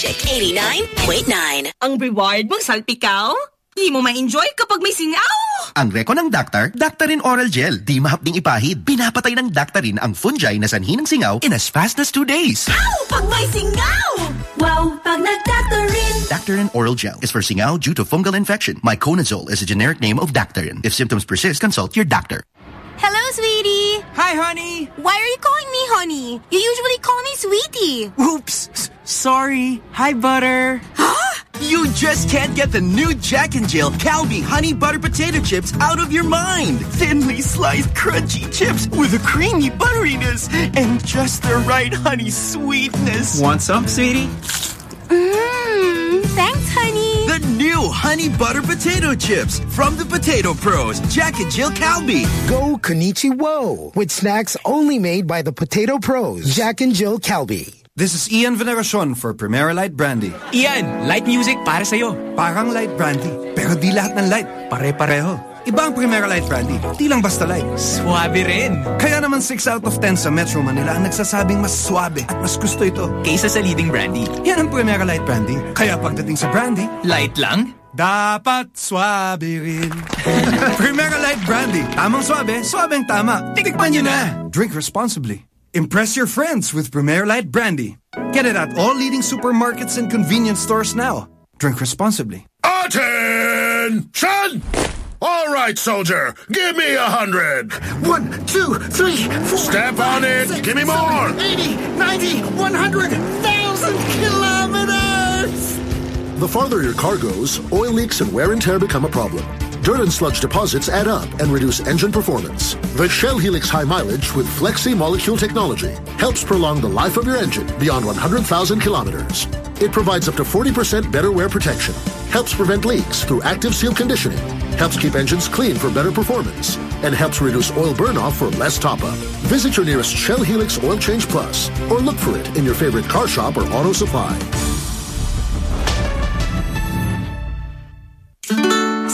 crazy. Magic 89.9. Ang reward mong salpikaw? Di mo ma-enjoy kapag may singaw. Ang reko ng Daktar, Daktarin Oral Gel. Di mahapding ipahid. Pinapatay ng Daktarin ang fungi na sanhi ng singaw in as fast as two days. Ow! Pag may singaw! Wow! Pag nag-Daktarin! Daktarin Oral Gel is for singaw due to fungal infection. Miconazole is a generic name of Daktarin. If symptoms persist, consult your doctor. Hello, sweetie. Hi, honey. Why are you calling me honey? You usually call me sweetie. Oops. S- sorry. Hi, Butter. you just can't get the new Jack and Jill Calbee Honey Butter Potato Chips out of your mind. Thinly sliced, crunchy chips with a creamy butteriness and just the right honey sweetness. Want some, sweetie? Mmm, thanks, honey. The new Honey Butter Potato Chips from the Potato Pros, Jack and Jill Calbee. Go Konichiwo with snacks only made by the Potato Pros, Jack and Jill Calbee. This is Ian Veneracion for Primera Light Brandy. Ian, light music para sa'yo. Parang light brandy, pero di lahat ng light. Pare-pareho. Iba ang Primera Light Brandy, di lang basta light. Swabe rin. Kaya naman 6 out of 10 sa Metro Manila ang nagsasabing mas swabe at mas gusto ito. Kaysa sa leading brandy. Yan ang Primera Light Brandy. Kaya pagdating sa brandy, Light lang? dapat swabe rin. Primera Light Brandy. Tamang swabe, swabeng tama. Tikman nyo na. Drink responsibly. Impress your friends with Primera Light Brandy. Get it at all leading supermarkets and convenience stores now. Drink responsibly. Attention! All right, soldier, give me a hundred. One, two, three, four. Step on it. Give me more. 80, 90, 100, 1,000 kilometers! The farther your car goes, oil leaks and wear and tear become a problem. Dirt and sludge deposits add up and reduce engine performance. The Shell Helix High Mileage with Flexi Molecule technology helps prolong the life of your engine beyond 100,000 kilometers. It provides up to 40% better wear protection, helps prevent leaks through active seal conditioning, helps keep engines clean for better performance, and helps reduce oil burn-off for less top-up. Visit your nearest Shell Helix Oil Change Plus or look for it in your favorite car shop or auto supply.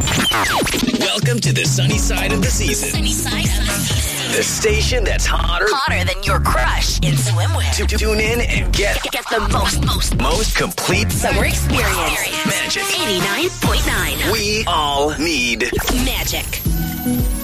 Welcome to the sunny side of the season. Sunny side of the season. The station that's hotter. Hotter than your crush in swimwear. To tune in and get Get the most, most, most complete summer experience. magic. 89.9. We all need Magic.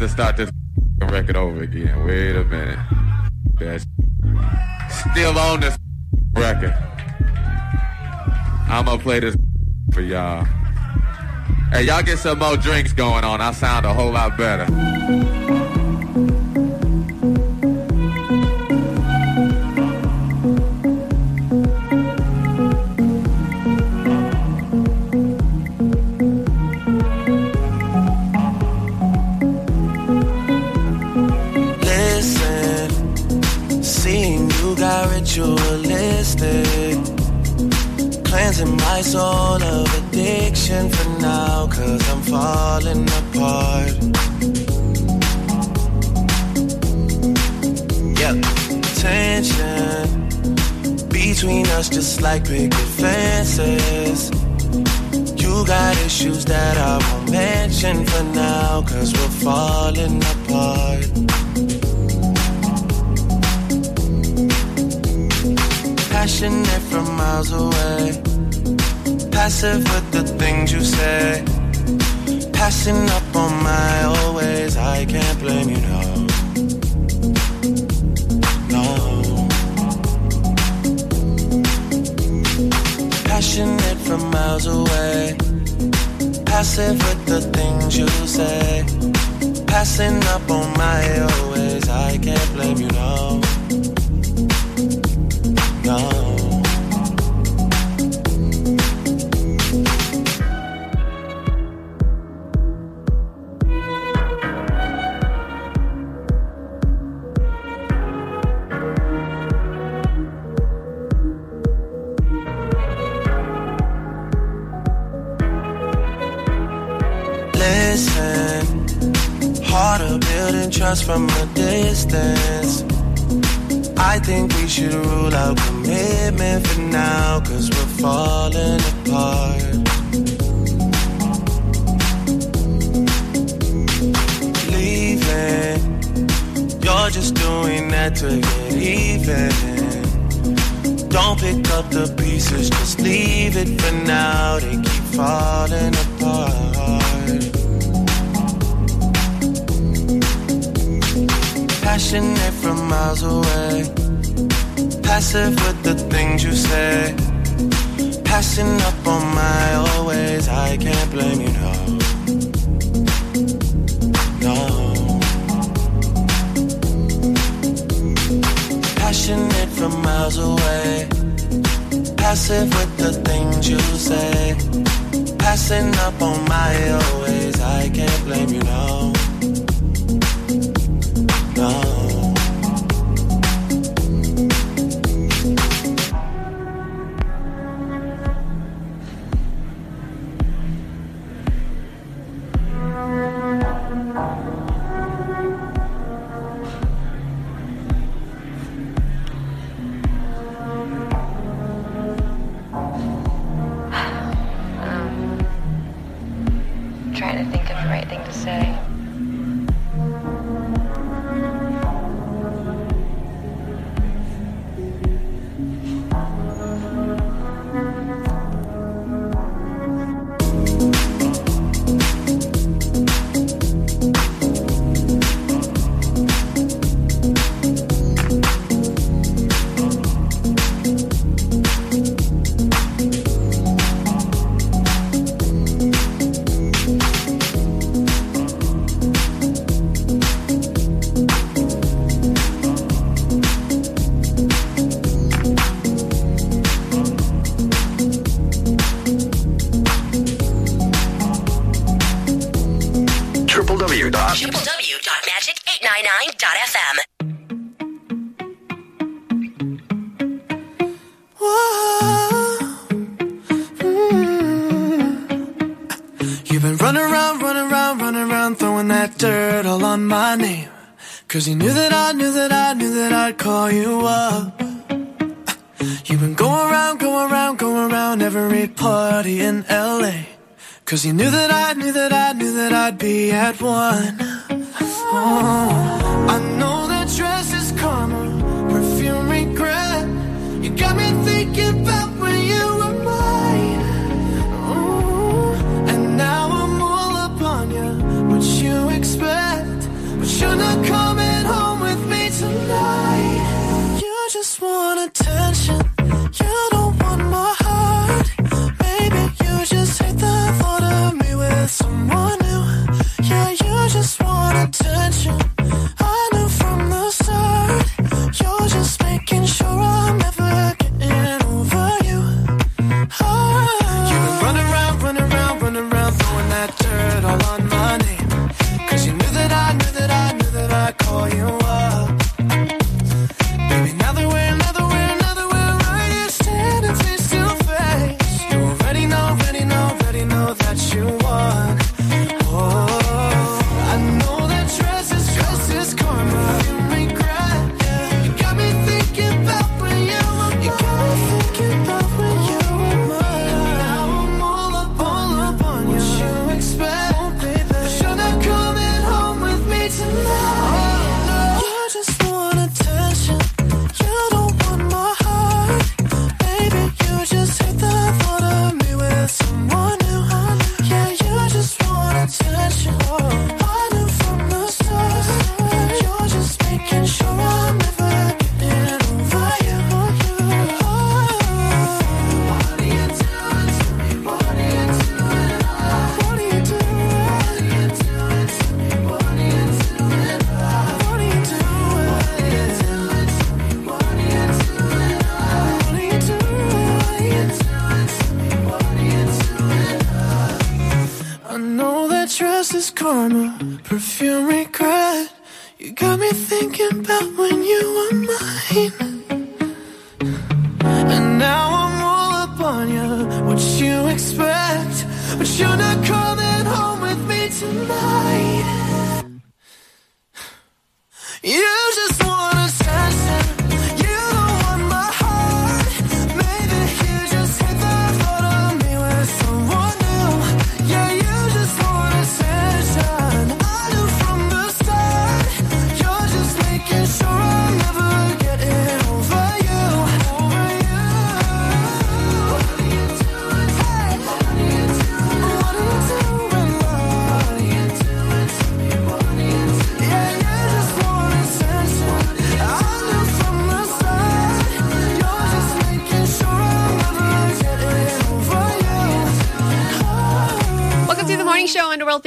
To start this record over again. Wait a minute. That's still on this record. I'm gonna play this for y'all. Hey, y'all get some more drinks going on. I sound a whole lot better. My soul of addiction for now, cause I'm falling apart. Yep, tension between us just like picket fences. You got issues that I won't mention for now, cause we're falling apart. Passionate from miles away passive with the things you say. Passing up on my always, I can't blame you, no. No. Passionate from miles away. Passive with the things you say. Passing up on my always, I can't blame you, no.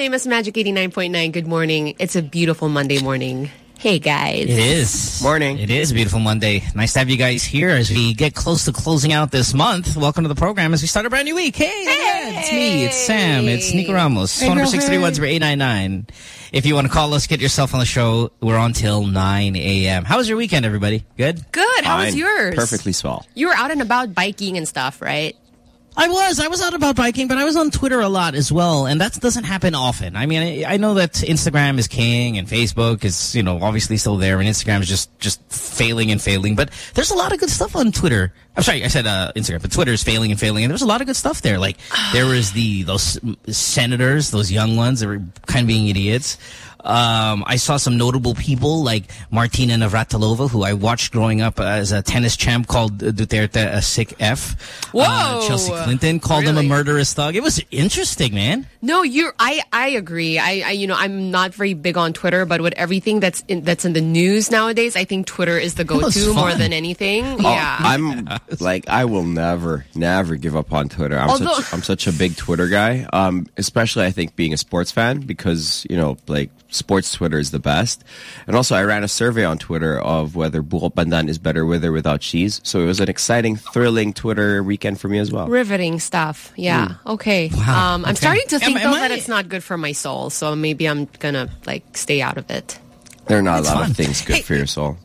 Famous Magic 89.9. Good morning. It's a beautiful Monday morning. Hey guys. It is. Morning. It is a beautiful Monday. Nice to have you guys here as we get close to closing out this month. Welcome to the program as we start a brand new week. Hey, hey. it's me, it's Sam, it's Nico Ramos. Hey, Phone number girl, hey. 631 If you want to call us, get yourself on the show. We're on till 9 a.m. How was your weekend, everybody? Good? Good. How was yours? Perfectly swell. You were out and about biking and stuff, right? I was. I was out about biking, but I was on Twitter a lot as well, and that doesn't happen often. I mean, I, I know that Instagram is king and Facebook is, you know, obviously still there, and Instagram is just just failing and failing. But there's a lot of good stuff on Twitter. I'm sorry, I said uh, Instagram, but Twitter is failing and failing, and there's a lot of good stuff there. Like there was the those senators, those young ones that were kind of being idiots. Um, I saw some notable people like Martina Navratilova, who I watched growing up as a tennis champ, called Duterte a sick F. Whoa! Uh, Chelsea Clinton called him a murderous thug. It was interesting, man. No, you. I I agree. I, I you know I'm not very big on Twitter, but with everything that's in, that's in the news nowadays, I think Twitter is the go-to more than anything. Oh, yeah. I'm like I will never, never give up on Twitter. I'm Although- such I'm such a big Twitter guy. Um, especially I think being a sports fan because you know like sports Twitter is the best. And also I ran a survey on Twitter of whether Buko Pandan is better with or without cheese. So it was an exciting, thrilling Twitter weekend for me as well. Riveting stuff. Yeah. Okay. Wow. Um, I'm Okay. starting to think Am- am though that it's not good for my soul, so maybe I'm gonna like stay out of it. There are not It's a lot fun. of things good for your soul.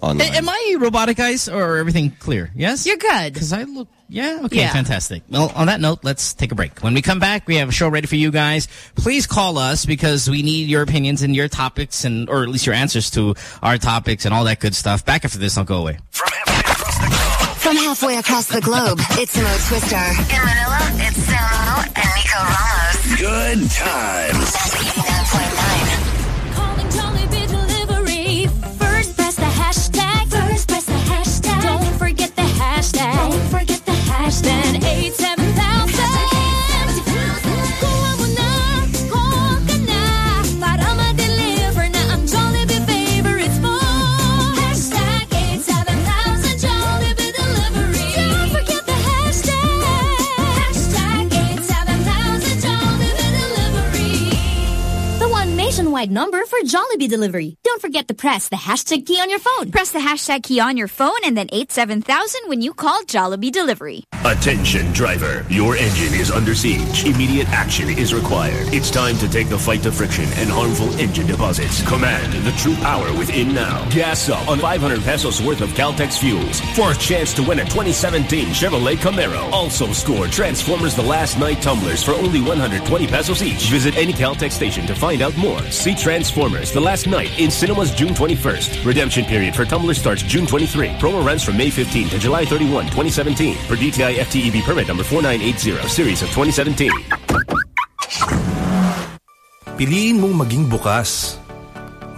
Online. A- Am I robotic, eyes or everything clear? Yes? You're good. Because I look... Yeah? Okay, Yeah. fantastic. Well, on that note, let's take a break. When we come back, we have a show ready for you guys. Please call us because we need your opinions and your topics, and or at least your answers to our topics and all that good stuff. Back after this, don't go away. From halfway across the globe, it's Mo Twister. In Manila, it's Samo and Nico Ramos. Good times. Forget the hashtag. Nationwide number for Jollibee delivery. Don't forget to press the hashtag key on your phone. Press the hashtag key on your phone and then 87000 when you call Jollibee Delivery. Attention, driver. Your engine is under siege. Immediate action is required. It's time to take the fight to friction and harmful engine deposits. Command the true power within now. Gas up on 500 pesos worth of Caltex fuels for a chance to win a 2017 Chevrolet Camaro. Also score Transformers The Last Knight tumblers for only 120 pesos each. Visit any Caltex station to find out more. See Transformers The Last Knight in cinemas June 21st. Redemption period for tumblers starts June 23. Promo runs from May 15 to July 31, 2017. For DTI FTEB permit number 4980, series of 2017. Piliin mong maging bukas.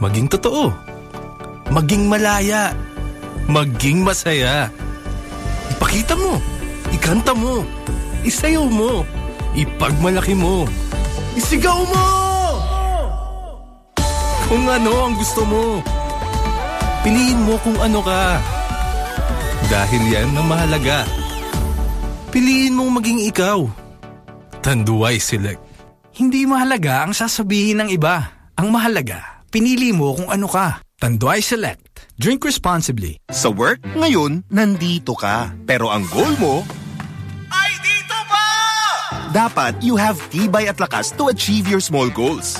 Maging totoo. Maging malaya. Maging masaya. Ipakita mo. Ikanta mo. Isayaw mo. Ipagmalaki mo. Isigaw mo! Kung ano ang gusto mo. Piliin mo kung ano ka. Dahil yan ang mahalaga. Piliin mong maging ikaw. Tanduay Select. Hindi mahalaga ang sasabihin ng iba. Ang mahalaga, pinili mo kung ano ka. Tanduay Select. Drink responsibly. Sa work, ngayon, nandito ka. Pero ang goal mo, Dapat you have tibay at lakas to achieve your small goals.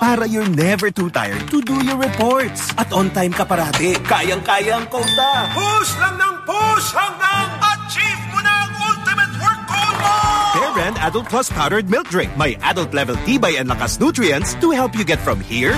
Para you're never too tired to do your reports. At on time ka parati. Kayang-kaya ang quota. Push lang ng push hanggang achieve mo na ang ultimate work goal mo! Bear Brand Adult Plus Powdered Milk Drink. May adult level tibay and lakas nutrients to help you get from here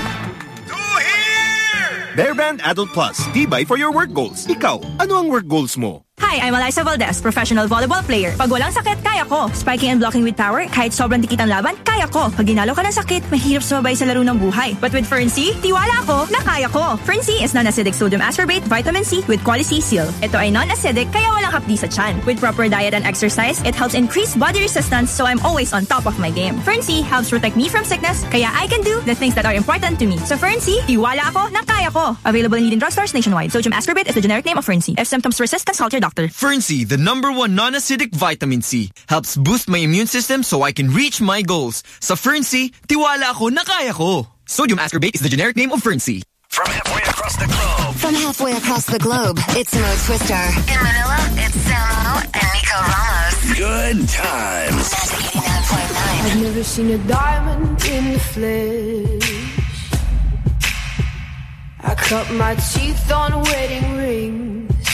To here! Bear Brand Adult Plus. Tibay for your work goals. Ikaw, ano ang work goals mo? Hi, I'm Alyssa Valdez, professional volleyball player. Pag walang sakit, kaya ko. Spiking and blocking with power, kahit sobrang dikit ang laban, kaya ko. Pag ginalo ka ng sakit, mahirap sumabay sa laro ng buhay. But with Fern-C, tiwala ako na kaya ko. Fern-C is non-acidic sodium ascorbate vitamin C with quality seal. Ito ay non-acidic kaya walang hapdi sa tiyan. With proper diet and exercise, it helps increase body resistance so I'm always on top of my game. Fern-C helps protect me from sickness kaya I can do the things that are important to me. So Fern-C, tiwala ako na kaya ko. Available in leading drugstores nationwide. Sodium ascorbate is the generic name of Fern-C. If symptoms persist, consult your doctor. Fern-C, the number one non-acidic vitamin C, helps boost my immune system so I can reach my goals. Sa Fern-C, tiwala ako na kaya ko. Sodium ascorbate is the generic name of Fern-C. From halfway across the globe. From halfway across the globe, it's Mo Twister. In Manila, it's Samo and Nico Ramos. Good times. I've never seen a diamond in the flesh. I cut my teeth on wedding rings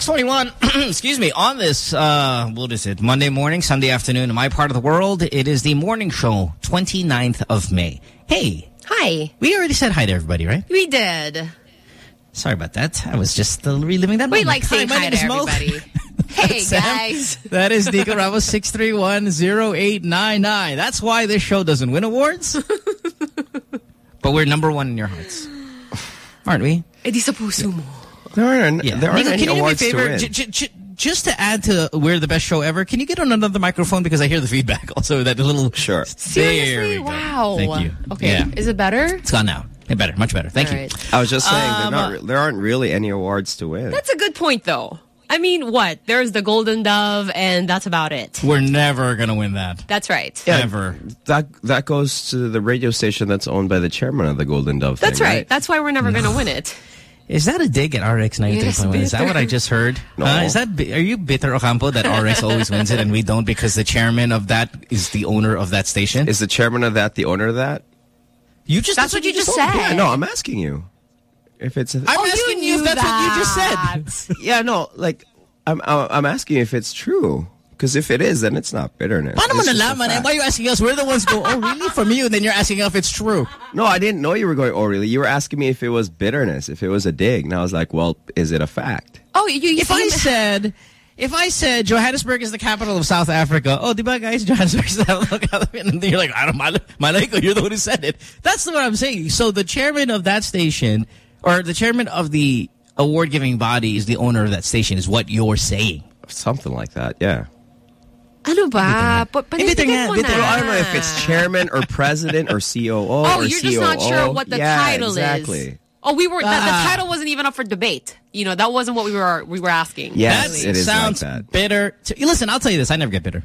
621, excuse me, on this, uh, what is it, Monday morning, Sunday afternoon in my part of the world, it is the morning show, 29th of May. Hey. Hi. We already said hi to everybody, right? We did. Sorry about that. I was just uh, reliving that We moment. like saying hi, name to everybody. hey, guys. That is Nico Ramos, 631-0899. That's why this show doesn't win awards. but we're number one in your hearts. Aren't we? Eh di sa puso mo. There aren't, Yeah. there aren't Nico, any can you do me a awards to favor? win. J- j- j- just to add to we're the best show ever, can you get on another microphone because I hear the feedback also that little sure. Seriously? Wow. Thank you. Okay. Yeah. Is it better? It's gone now. Yeah, better, much better. Thank All you. right. I was just saying Um, not, there aren't really any awards to win. That's a good point, though. I mean, what? There's the Golden Dove, and that's about it. We're never gonna win that. That's right. Ever. That that goes to the radio station that's owned by the chairman of the Golden Dove. That's thing, right. That's why we're never going to win it. Is that a dig at RX 93.1? Yes, is that what I just heard? No. Uh, is that are you bitter Ocampo that RX always wins it and we don't because the chairman of that is the owner of that station? Is the chairman of that the owner of that? You just That's what you just told said. Yeah, no, I'm asking you. If it's a, I'm Oh, asking you you if knew that's what you just that. said. yeah, no, like I'm I'm I'm asking if it's true. Because if it is, then it's not bitterness. Paano mo It's just a nalaman? Eh. Why are you asking us? We're the ones go, oh, really? From you, and then you're asking if it's true. No, I didn't know you were going. Oh, really? You were asking me if it was bitterness, if it was a dig, and I was like, well, is it a fact? Oh, you, you If I said, if I said Johannesburg is the capital of South Africa, oh, diba guys, Johannesburg is the capital of South Africa, and then you're like, I don't, mal malay you're the one who said it. That's what I'm saying. So the chairman of that station, or the chairman of the award-giving body is the owner of that station, is what you're saying. Something like that, yeah. Ano ba? Pa- bitter panindigan nga, mo na. Well, I don't know if it's chairman or president or COO Oh, or you're just not sure what the yeah, title exactly. is. Oh, we were. That, the Ah. title wasn't even up for debate. You know, that wasn't what we were we were asking. Yes, That it is like sounds that. bitter. To, listen, I'll tell you this. I never get bitter.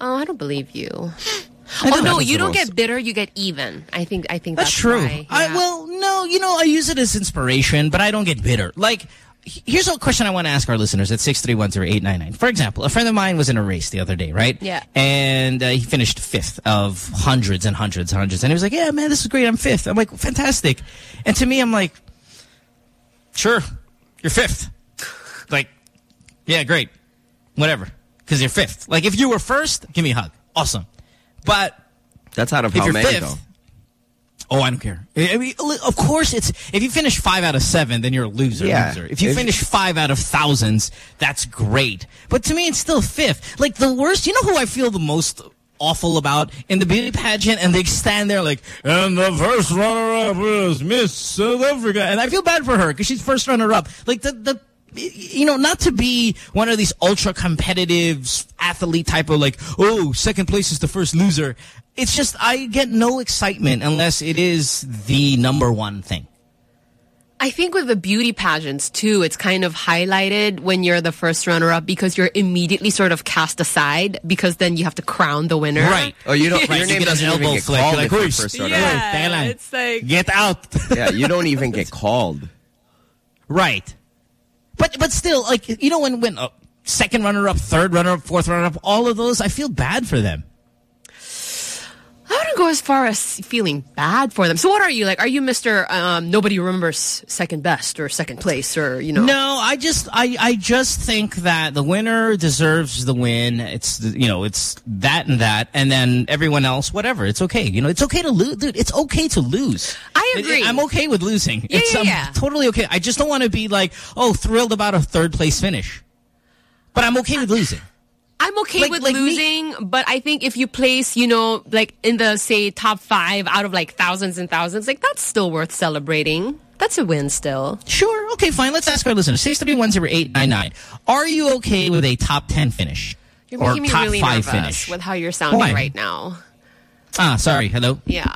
Oh, I don't believe you. I Oh know no, you don't get bitter. You get even. I think. I think That's, that's, true. why, I well, no, you know, I use it as inspiration, but I don't get bitter. Like, h- here's a question I want to ask our listeners at six three one zero eight nine nine. For example, a friend of mine was in a race the other day, right? Yeah. And uh, he finished fifth of hundreds and hundreds and hundreds, and he was like, "Yeah, man, this is great. I'm fifth. I'm like, "Fantastic." And to me, I'm like, "Sure, you're fifth. Like, yeah, great, whatever, because you're fifth. Like, if you were first, give me a hug. Awesome. But That's out of if how many, fifth, though? Oh, I don't care. I mean, of course, it's if you finish five out of seven, then you're a loser. Yeah. loser. If you If- finish five out of thousands, that's great. But to me, it's still fifth. Like the worst. You know who I feel the most awful about in the beauty pageant, and they stand there like, and the first runner-up is Miss South Africa, and I feel bad for her because she's first runner-up. Like the the. You know, not to be one of these ultra competitive athlete type of like, oh, second place is the first loser. It's just I get no excitement unless it is the number one thing. I think with the beauty pageants too, it's kind of highlighted when you're the first runner-up because you're immediately sort of cast aside because then you have to crown the winner. Right. Oh, you don't. Right, your you name get an doesn't even elbow get flick. called like, if first runner. Yeah, it's like Get out. yeah, you don't even get called. right. But but still, like you know, when when uh, second runner up, third runner up, fourth runner up, all of those, I feel bad for them. I go as far as feeling bad for them. So what are you like? Are you Mr. Um, nobody remembers second best or second place or you know? No, I just I I just think that the winner deserves the win. It's you know it's that and that, and then everyone else, whatever. It's okay. You know, it's okay to lose, dude. It's okay to lose. I agree. I'm okay with losing. Yeah, it's yeah, I'm yeah. totally okay. I just don't want to be like, oh, thrilled about a third place finish. But I'm okay with losing. I'm okay Like- with like me- losing, but I think if you place, you know, like in the say top five out of like thousands and thousands, like that's still worth celebrating. That's a win still. Sure. Okay, fine. Let's ask our listeners. 6310899. Are you okay with a top 10 finish? You're or making me top really 5 nervous finish? with how you're sounding Why? right now. Ah, sorry. Hello? Yeah.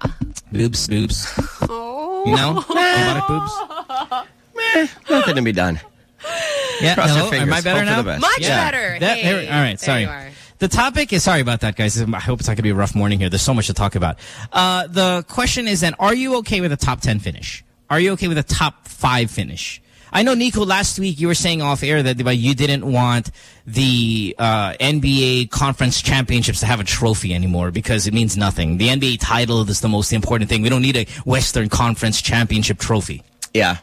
Boobs, boobs. Oh. You know? Robotic boobs? Nothing to be done. Yeah, Cross your hello? fingers. Am I better Hope for now? the best. Much Yeah. better. That- hey, there- all right, there sorry. you are. The topic is, sorry about that, guys. I hope it's not going to be a rough morning here. There's so much to talk about. Uh, the question is then, are you okay with a top 10 finish? Are you okay with a top 5 finish? I know, Nico, last week you were saying off air that you didn't want the uh, NBA conference championships to have a trophy anymore because it means nothing. The NBA title is the most important thing. We don't need a Western Conference championship trophy. Yeah.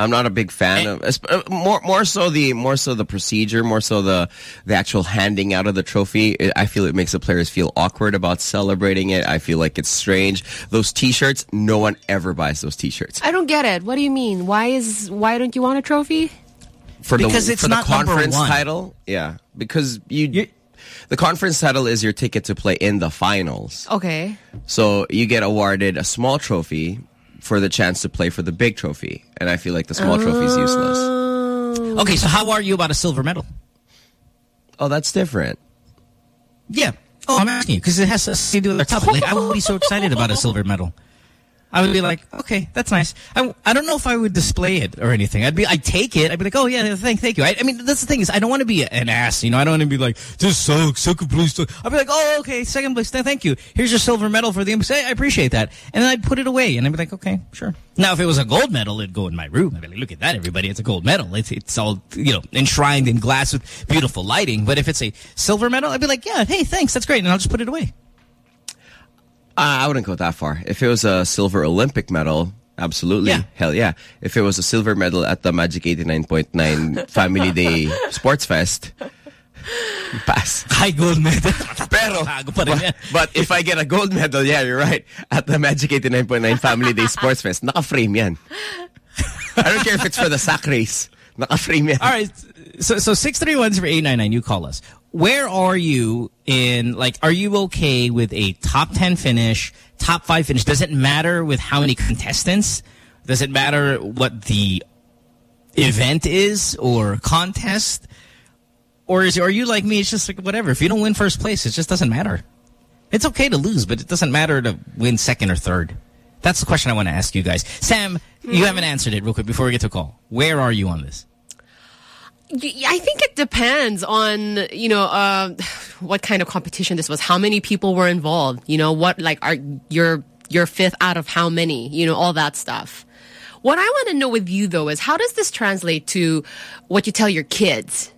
I'm not a big fan of uh, more more so the more so the procedure, more so the the actual handing out of the trophy. It, I feel it makes the players feel awkward about celebrating it. I feel like it's strange. Those T-shirts, no one ever buys those T-shirts I don't get it. What do you mean? Why is why don't you want a trophy? for Because the it's for not the conference one. title. Yeah, because you. the conference title is your ticket to play in the finals. Okay. So you get awarded a small trophy for the chance to play for the big trophy. And I feel like the small trophy is useless. Oh. Okay, so how are you about a silver medal? Oh, that's different. Yeah. Oh, I'm asking you because it has to do with our topic. Like, I would be so excited about a silver medal. I would be like, okay, that's nice. I, I don't know if I would display it or anything. I'd be, I'd take it. I'd be like, oh yeah, thank, thank you. I, I mean, that's the thing is, I don't want to be an ass. You know, I don't want to be like, this sucks, second place. sucks." I'd be like, oh, okay, second place, thank you. Here's your silver medal for the Olympics. I appreciate that. And then I'd put it away, and I'd be like, okay, sure. Now, if it was a gold medal, it'd go in my room. I'd be like, look at that, everybody. It's a gold medal. It's, it's all, you know, enshrined in glass with beautiful lighting. But if it's a silver medal, I'd be like, yeah, hey, thanks, that's great, and I'll just put it away. Uh, I wouldn't go that far. If it was a silver Olympic medal, absolutely. Yeah. Hell yeah. If it was a silver medal at the Magic 89.9 Family Day Sports Fest, pass. High gold medal. Pero, but, but if I get a gold medal, yeah, you're right. At the Magic 89.9 Family Day Sports Fest, naka-frame yan. I don't care if it's for the sack race. Naka-frame yan. All right. So, so 631-0899, you call us. Where are you in, like, are you okay with a top 10 finish, top 5 finish? Does it matter with how many contestants? Does it matter what the event is or contest? Or is are you like me? It's just like, whatever. If you don't win first place, it just doesn't matter. It's okay to lose, but it doesn't matter to win second or third. That's the question I want to ask you guys. Sam, you hmm. haven't answered it real quick before we get to call. Where are you on this? Y- I think it depends on, you know, uh, what kind of competition this was, how many people were involved, you know, what, like, are your, your fifth out of how many, you know, all that stuff. What I want to know with you, though, is how does this translate to what you tell your kids?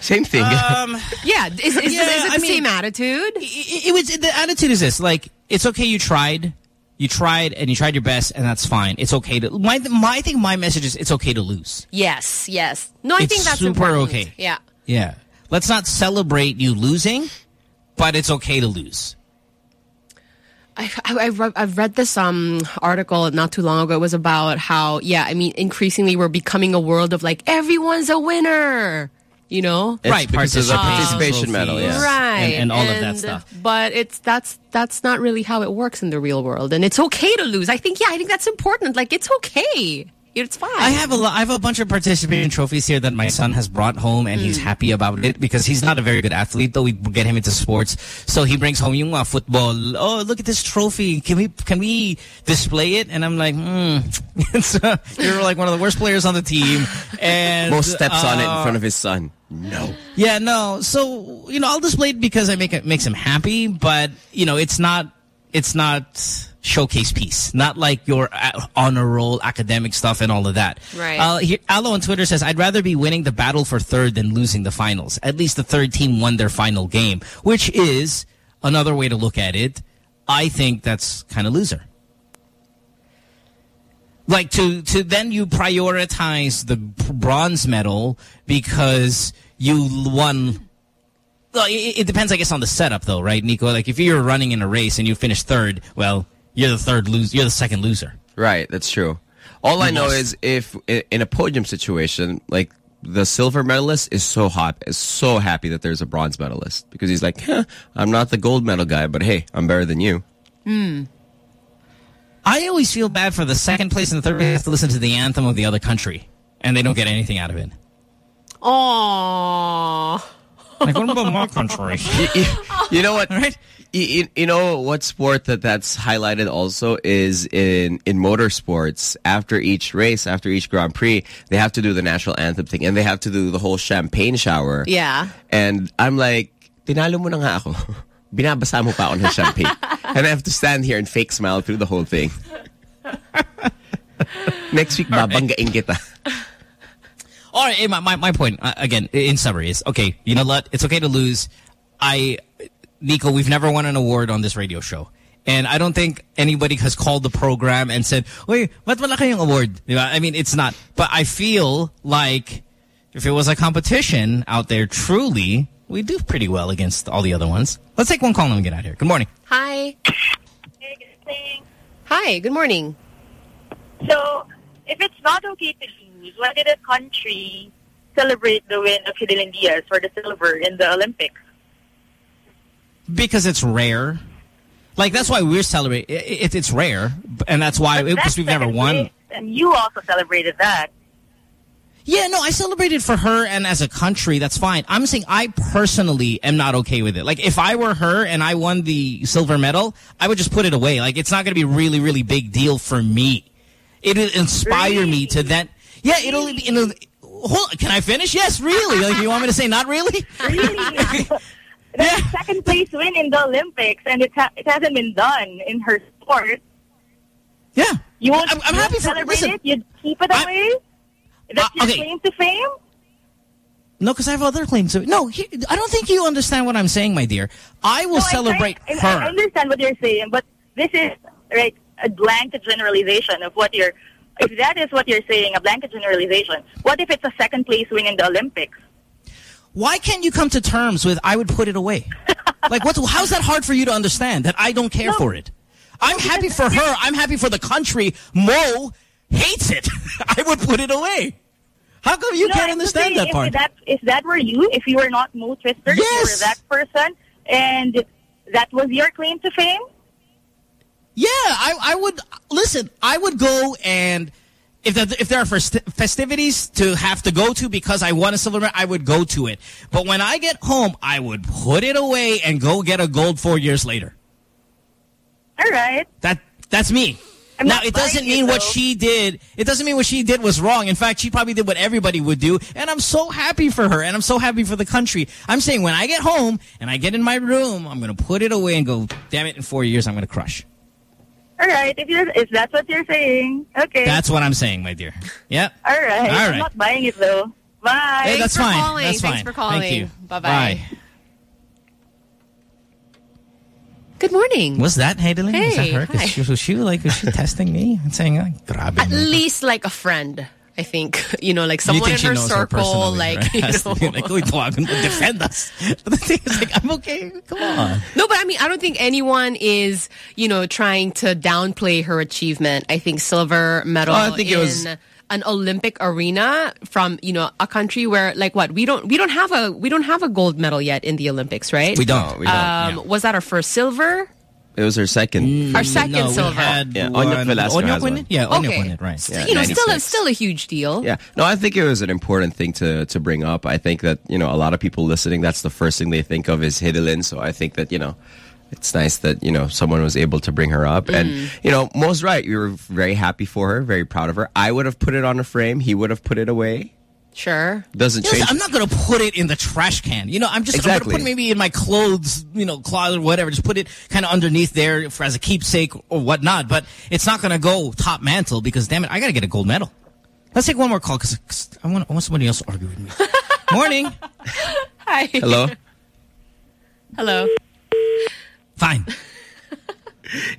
Same thing. Um, Yeah, is, is, is, Yeah, is it the I mean- same attitude? it, it was the attitude is this like it's okay you tried you tried and you tried your best and that's fine it's okay to my my I think my message is it's okay to lose Yes, yes. No, I It's think that's super important. okay. Yeah. yeah let's not celebrate you losing but it's okay to lose I, I, I've read- I've read this um article not too long ago. It was about how, yeah, I mean, increasingly we're becoming a world of like, everyone's a winner, you know? It's right because of the participation participation medal, trophies yeah. Right. and, and all of that stuff But it's, that's, that's not really how it works in the real world. And it's okay to lose. I think, yeah, I think that's important. Like, it's okay. It's fine. I have a I have a bunch of participation trophies here that my son has brought home and he's happy about it because he's not a very good athlete though we get him into sports so he brings home yung uh, football oh look at this trophy can we can we display it and I'm like hmm uh, you're like one of the worst players on the team and Most steps on it in uh, front of his son. No. yeah, no. So, you know, I'll display it because I make it makes him happy, but you know, it's not it's not showcase piece. Not like your uh, honor roll academic stuff and all of that. Right. Uh, here, Alo on Twitter says, I'd rather be winning the battle for third than losing the finals. At least the third team won their final game, which is another way to look at it. I think that's kind of loser. Like to to then you prioritize the bronze medal because you won. Well, it, it depends, I guess, on the setup, though, right, Nico? Like if you're running in a race and you finish third, well, you're the third lose. You're the second loser. Right, that's true. All I You know lost. is if in a podium situation, like the silver medalist is so hot, is so happy that there's a bronze medalist because he's like, huh, I'm not the gold medal guy, but hey, I'm better than you. Hmm. I always feel bad for the second place and the third place have to listen to the anthem of the other country, and they don't get anything out of it. Aww. Like, what about my country? you, you- you know what? Right? You, you- you know what sport that that's highlighted also is in in motorsports. After each race, after each Grand Prix, they have to do the national anthem thing, and they have to do the whole champagne shower. Yeah. And I'm like, tinalo mo na nga ako. Binabasa mo pa ako ng champagne. and I have to stand here and fake smile through the whole thing. Next week, babanggain kita. All right, my, my, my point, uh, again, in summary, is, okay, you know what? It's okay to lose. I, Nico, we've never won an award on this radio show. And I don't think anybody has called the program and said, wait, what wala kayong award? I mean, it's not. But I feel like if it was a competition out there, truly, we do pretty well against all the other ones. Let's take one call and we get out of here. Good morning. Hi. Hi, good morning. So, if it's not okay to lose, why did a country celebrate the win of Hidilyn Diaz for the silver in the Olympics? Because it's rare. Like, that's why we're celebrating. It, it, it's rare. And that's why, because we've never won. And you also celebrated that. Yeah, no, I celebrated for her and as a country, that's fine. I'm saying I personally am not okay with it. Like, if I were her and I won the silver medal, I would just put it away. Like, it's not going to be a really, really big deal for me. It'll inspire me to then... Yeah, it'll... it'll hold, can I finish? Yes, really. Like, you want me to say not really? Really? That's a second place win in the Olympics, and it, ha it hasn't been done in her sport. Yeah. You won't, I'm- I'm you happy won't for- celebrate listen, it? You'd keep it away? That's Uh, your okay. claim to fame? No, because I have other claims. to- No, he, I don't think you understand what I'm saying, my dear. I will No, celebrate I, I, her. I understand what you're saying, but this is right a blanket generalization of what you're. If that is what you're saying, a blanket generalization. What if it's a second place win in the Olympics? Why can't you come to terms with I would put it away? like, what? How's that hard for you to understand that I don't care for it? I'm happy for her. I'm happy for the country. Mo hates it. I would put it away. How come you No, can't understand that part? If that, if that were you, if you were not Mo Twister, if you were that person, and that was your claim to fame, Yeah, I, I would listen. I would go and if the, if there are festivities to have to go to because I won a silver medal, I would go to it. But when I get home, I would put it away and go get a gold four years later. all right. That that's me. I'm now it doesn't buying it, mean what though. she did. It doesn't mean what she did was wrong. In fact, she probably did what everybody would do, and I'm so happy for her, and I'm so happy for the country. I'm saying when I get home and I get in my room, I'm gonna put it away and go. Damn it! In four years, I'm gonna crush. All right. If you're, if that's what you're saying, okay. That's what I'm saying, my dear. Yep. all right. All I'm not buying it though. Bye. Hey, that's for fine. calling. That's Thanks fine. for calling. Thank you. Bye-bye. Bye. Good morning. Was that Hidilyn? was that her? her? hi. She, was she like was she testing me and saying, "Ay, grabe At mo." least like a friend. I think, you know, like someone in her her circle, personally, like, right? you know. like, "Uy, tawagan mo, defend us. But the thing is, like, I'm okay. Come on. No, but I mean, I don't think anyone is, you know, trying to downplay her achievement. I think silver medal Oh, I think it was- an Olympic arena from, you know, a country where, like, what we don't, we don't have a, we don't have a gold medal yet in the Olympics, right? We don't. we don't, Um, Was that our first silver? It was her second. Our second no, silver. had Yeah, one- Onyok Velasco Onyok won it? Yeah, Onyok Okay. won it, right. Yeah, you know, still a, still a huge deal. Yeah. No, I think it was an important thing to to bring up. I think that, you know, a lot of people listening, that's the first thing they think of is Hidilyn. So I think that, you know, it's nice that, you know, someone was able to bring her up. Mm. And, you know, Mo's right. We were very happy for her, very proud of her. I would have put it on a frame. He would have put it away. Sure. Doesn't Yes, change. I'm not going to put it in the trash can. You know, I'm just going Exactly. to put maybe in my clothes, you know, closet or whatever. Just put it kind of underneath there for, as a keepsake or whatnot. But it's not going to go top mantle because, damn it, I got to get a gold medal. Let's take one more call because I want, I want somebody else to argue with me. Morning. Hi. Hello? Hello. Fine.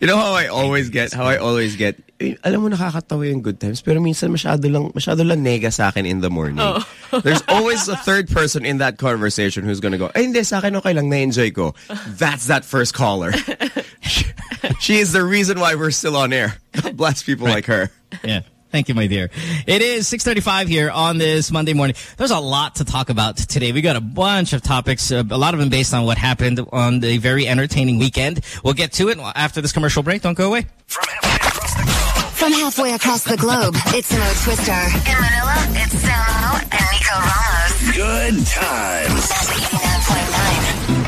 You know how I always get, how I always get, eh, alam mo nakakatawa yung good times, pero minsan masyado lang, masyado lang nega sa akin in the morning. Oh. There's always a third person in that conversation who's gonna go, ay hindi, sa akin okay lang, na-enjoy ko. That's that first caller. she is the reason why we're still on air. God bless people like her. Yeah. Thank you, my dear. It is 6.35 here on this Monday morning. There's a lot to talk about today. We got a bunch of topics, uh, a lot of them based on what happened on the very entertaining weekend. We'll get to it after this commercial break. Don't go away. From halfway across the globe, it's Mo Twister. In Manila, it's Samo and Nico Ramos. Good times. 99.9.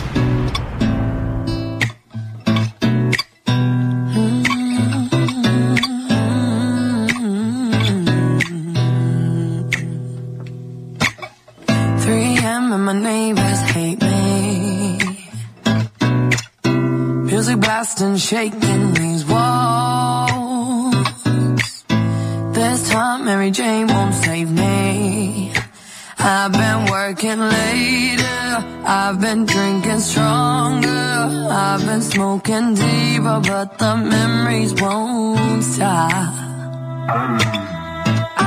my neighbors hate me. Music blasting, shaking these walls. This time Mary Jane won't save me. I've been working later. I've been drinking stronger. I've been smoking deeper, but the memories won't stop.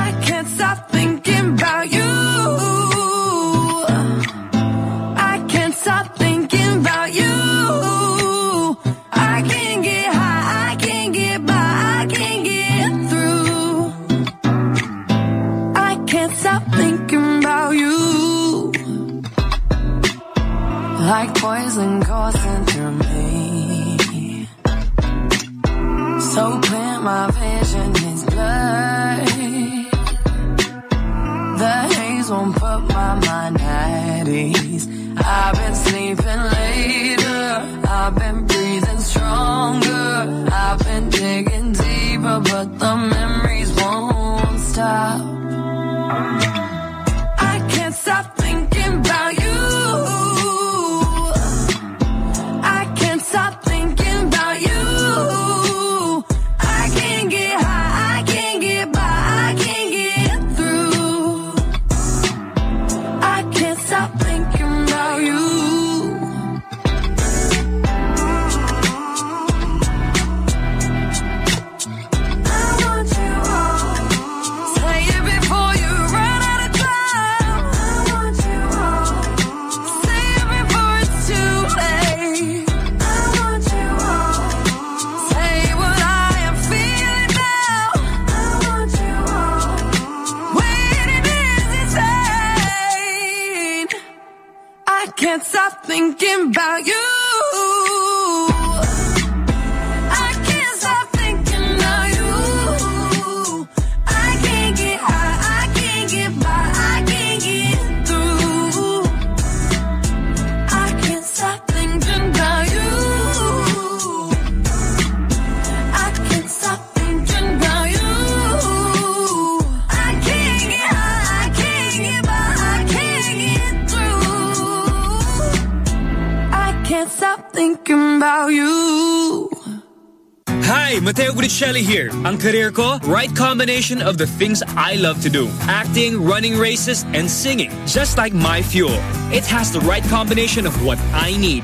I can't stop thinking about you. Like poison coursing through me. So clear, my vision is blurred. The haze won't put my mind at ease. I've been sleeping later. I've been breathing stronger. I've been digging deeper, but the memories won't stop. Can't stop thinking about you. Thinking about you. Hi, Mateo Guidicelli here. Ang career ko, right combination of the things I love to do. Acting, running races, and singing. Just like my fuel. It has the right combination of what I need.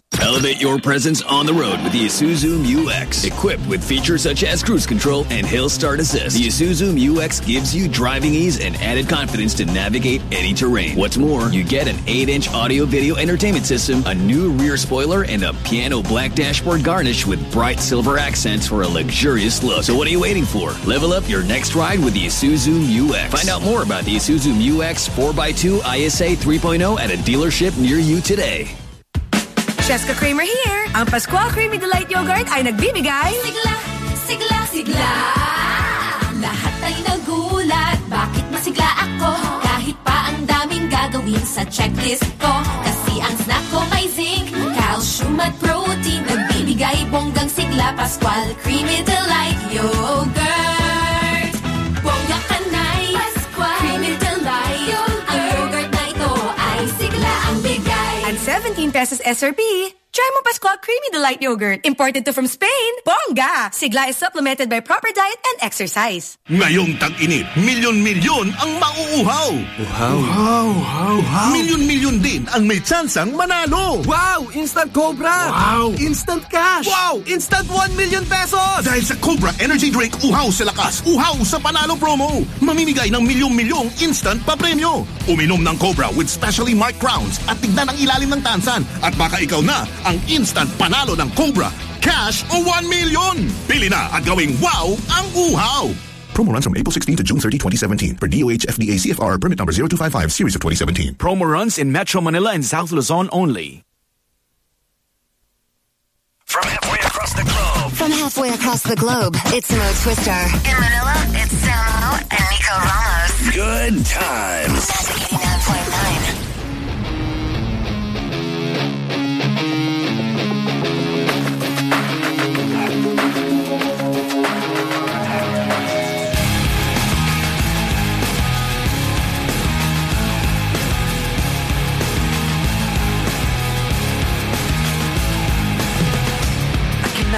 Elevate your presence on the road with the Isuzu Mu-X. Equipped with features such as cruise control and hill start assist, the Isuzu Mu-X gives you driving ease and added confidence to navigate any terrain. What's more, you get an 8-inch audio-video entertainment system, a new rear spoiler, and a piano black dashboard garnish with bright silver accents for a luxurious look. So what are you waiting for? Level up your next ride with the Isuzu Mu-X. Find out more about the Isuzu Mu-X 4x2 ISA 3.0 at a dealership near you today. Cheska Kramer here. Ang Pascual Creamy Delight Yogurt ay nagbibigay... Sigla, sigla, sigla. Lahat ay nagulat. Bakit masigla ako? Kahit pa ang daming gagawin sa checklist ko. Kasi ang snack ko may zinc, calcium at protein. Nagbibigay bonggang sigla. Pascual Creamy Delight Yogurt. 17 pesos SRP. Try mo Pascual Creamy Delight Yogurt. Imported to from Spain. Bongga! Sigla is supplemented by proper diet and exercise. Ngayong tag-init, milyon-milyon ang mauuhaw. Uhaw. Uhaw. Uhaw. Milyon-milyon din ang may tsansang manalo. Wow! Instant Cobra! Wow! Instant cash! Wow! Instant 1 million pesos! Dahil sa Cobra Energy Drink Uhaw sa Lakas, Uhaw sa Panalo promo. Mamimigay ng milyong-milyong instant pa-premyo. Uminom ng Cobra with specially marked crowns at tignan ang ilalim ng tansan. At baka ikaw na ang instant panalo ng Cobra. Cash o 1 million. Pili na at gawing wow ang uhaw. Promo runs from April 16 to June 30, 2017. Per DOH FDA CFR permit number 0255 series of 2017. Promo runs in Metro Manila and South Luzon only. From halfway across the globe. From halfway across the globe, it's Mo Twister. In Manila, it's Samo and Nico Ramos. Good times. 89.9.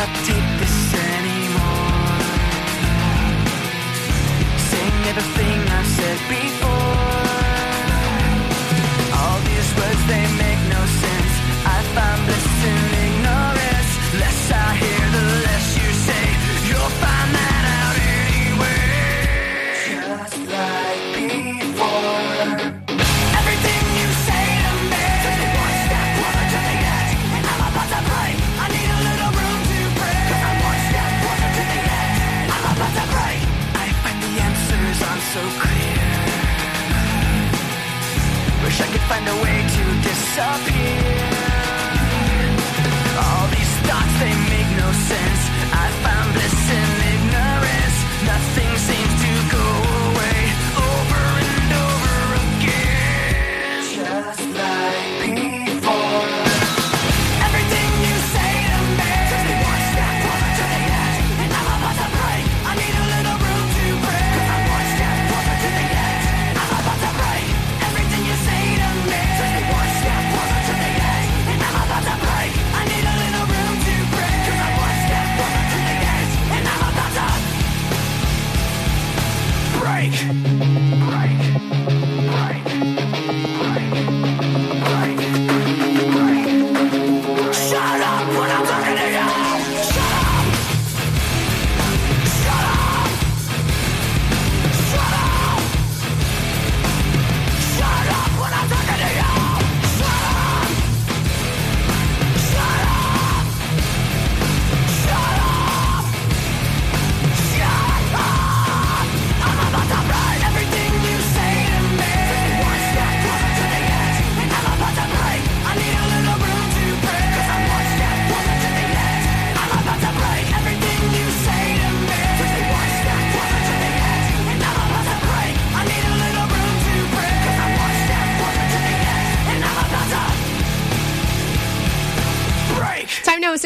I I could find a way to disappear.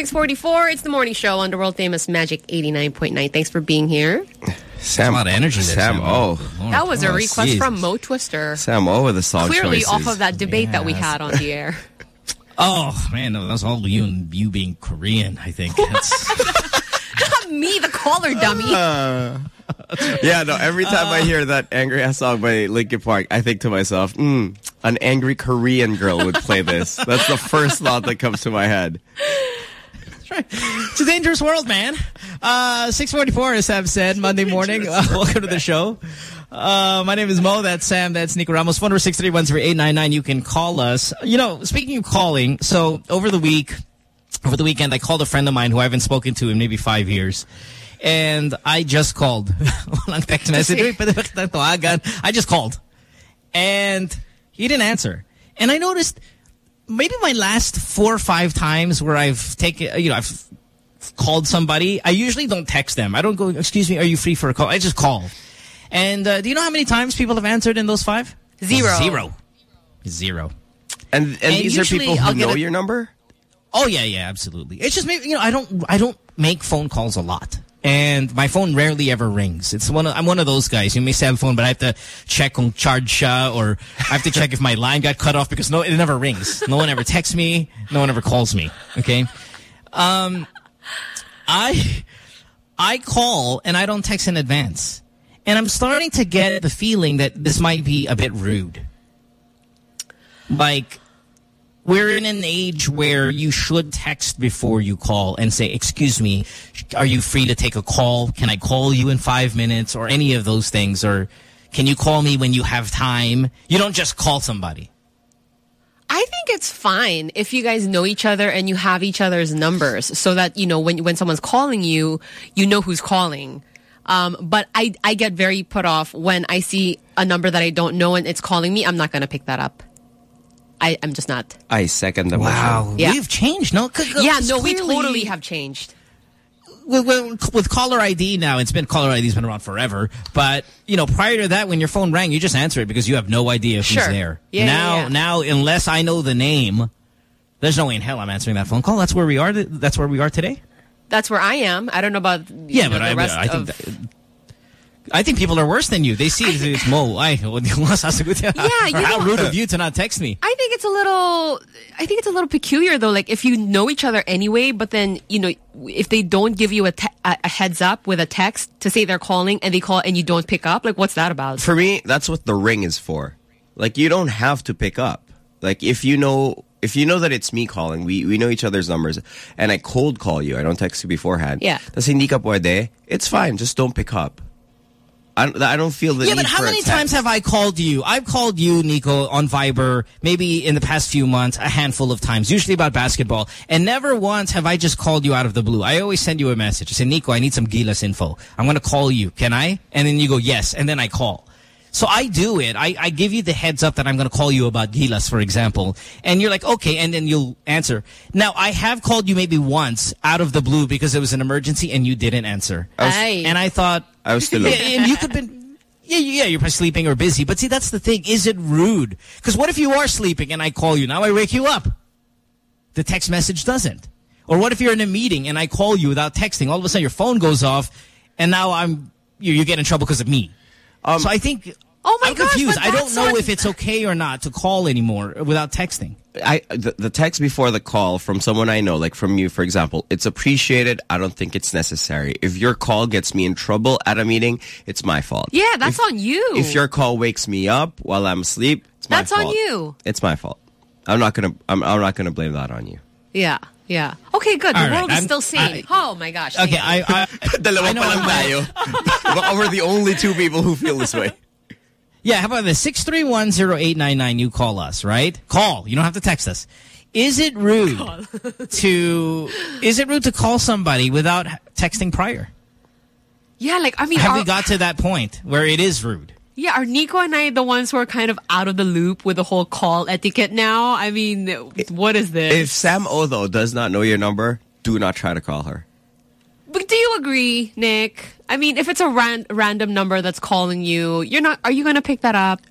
644. It's the morning show on the world famous Magic 89.9. Thanks for being here. Sam, a lot of energy there, Sam Sam. O. That was a Oh, request jeez. from Mo Twister. Sam O with the song Clearly choices. off of that debate that we had on the air. Oh man, that was all you and you being Korean. I think. That's, Not me, the caller dummy. Uh, yeah, no, every time I hear that angry ass song by Linkin Park, I think to myself, mm, an angry Korean girl would play this. That's the first thought that comes to my head. It's a dangerous world, man. Uh, 644, as Sam said, Monday morning. Uh, welcome to the show. Uh, my name is Mo. That's Sam. That's Nico Ramos. Phone number 631-0899. You can call us. You know, speaking of calling, so over the week, over the weekend, I called a friend of mine who I haven't spoken to in maybe five years. And I just called. Walang text message. Uy, pwede ba kitang tawagan? I just called. And he didn't answer. And I noticed maybe my last four or five times where I've taken, you know, I've called somebody, I usually don't text them. I don't go, excuse me, are you free for a call? I just call. And uh, do you know how many times people have answered in those five? Zero. Zero. Zero. And and, And these are people who I'll know a- your number? Oh yeah, yeah, absolutely. It's just maybe you know I don't I don't make phone calls a lot, and my phone rarely ever rings. It's one of, I'm one of those guys. You may cell phone, but I have to check on charge siya, or I have to check if my line got cut off because no, it never rings. No one ever texts me. No one ever calls me. Okay, um, I I call and I don't text in advance, and I'm starting to get the feeling that this might be a bit rude. Like we're in an age where you should text before you call and say, excuse me, are you free to take a call? Can I call you in five minutes or any of those things? Or can you call me when you have time? You don't just call somebody. I think it's fine if you guys know each other and you have each other's numbers so that, you know, when, when someone's calling you, you know who's calling. Um, but I, I get very put off when I see a number that I don't know and it's calling me. I'm not going to pick that up. I, I'm just not. I second the Wow. motion. Yeah. We've changed, no? C- c- uh, Yeah, no, we totally have changed. with, with, with caller ID now, it's been caller ID's been around forever. But you know, prior to that, when your phone rang, you just answer it because you have no idea Sure. who's there. Yeah, now, yeah, yeah. now, unless I know the name, there's no way in hell I'm answering that phone call. That's where we are. That's where we are today. That's where I am. I don't know about you Yeah, know, but the I, rest I think of- that, I think people are worse than you. They see it's, it's Mo. Ay, what you want us to do? Yeah, you Or how know- rude of you to not text me. I think it's a little. I think it's a little peculiar though. Like if you know each other anyway, but then you know if they don't give you a, te- a a heads up with a text to say they're calling and they call and you don't pick up, like what's that about? For me, that's what the ring is for. Like you don't have to pick up. Like if you know if you know that it's me calling, we we know each other's numbers, and I cold call you, I don't text you beforehand. Yeah. Tas hindi ka pwede, it's fine. Just don't pick up. I don't, I don't feel the yeah, need but how for many times have I called you? I've called you, Nico, on Viber, maybe in the past few months, a handful of times, usually about basketball. And never once have I just called you out of the blue. I always send you a message. I say, Nico, I need some Gilas info. I'm going to call you. Can I? And then you go, yes. And then I call. So I do it. I, I give you the heads up that I'm going to call you about Gilas, for example. And you're like, okay, and then you'll answer. Now, I have called you maybe once out of the blue because it was an emergency and you didn't answer. I was- And I thought... I was still Yeah, and you could have been... Yeah, yeah, you're probably sleeping or busy. But see, that's the thing. Is it rude? Because what if you are sleeping and I call you? Now I wake you up. The text message doesn't. Or what if you're in a meeting and I call you without texting? All of a sudden your phone goes off and now I'm you, you get in trouble because of me. Um, so I think... Oh my I'm gosh, confused. I don't know not- if it's okay or not to call anymore without texting. I the, the text before the call from someone I know, like from you, for example, it's appreciated. I don't think it's necessary. If your call gets me in trouble at a meeting, it's my fault. Yeah, that's If- on you. If your call wakes me up while I'm asleep, it's my That's on you. It's my fault. I'm not gonna. I'm, I'm not gonna blame that on you. Yeah, yeah. Okay, good. The All right, world is I'm- still sane. oh my gosh. Okay, thank I, you. I Dalawa know pa lang I'm- tayo. Baka we're the only two people who feel this way. Yeah, how about this? 6310899, you call us, right? Call. You don't have to text us. Is it rude to is it rude to call somebody without texting prior? Yeah, like I mean, have are, we got to that point where it is rude? yeah, are Nico and I the ones who are kind of out of the loop with the whole call etiquette now? I mean, what is this? If Sam O though does not know your number, do not try to call her. But do you agree, Nick? I mean, if it's a ran random number that's calling you, you're not. Are you going to pick that up?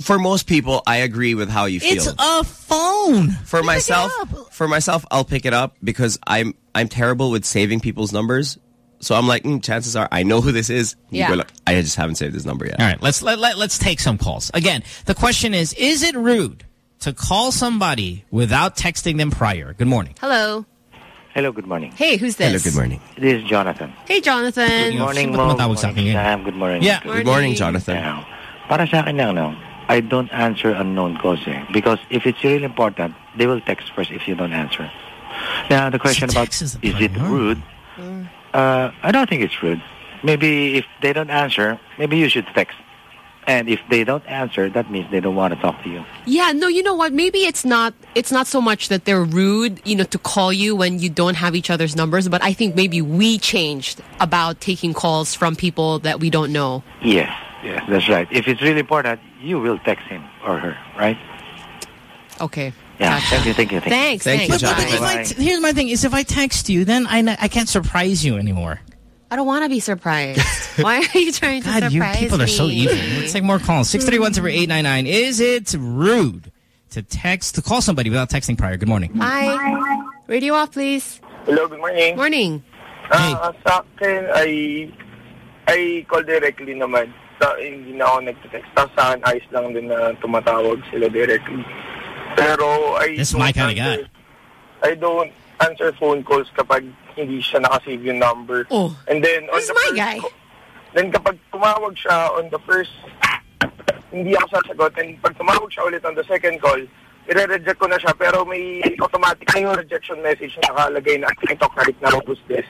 For most people, I agree with how you feel. It's a phone. for myself, for myself, I'll pick it up because I'm I'm terrible with saving people's numbers. So I'm like, mm, chances are I know who this is. Yeah. go, "Look, I just haven't saved this number yet. All right, let's let, let let's take some calls. Again, the question is is it rude to call somebody without texting them prior? Good morning. Hello. Hello, good morning. Hey, who's this? Hello, good morning. This is Jonathan. Hey, Jonathan. Good morning, Mo. Good sa morning, akin yun? Sam. Good morning. Yeah. Good morning, Jonathan. Yeah. Para sa akin lang, no, I don't answer unknown calls eh. Because if it's really important, they will text first if you don't answer. Now, the question about is it rude? Uh, I don't think it's rude. Maybe if they don't answer, maybe you should text. And if they don't answer, that means they don't want to talk to you. Yeah, no, you know what? Maybe it's not it's not so much that they're rude, you know, to call you when you don't have each other's numbers, but I think maybe we changed about taking calls from people that we don't know. Yes, yes, that's right. If it's really important, you will text him or her, right? Okay. Yeah, thank you, thank you, thank Thanks, you. thanks. But, but if I t- here's my thing: is if I text you, then I, I can't surprise you anymore. I don't want to be surprised. Why are you trying to God, you surprise people are so evil. Let's take more calls. Six three one zero eight nine nine. Is it rude to text to call somebody without texting prior? Good morning. Hi. Radio off, please. Hello, good morning. Morning. Ah, sa akin ay ay call directly naman. Sa hindi na ako nagte-text. Tapos sa akin, ayos lang din na tumatawag sila directly. Pero I This is my kind of guy. I don't answer phone calls kapag hindi siya nakasave yung number. Oh. And then on This the my first guy. then kapag tumawag siya on the first hindi ako sasagot and pag tumawag siya ulit on the second call i-reject ko na siya pero may automatic na yung rejection message na nakalagay na I talk right now who's this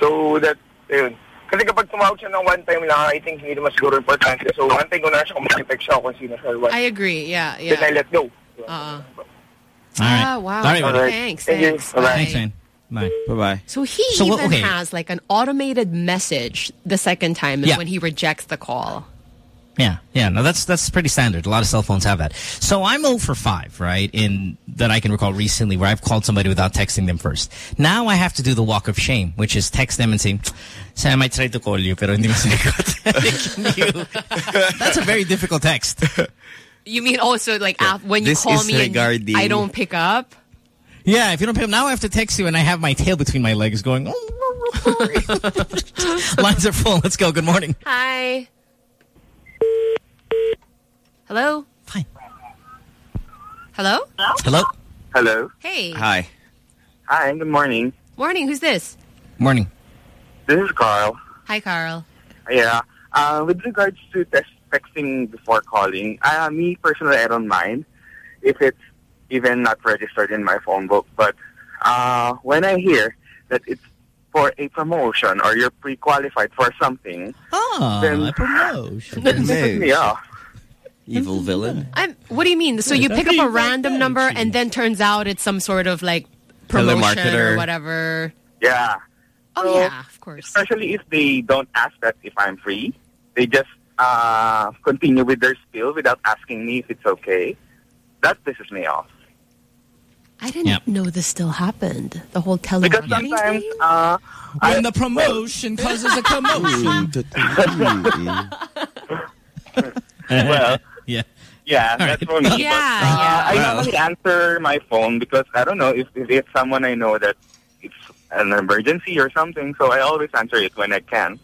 so that ayun kasi kapag tumawag siya ng one time lang I think hindi naman siguro importante so antay ko na siya kung makitext siya kung sino siya I agree. Yeah, then I yeah. let go Uh, All right. Ah, wow. All right, buddy. Thanks, Thank you. thanks. Bye-bye. Thanks, man. Bye. Mm-hmm. Bye bye. So he So, even okay. has like an automated message the second time Yeah. when he rejects the call. Yeah, yeah. No, that's that's pretty standard. A lot of cell phones have that. So I'm 0 for 5, right, in that I can recall recently where I've called somebody without texting them first. Now I have to do the walk of shame, which is text them and say, Sam, I tried to call you, pero hindi mo sinagot." Can you- That's a very difficult text. You mean oh, also like af- when you This call is me and regarding- I don't pick up? Yeah, if you don't pick up, now I have to text you and I have my tail between my legs going, oh. Lines are full. Let's go. Good morning. Hi. Hello? Fine. Hello? Hello? hello Hey. Hi. hi and good morning Morning. Who's this? Morning. this is Carl Hi, Carl. Yeah. Uh, with regards to text texting before calling, uh, me personally, I don't mind if it's even not registered in my phone book. But uh, when I hear that it's for a promotion or you're pre-qualified for something, Oh, then a promotion. it pisses me off. Evil villain. I'm, what do you mean? So you pick up a random number and then turns out it's some sort of like promotion or whatever. Yeah. Oh, So, yeah, of course. Especially if they don't ask that if I'm free. They just uh, continue with their spill without asking me if it's okay, that pisses me off. I didn't know this still happened. The whole telemarketing Because sometimes, uh, when the promotion causes a commotion. well, yeah. Yeah, that's for me. Yeah, but, uh, yeah. I Well. normally answer my phone because I don't know if, if it's someone I know that it's an emergency or something. So I always answer it when I can.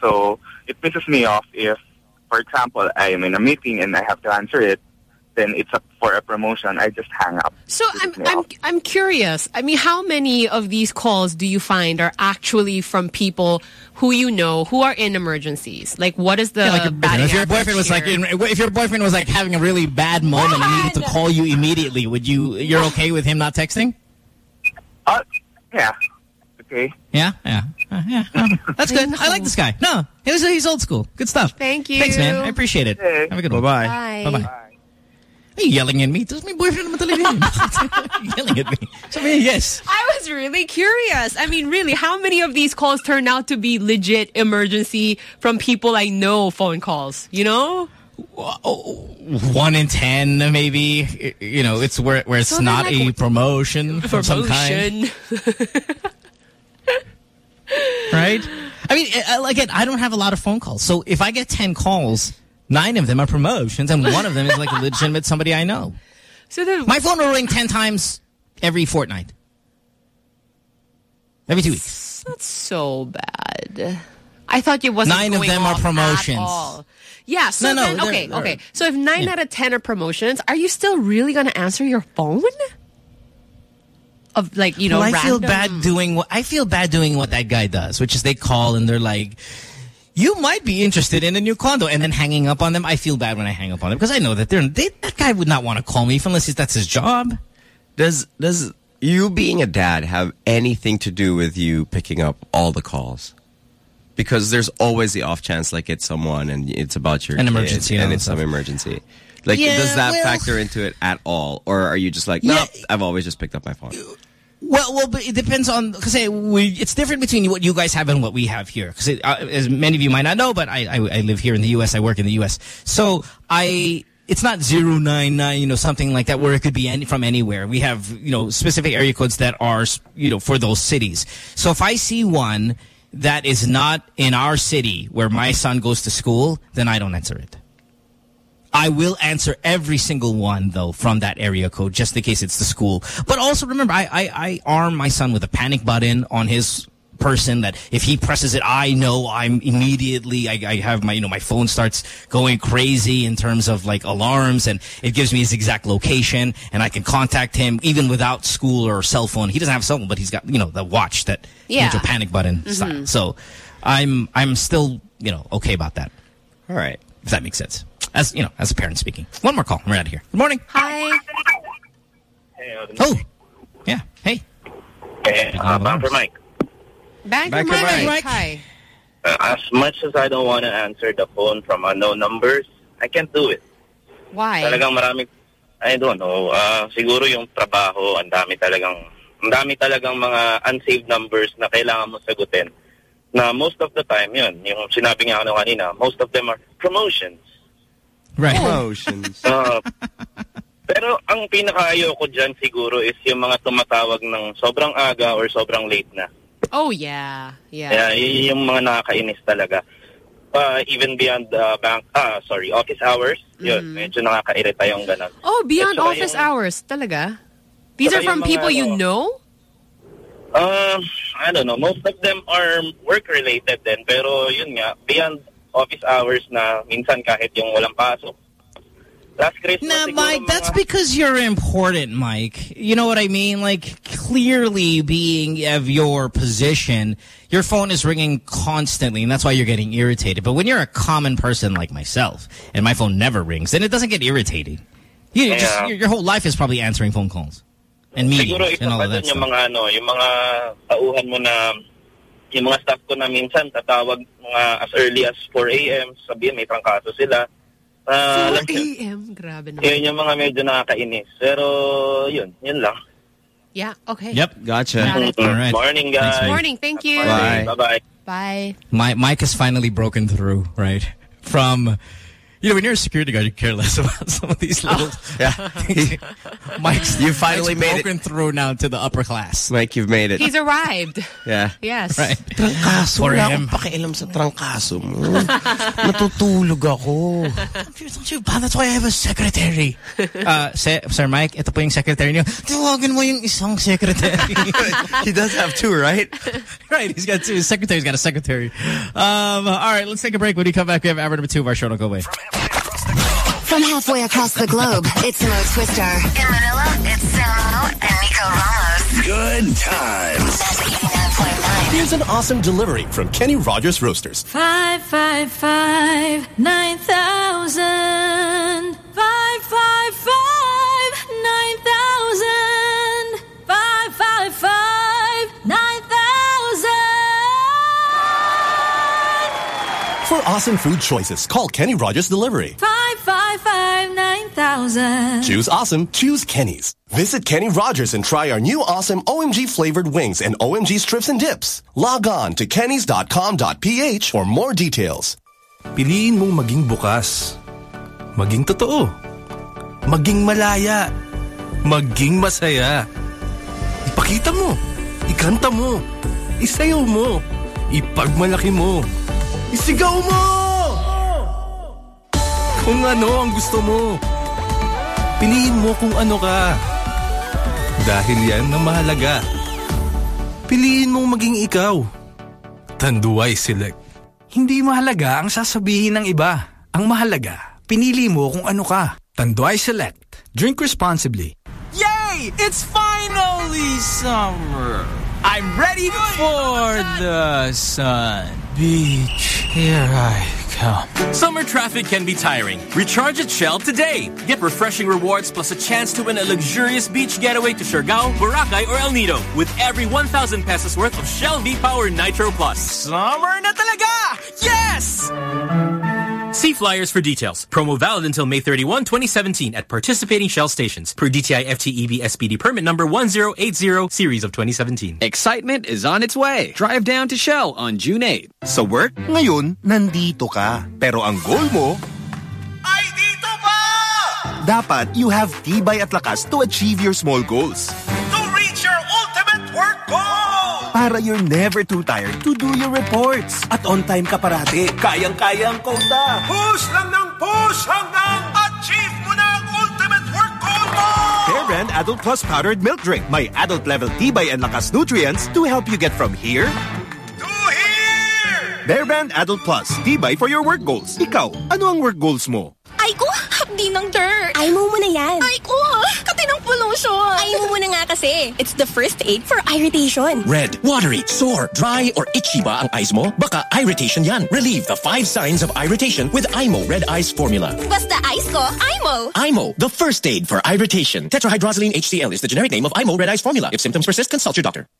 So it pisses me off if, for example, I am in a meeting and I have to answer it. Then it's up for a promotion. I just hang up. So I'm I'm I'm curious. I mean, how many of these calls do you find are actually from people who you know who are in emergencies? Like, what is the Yeah, like your if your boyfriend was like, here? in, if your boyfriend was like having a really bad moment and needed to call you immediately, would you? You're okay with him not texting? Uh, yeah. Okay. Yeah, yeah, Uh, yeah. uh, that's good. I like this guy. No, he's he's old school. Good stuff. Thank you. Thanks, man. I appreciate it. Have a good one. Bye-bye. Bye. Are you yelling at me? Does my boyfriend naman talaga yun? yelling at me. Niya, yes. I was really curious. I mean, really, how many of these calls turn out to be legit emergency from people I know phone calls? You know? One in ten, maybe. You know, it's where where it's So not like- a promotion, of some kind. Promotion. right? I mean, again, I don't have a lot of phone calls. So if I get 10 calls, nine of them are promotions, and one of them is like a legitimate somebody I know. So My phone will ring 10 times every fortnight. Every two weeks. That's so bad. I thought it wasn't Nine of them are promotions. Yeah, so No, no, then, they're- okay, they're- okay. So if nine out of ten are promotions, are you still really going to answer your phone? Of like, you know, well, I feel bad doing what I feel bad doing what that guy does, which is they call and they're like, "You might be interested in a new condo," and then hanging up on them. I feel bad when I hang up on them because I know that they're they, that guy would not want to call me unless that's his job. Does does you being a dad have anything to do with you picking up all the calls? Because there's always the off chance like it's someone and it's about your An emergency and and it's some emergency. Like Yeah, does that well- factor into it at all, or are you just like, no, Yeah. I've always just picked up my phone? Well, well, but it depends on because it's different between what you guys have and what we have here. Because uh, as many of you might not know, but I, I I live here in the U.S. I work in the U.S. So I it's not zero nine nine, you know, something like that where it could be any, from anywhere. We have you know specific area codes that are you know for those cities. So if I see one that is not in our city where my son goes to school, then I don't answer it. I will answer every single one, though, from that area code, just in case it's the school. But also remember, I, I, I arm my son with a panic button on his person that if he presses it, I know I'm immediately, I, I have my, you know, my phone starts going crazy in terms of like alarms and it gives me his exact location and I can contact him even without school or cell phone. He doesn't have a cell phone, but he's got, you know, the watch that, Yeah. with a panic button Mhm. style. So I'm, I'm still, you know, okay about that. All right. If that makes sense. As, you know, as a parent speaking. One more call. We're out of here. Good morning. Hi. Hey. Oh. Yeah. Hey. Eh, uh, Banker Mike. Banker, Banker Mike. Mike. Hi. Uh, as much as I don't want to answer the phone from unknown numbers, I can't do it. Why? Talagang marami, I don't know, uh, siguro yung trabaho, ang dami talagang, ang dami talagang mga unsaved numbers na kailangan mo sagutin. Na most of the time, yun, yung sinabi nga ano kanina, most of them are promotions. Right. Promotions. Uh, pero ang pinakaayaw ko dyan siguro is yung mga tumatawag ng sobrang aga or sobrang late na. Oh, yeah. Yeah. Yeah, yung mga nakakainis talaga. Uh, even beyond uh, bank, ah, sorry, office hours, yun, medyo nakakairita yung ganun. Oh, beyond saka office yung- hours. Talaga? These are from mga people you ano- know? Um, I don't know, most of them are work-related din, pero yun nga, beyond office hours na minsan kahit yung walang pasok. Last Christmas, Nah, Mike, that's mga- because you're important, Mike. You know what I mean? Like, clearly being of your position, your phone is ringing constantly, and that's why you're getting irritated. But when you're a common person like myself, and my phone never rings, then it doesn't get irritating. You Yeah. just, your, your whole life is probably answering phone calls. And meetings, Siguro and all of that dun yung stuff. mga ano, yung mga tauhan mo na yung mga staff ko na minsan tatawag mga as early as 4 a.m. Sabihin may trangkaso sila. Ah, alam 4 niyo, a.m. Grabe naman. yun yung mga medyo nakakainis. Pero yun, yun lang. Yeah, okay. Yep, gotcha. Got it. All right. Morning, guys. Thanks. Morning. Thank you. Bye. Bye-bye. Bye. My, Mike has finally broken through, right? from you know, when you're a security guard, you care less about some of these little. Yeah. Mike's, You finally Mike's made it. broken through now to the upper class. Mike, you've made it. He's arrived. yeah. Yes. Right. Trangkaso. For him. akong pakialam sa trangkaso mo. Natutulog ako. Don't you bother? That's why I have a secretary. uh, se Sir Mike, ito po yung secretary niyo. Tawagan mo yung isang secretary. he does have two, right? right, he's got two. His secretary's got a secretary. Um, all right, let's take a break. When we come back, we have hour number two of our show. Don't go away. From halfway across the globe, it's Mo Twister. In Manila, it's Samo and Nico Ramos. Good times. Here's an awesome delivery from Kenny Rogers Roasters. Five five five nine thousand. Awesome food choices, call Kenny Rogers Delivery. Five five five nine thousand. Choose awesome, choose Kenny's. Visit Kenny Rogers and try our new awesome OMG flavored wings and OMG strips and dips. Log on to kennys.com.ph for more details. Piliin mong maging bukas. Maging totoo. Maging malaya. Maging masaya. Ipakita mo. Ikanta mo. Isayaw mo. Ipagmalaki mo. Isigaw mo! Kung ano ang gusto mo. Piliin mo kung ano ka. Dahil yan ang mahalaga. Piliin mong maging ikaw. Tanduay Select. Hindi mahalaga ang sasabihin ng iba. Ang mahalaga, pinili mo kung ano ka. Tanduay Select. Drink responsibly. Yay! It's finally summer. I'm ready for the sun. Beach, here I come. Summer traffic can be tiring. Recharge at Shell today. Get refreshing rewards plus a chance to win a luxurious beach getaway to Siargao, Boracay, or El Nido with every 1,000 pesos worth of Shell V-Power Nitro Plus. Summer na talaga! Yes! See flyers for details. Promo valid until May 31, 2017 at participating Shell stations per DTI FTEB SPD permit number 1080 series of 2017. Excitement is on its way. Drive down to Shell on June 8. Sa work, ngayon, nandito ka. Pero ang goal mo, Ay, dito pa! dapat you have tibay at lakas to achieve your small goals. To reach your ultimate work goal! Para you're never too tired to do your reports. At on time ka parati. Kayang-kaya ang quota. Push lang ng push hanggang achieve mo na ang ultimate work goal mo! Bear Brand Adult Plus Powdered Milk Drink. May adult level tibay and lakas nutrients to help you get from here To here! Bear Brand Adult Plus. Tibay for your work goals. Ikaw, ano ang work goals mo? Ay ko, hapdi ng dirt. Ay mo muna yan. Ay ko, kati ng pollution. Ay mo muna nga kasi. It's the first aid for irritation. Red, watery, sore, dry, or itchy ba ang eyes mo? Baka irritation yan. Relieve the five signs of irritation with EyeMo Red Eyes Formula. Basta ice ko, EyeMo. EyeMo, the first aid for irritation. Tetrahydrozoline HCl is the generic name of EyeMo Red Eyes Formula. If symptoms persist, consult your doctor.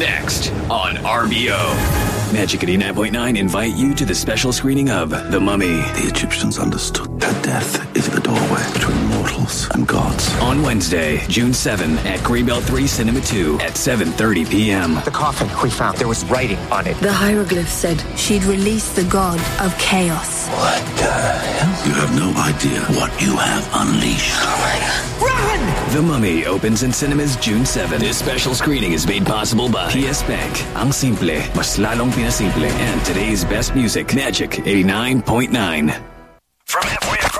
Next on RBO. Magic 89.9 invite you to the special screening of The Mummy. The Egyptians understood that death is the doorway between mortals and gods. On Wednesday, June 7 at Greenbelt 3 Cinema 2 at 7.30 p.m. The coffin we found, there was writing on it. The hieroglyph said she'd release the god of chaos. What the hell? You have no idea what you have unleashed. Oh the Mummy opens in cinemas June 7. This special screening is made possible by PS Bank. Ang simple, mas lalong pinasimple. And today's best music, Magic 89.9. From halfway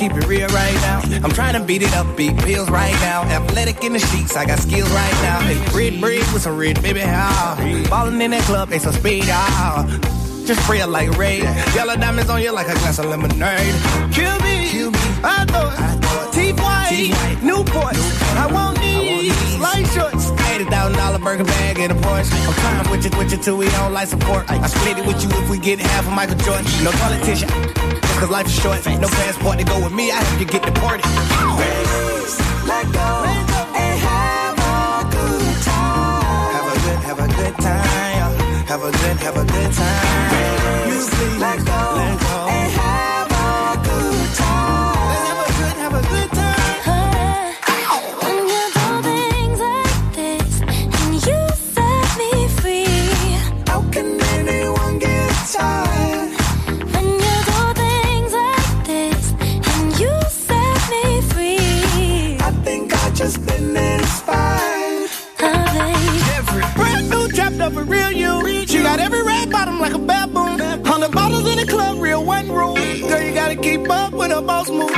Keep it real right now. I'm trying to beat it up, beat pills right now. Athletic in the sheets, I got skills right now. Hey, red bread with some red baby, ah. Ballin' in that club, they some speed, ah. just it like Ray. Yellow diamonds on you like a glass of lemonade. Kill me, Kill me. I thought, Teeth white, Newport. I won't need light shorts. Eighty thousand dollar burger bag in a Porsche. I'm trying with you, with you till we don't like support. I split it with you if we get half of Michael Jordan. No politician, cause life is short. No passport to go with me. I have to get deported. Let go and have a good time. Have a good, have a good time. Have a good, have a good time. You see, let go, with boss move.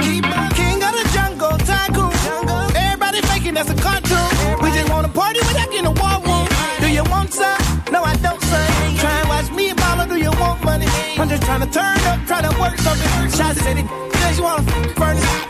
King of the jungle, tycoon. Everybody faking that's a cartoon. We just wanna party without getting a war room. Do you want some? No, I don't, son. Try and watch me ball or do you want money? I'm just trying to turn up, trying to work something. Shots said it, cause you wanna furnace.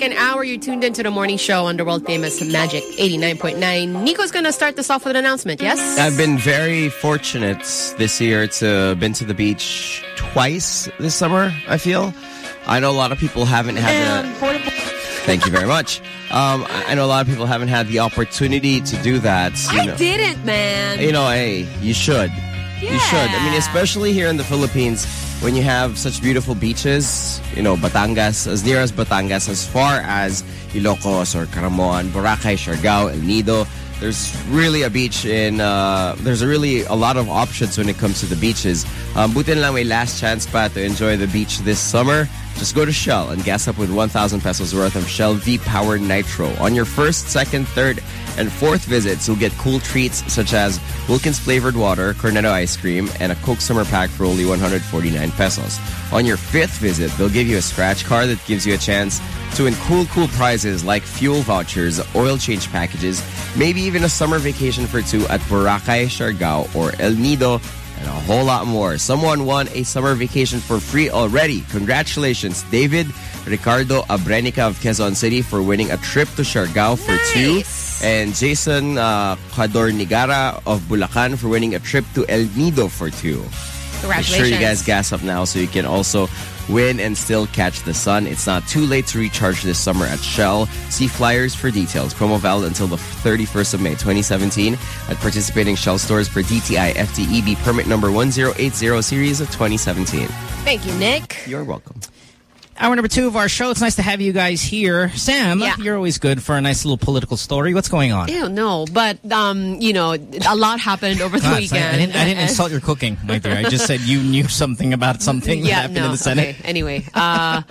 Second hour. You're tuned into the morning show on the world famous Magic 89.9. Nico's going to start this off with an announcement, yes? I've been very fortunate this year to been to the beach twice this summer, I feel. I know a lot of people haven't had the... Thank you very much. Um, I I know a lot of people haven't had the opportunity to do that. You I know. didn't, man. You know, hey, you should. Yeah. You should. I mean, especially here in the Philippines, when you have such beautiful beaches, you know, Batangas, as near as Batangas, as far as Ilocos or Caramoan, Boracay, Siargao, El Nido, there's really a beach in, uh, there's really a lot of options when it comes to the beaches. Um, buti na lang may last chance pa to enjoy the beach this summer. Just go to Shell and gas up with 1,000 pesos worth of Shell V-Power Nitro. On your first, second, third, and fourth visits, you'll get cool treats such as Wilkins flavored water, Cornetto ice cream, and a Coke summer pack for only 149 pesos. On your fifth visit, they'll give you a scratch card that gives you a chance to win cool, cool prizes like fuel vouchers, oil change packages, maybe even a summer vacation for two at Boracay, Siargao, or El Nido, and a whole lot more. Someone won a summer vacation for free already. Congratulations, David Ricardo Abrenica of Quezon City for winning a trip to Siargao for two. And Jason uh, Cador Nigara of Bulacan for winning a trip to El Nido for two. Congratulations. Make sure you guys gas up now so you can also win and still catch the sun. It's not too late to recharge this summer at Shell. See flyers for details. Promo valid until the 31st of May 2017 at participating Shell stores for DTI FTEB permit number 1080 series of 2017. Thank you, Nick. You're welcome. Hour number two of our show. It's nice to have you guys here. Sam, Yeah. you're always good for a nice little political story. What's going on? Ew, no, but um, you know, a lot happened over the Ah, weekend. sorry, I didn't, I didn't insult your cooking, my dear. I just said you knew something about something that happened no, in the Senate. Okay. Anyway, uh,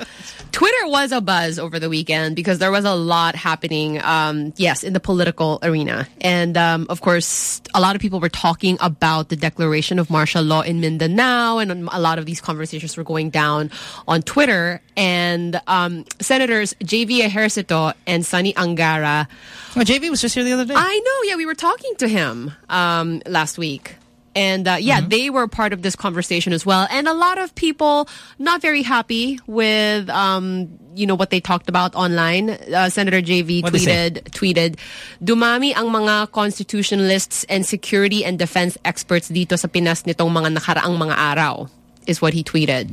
Twitter was a buzz over the weekend because there was a lot happening, um, yes, in the political arena. And, um, of course, a lot of people were talking about the declaration of martial law in Mindanao, and a lot of these conversations were going down on Twitter. And um, Senators J.V. Ejercito and Sonny Angara. Oh, JV was just here the other day. I know, yeah, we were talking to him um, last week. And uh, yeah, they were part of this conversation as well. And a lot of people not very happy with, um, you know, what they talked about online. Uh, Senator JV say? tweeted, tweeted, Dumami ang mga constitutionalists and security and defense experts dito sa Pinas nitong mga nakaraang mga araw, is what he tweeted.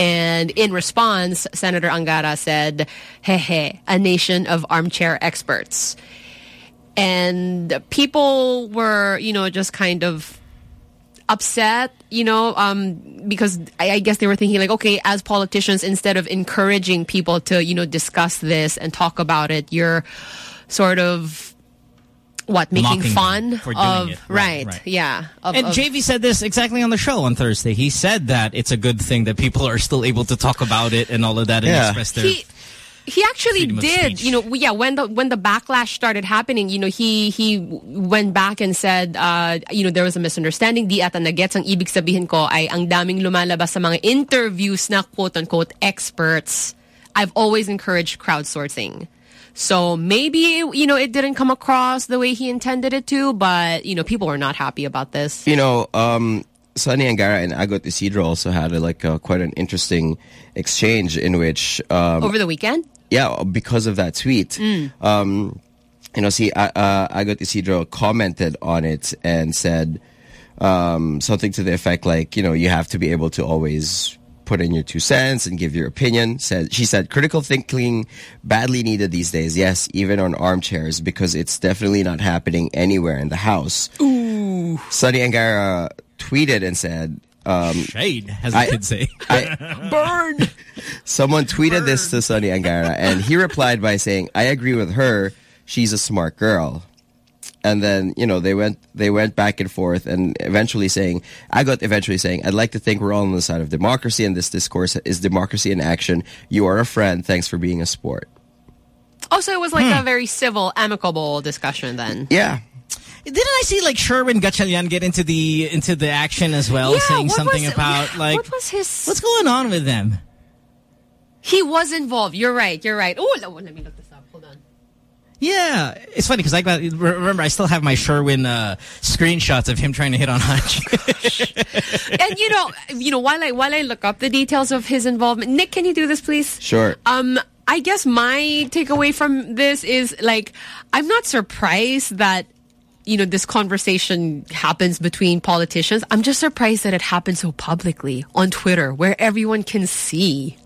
And in response, Senator Angara said, Hehe, a nation of armchair experts. And people were, you know, just kind of upset, you know, um, because I, I guess they were thinking like, okay, as politicians, instead of encouraging people to, you know, discuss this and talk about it, you're sort of what making fun for doing of it. right, Right, right. yeah. Of, and of- JV said this exactly on the show on Thursday. He said that it's a good thing that people are still able to talk about it and all of that and Yeah. express their... he he actually did you know yeah when the when the backlash started happening you know he he went back and said uh you know there was a misunderstanding di ata nagets ang ibig sabihin ko ay ang daming lumalabas sa mga interviews na quote unquote experts I've always encouraged crowdsourcing so maybe you know it didn't come across the way he intended it to but you know people were not happy about this You know, um, Sonny Angara and Agot Isidro also had a, like a, quite an interesting exchange in which um, over the weekend yeah, because of that tweet. Mm. Um, you know, see, uh, Agot Isidro commented on it and said um, something to the effect like, you know, you have to be able to always put in your two cents and give your opinion. Said she said critical thinking badly needed these days. Yes, even on armchairs because it's definitely not happening anywhere in the house. Ooh. Sonny Angara tweeted and said. Um, Shade, as the I- kids say. I, burn Someone tweeted this to Sonny Angara, and he replied by saying, "I agree with her. She's a smart girl." And then you know they went they went back and forth, and eventually saying, "Agot eventually saying, I'd like to think we're all on the side of democracy, and this discourse is democracy in action. You are a friend. Thanks for being a sport." oh so it was like Hmm. a very civil amicable discussion then Yeah. Didn't I see like Sherwin Gatchalian get into the into the action as well, Yeah, saying something was- about like what was his what's going on with them? He was involved. You're right. You're right. Oh, let, let me look this up. Hold on. Yeah, it's funny because I got remember I still have my Sherwin uh, screenshots of him trying to hit on Hutch. and you know, you know, while I while I look up the details of his involvement, Nick, can you do this, please? Sure. Um, I guess my takeaway from this is like, I'm not surprised that you know this conversation happens between politicians. I'm just surprised that it happens so publicly on Twitter, where everyone can see.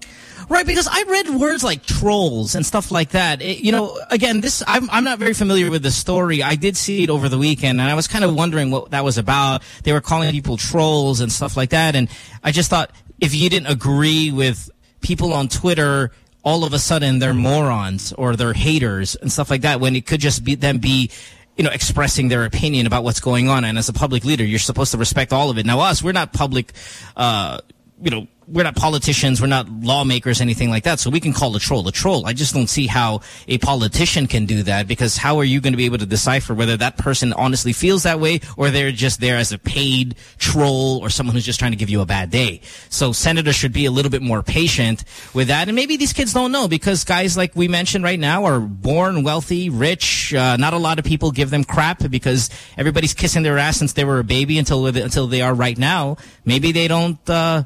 Right, because I read words like trolls and stuff like that. It- you know, again, this I'm I'm not very familiar with the story. I did see it over the weekend, and I was kind of wondering what that was about. They were calling people trolls and stuff like that, and I just thought if you didn't agree with people on Twitter, all of a sudden they're morons or they're haters and stuff like that. When it could just be them be you know, expressing their opinion about what's going on. And as a public leader, you're supposed to respect all of it. Now, us, we're not public, uh, you know, we're not politicians, we're not lawmakers, anything like that. So we can call a troll a troll. I just don't see how a politician can do that because how are you going to be able to decipher whether that person honestly feels that way or they're just there as a paid troll or someone who's just trying to give you a bad day. So senators should be a little bit more patient with that. And maybe these kids don't know because guys like we mentioned right now are born wealthy, rich. Uh, not a lot of people give them crap because everybody's kissing their ass since they were a baby until until they are right now. Maybe they don't, uh,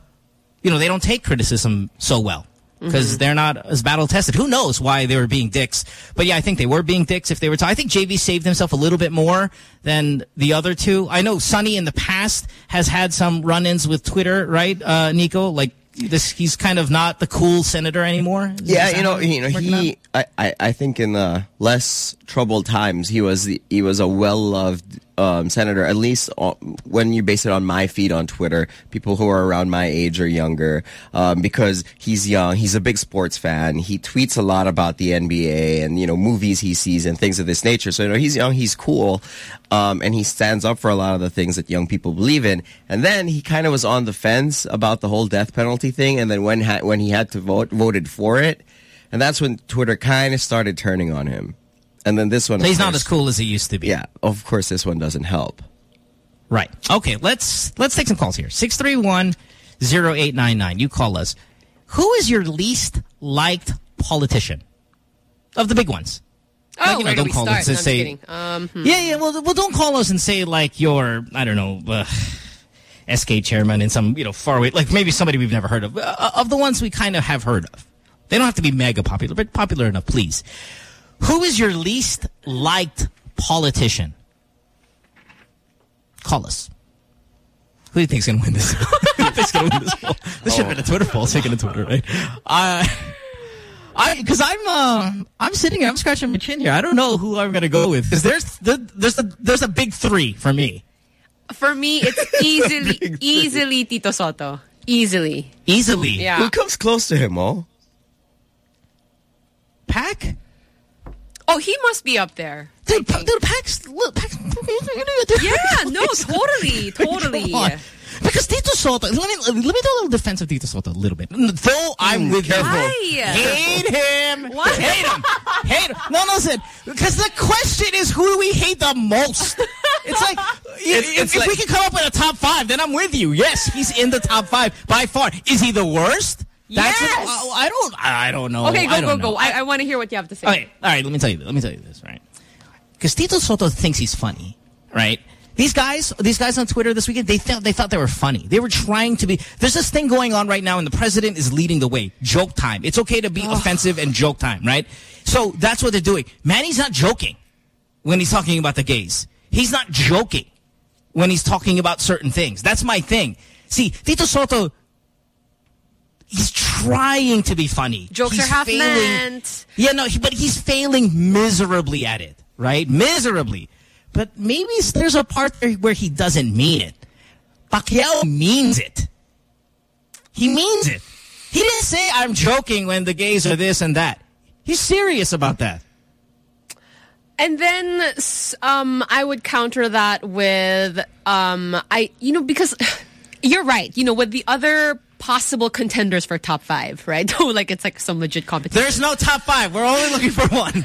you know, they don't take criticism so well because Mhm. they're not as battle tested. Who knows why they were being dicks? But yeah, I think they were being dicks if they were. I think JV saved himself a little bit more than the other two. I know Sonny in the past has had some run-ins with Twitter, right, uh, Nico? Like this, he's kind of not the cool senator anymore. Is Yeah, you know, you know, it's working out? he. I, I, I think in the less troubled times, he was the, he was a well loved um, senator. At least when you base it on my feed on Twitter, people who are around my age or younger, um, because he's young, he's a big sports fan. He tweets a lot about the NBA and you know movies he sees and things of this nature. So you know, he's young, he's cool, um, and he stands up for a lot of the things that young people believe in. And then he kind of was on the fence about the whole death penalty thing. And then when when he had to vote, voted for it And that's when Twitter kind of started turning on him. And then this one... So of he's not as cool as he used to be. Yeah, of course this one doesn't help. Right. Okay, let's let's take some calls here. 631-0899. You call us. Who is your least liked politician? Of the big ones. Oh, Like, you know, do don't call start? us and I'm say- Um, hmm. Yeah, yeah. Well, well, don't call us and say like you're, I don't know, uh, SK chairman in some, you know, faraway, like maybe somebody we've never heard of. Uh, of the ones we kind of have heard of. They don't have to be mega popular, but popular enough, please. Who is your least liked politician? Call us. Who do you think's going to win this? Who do you think's going to win this poll? This should have been a Twitter poll. Speaking of Twitter, right? Uh, I because I'm uh, I'm sitting here, I'm scratching my chin here. I don't know who I'm going to go with because there's the, there's a there's a big three for me. For me, it's easily, easily Tito Sotto. Easily. Easily. Yeah. Who comes close to him, oh? Pack? Oh, he must be up there. Dude, Pa- dude Pack's... Look, Pack's Yeah, no, totally, totally. Come. Because Tito Sotto, let me let me do a little defense of Tito Sotto a little bit. Though I'm mm, with you. Why? Hate him. What? Hate him. Hate him. No, no, listen. Because the question is who do we hate the most? It's like, if, it's if like- we can come up with a top five, then I'm with you. Yes, he's in the top five by far. Is he the worst? That's Yes. what- I, I don't. I don't know. Okay, go, go, know. go. I, I want to hear what you have to say. Okay, all right. Let me tell you. Let me tell you this. Right, because Tito Sotto thinks he's funny. Right. These guys, these guys on Twitter this weekend, they thought they thought they were funny. They were trying to be. There's this thing going on right now, and the president is leading the way. Joke time. It's okay to be offensive and joke time, right? So that's what they're doing. Manny's not joking when he's talking about the gays. He's not joking when he's talking about certain things. That's my thing. See, Tito Sotto, he's trying to be funny. Jokes He's are half failing- meant. yeah, no, he, but he's failing miserably at it, right? Miserably. But maybe there's a part there where he doesn't mean it. Pacquiao means it. He means it. He didn't say, I'm joking when the gays are this and that. He's serious about that. And then um, I would counter that with, um, I, you know, because you're right. You know, with the other possible contenders for top five, right? like it's like some legit competition. There's no top five. We're only looking for one.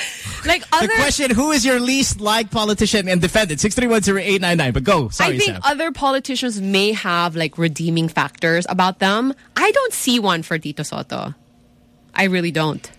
like the question, who is your least liked politician and defendant? 6310899. But go. Sorry, I think Sam. other politicians may have like redeeming factors about them. I don't see one for Tito Sotto. I really don't.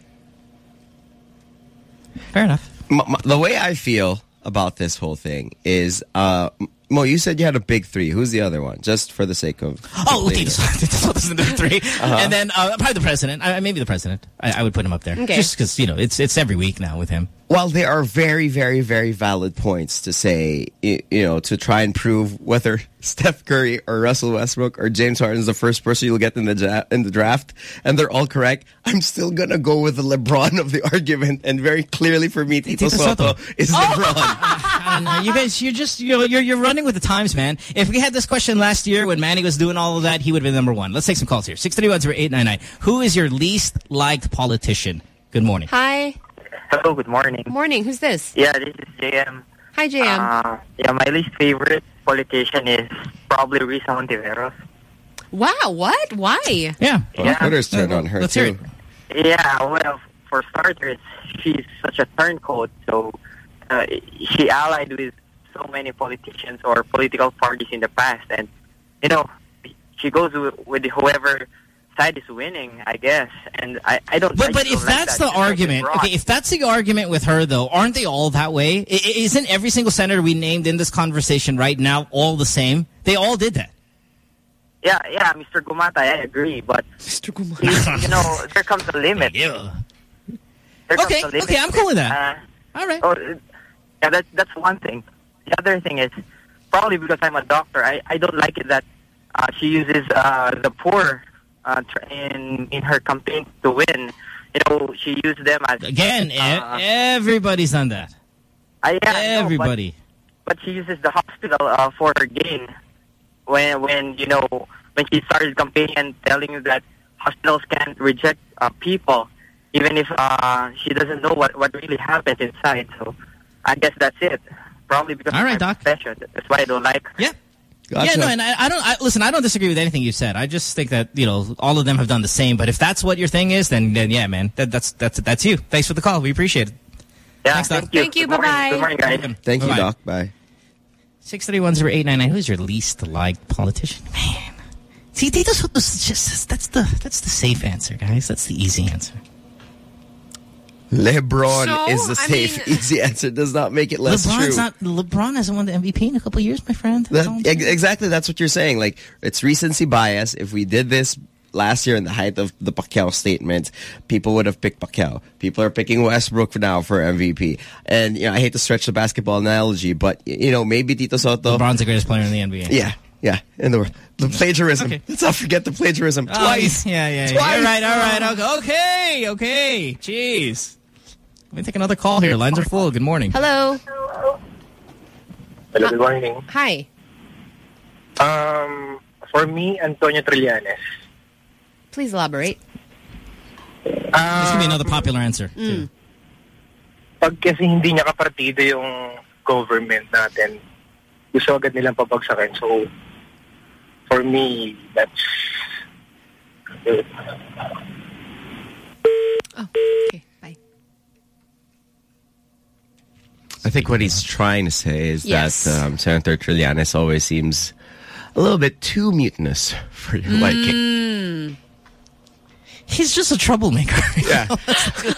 Fair enough. M- m- the way I feel about this whole thing is, uh, Mo, you said you had a big three. Who's the other one? Just for the sake of... Oh, Tito Sotto's the number 3 Uh-huh. And then uh, probably the president. I, maybe the president. I, I would put him up there. Okay. Just because, you know, it's it's every week now with him. Well, there are very, very, very valid points to say, you know, to try and prove whether Steph Curry or Russell Westbrook or James Harden is the first person you'll get in the in the draft, and they're all correct. I'm still gonna go with the LeBron of the argument, and very clearly for me, Tito, Tito Sotto, Sotto. is LeBron. I don't know. You guys, you're just you're, you're you're running with the times, man. If we had this question last year when Manny was doing all of that, he would have been number one. Let's take some calls here. Six three one zero eight nine nine. Who is your least liked politician? Good morning. Hi. Hello, good morning. Morning. Who's this? Yeah, this is JM. Hi, JM. Uh, yeah, my least favorite politician is probably Risa Hontiveros. wow. What? Why? Yeah. Well, Yeah. Twitter's turned on her Let's hear too. it. Yeah, well, for starters, she's such a turncoat, so uh, she allied with so many politicians or political parties in the past, and you know, she goes with, with whoever side is winning, I guess. And I, I don't. I But but if that's that. the argument, okay, if that's the argument with her though, aren't they all that way? I, i- isn't every single senator we named in this conversation right now all the same? They all did that. Yeah, yeah, Mr. Gumata, I agree, but Mr. Gumata, you know, there comes a limit. Yeah. There Okay, okay, I'm cool with that. Uh, All right. Oh, uh, yeah, that's that's one thing. The other thing is probably because I'm a doctor, I, I don't like it that uh, she uses uh, the poor uh, in in her campaign to win. You know, she used them as Again, e- Uh, everybody's done that. I, yeah, I know, but- Everybody. but she uses the hospital uh, for her gain. When when you know when she started campaigning and telling you that hospitals can't reject uh, people, even if uh, she doesn't know what what really happens inside. So I guess that's it. Probably because All of right, my Doc. profession. That's why I don't like. her. Yeah. Yeah, no, and I, I don't. I, listen, I don't disagree with anything you said. I just think that you know all of them have done the same. But if that's what your thing is, then then yeah, man, that, that's that's that's you. Thanks for the call. We appreciate it. Yeah, Thanks, Doc. thank you. Thank you. Good morning. Bye-bye. Good morning, guys. Thank you, Bye-bye. Doc. Bye. Six thirty one zero eight nine nine. Who's your least liked politician? Man, see, Tito Sotto's just that's the that's the safe answer, guys. That's the easy answer. LeBron So, is the I safe, mean- easy answer. Does not make it less LeBron's true. not. LeBron hasn't won the MVP in a couple of years, my friend. That's That, ex- exactly, that's what you're saying. Like, it's recency bias. If we did this last year in the height of the Pacquiao statement, people would have picked Pacquiao. People are picking Westbrook now for MVP. And, you know, I hate to stretch the basketball analogy, but, you know, maybe Tito Sotto. LeBron's the greatest player in the NBA. Yeah, yeah, in the world. The plagiarism. Let's not forget the plagiarism. Oh, Twice. Yeah, yeah, yeah. Twice. All right, all right. Okay, okay. okay. Jeez. Let me take another call here. Lines are full. Good morning. Hello. Hello, good morning. Hi. Um, for me, Antonio Trillanes. Please elaborate. This could be another popular answer. Mm. Pag kasi hindi niya kapartido yung government natin, gusto agad nilang pabagsakin. So, for me, that's... Okay. I think what he's trying to say is Yes. that um, Senator Trillanes always seems a little bit too mutinous for your liking. Mm. He's just a troublemaker. Yeah.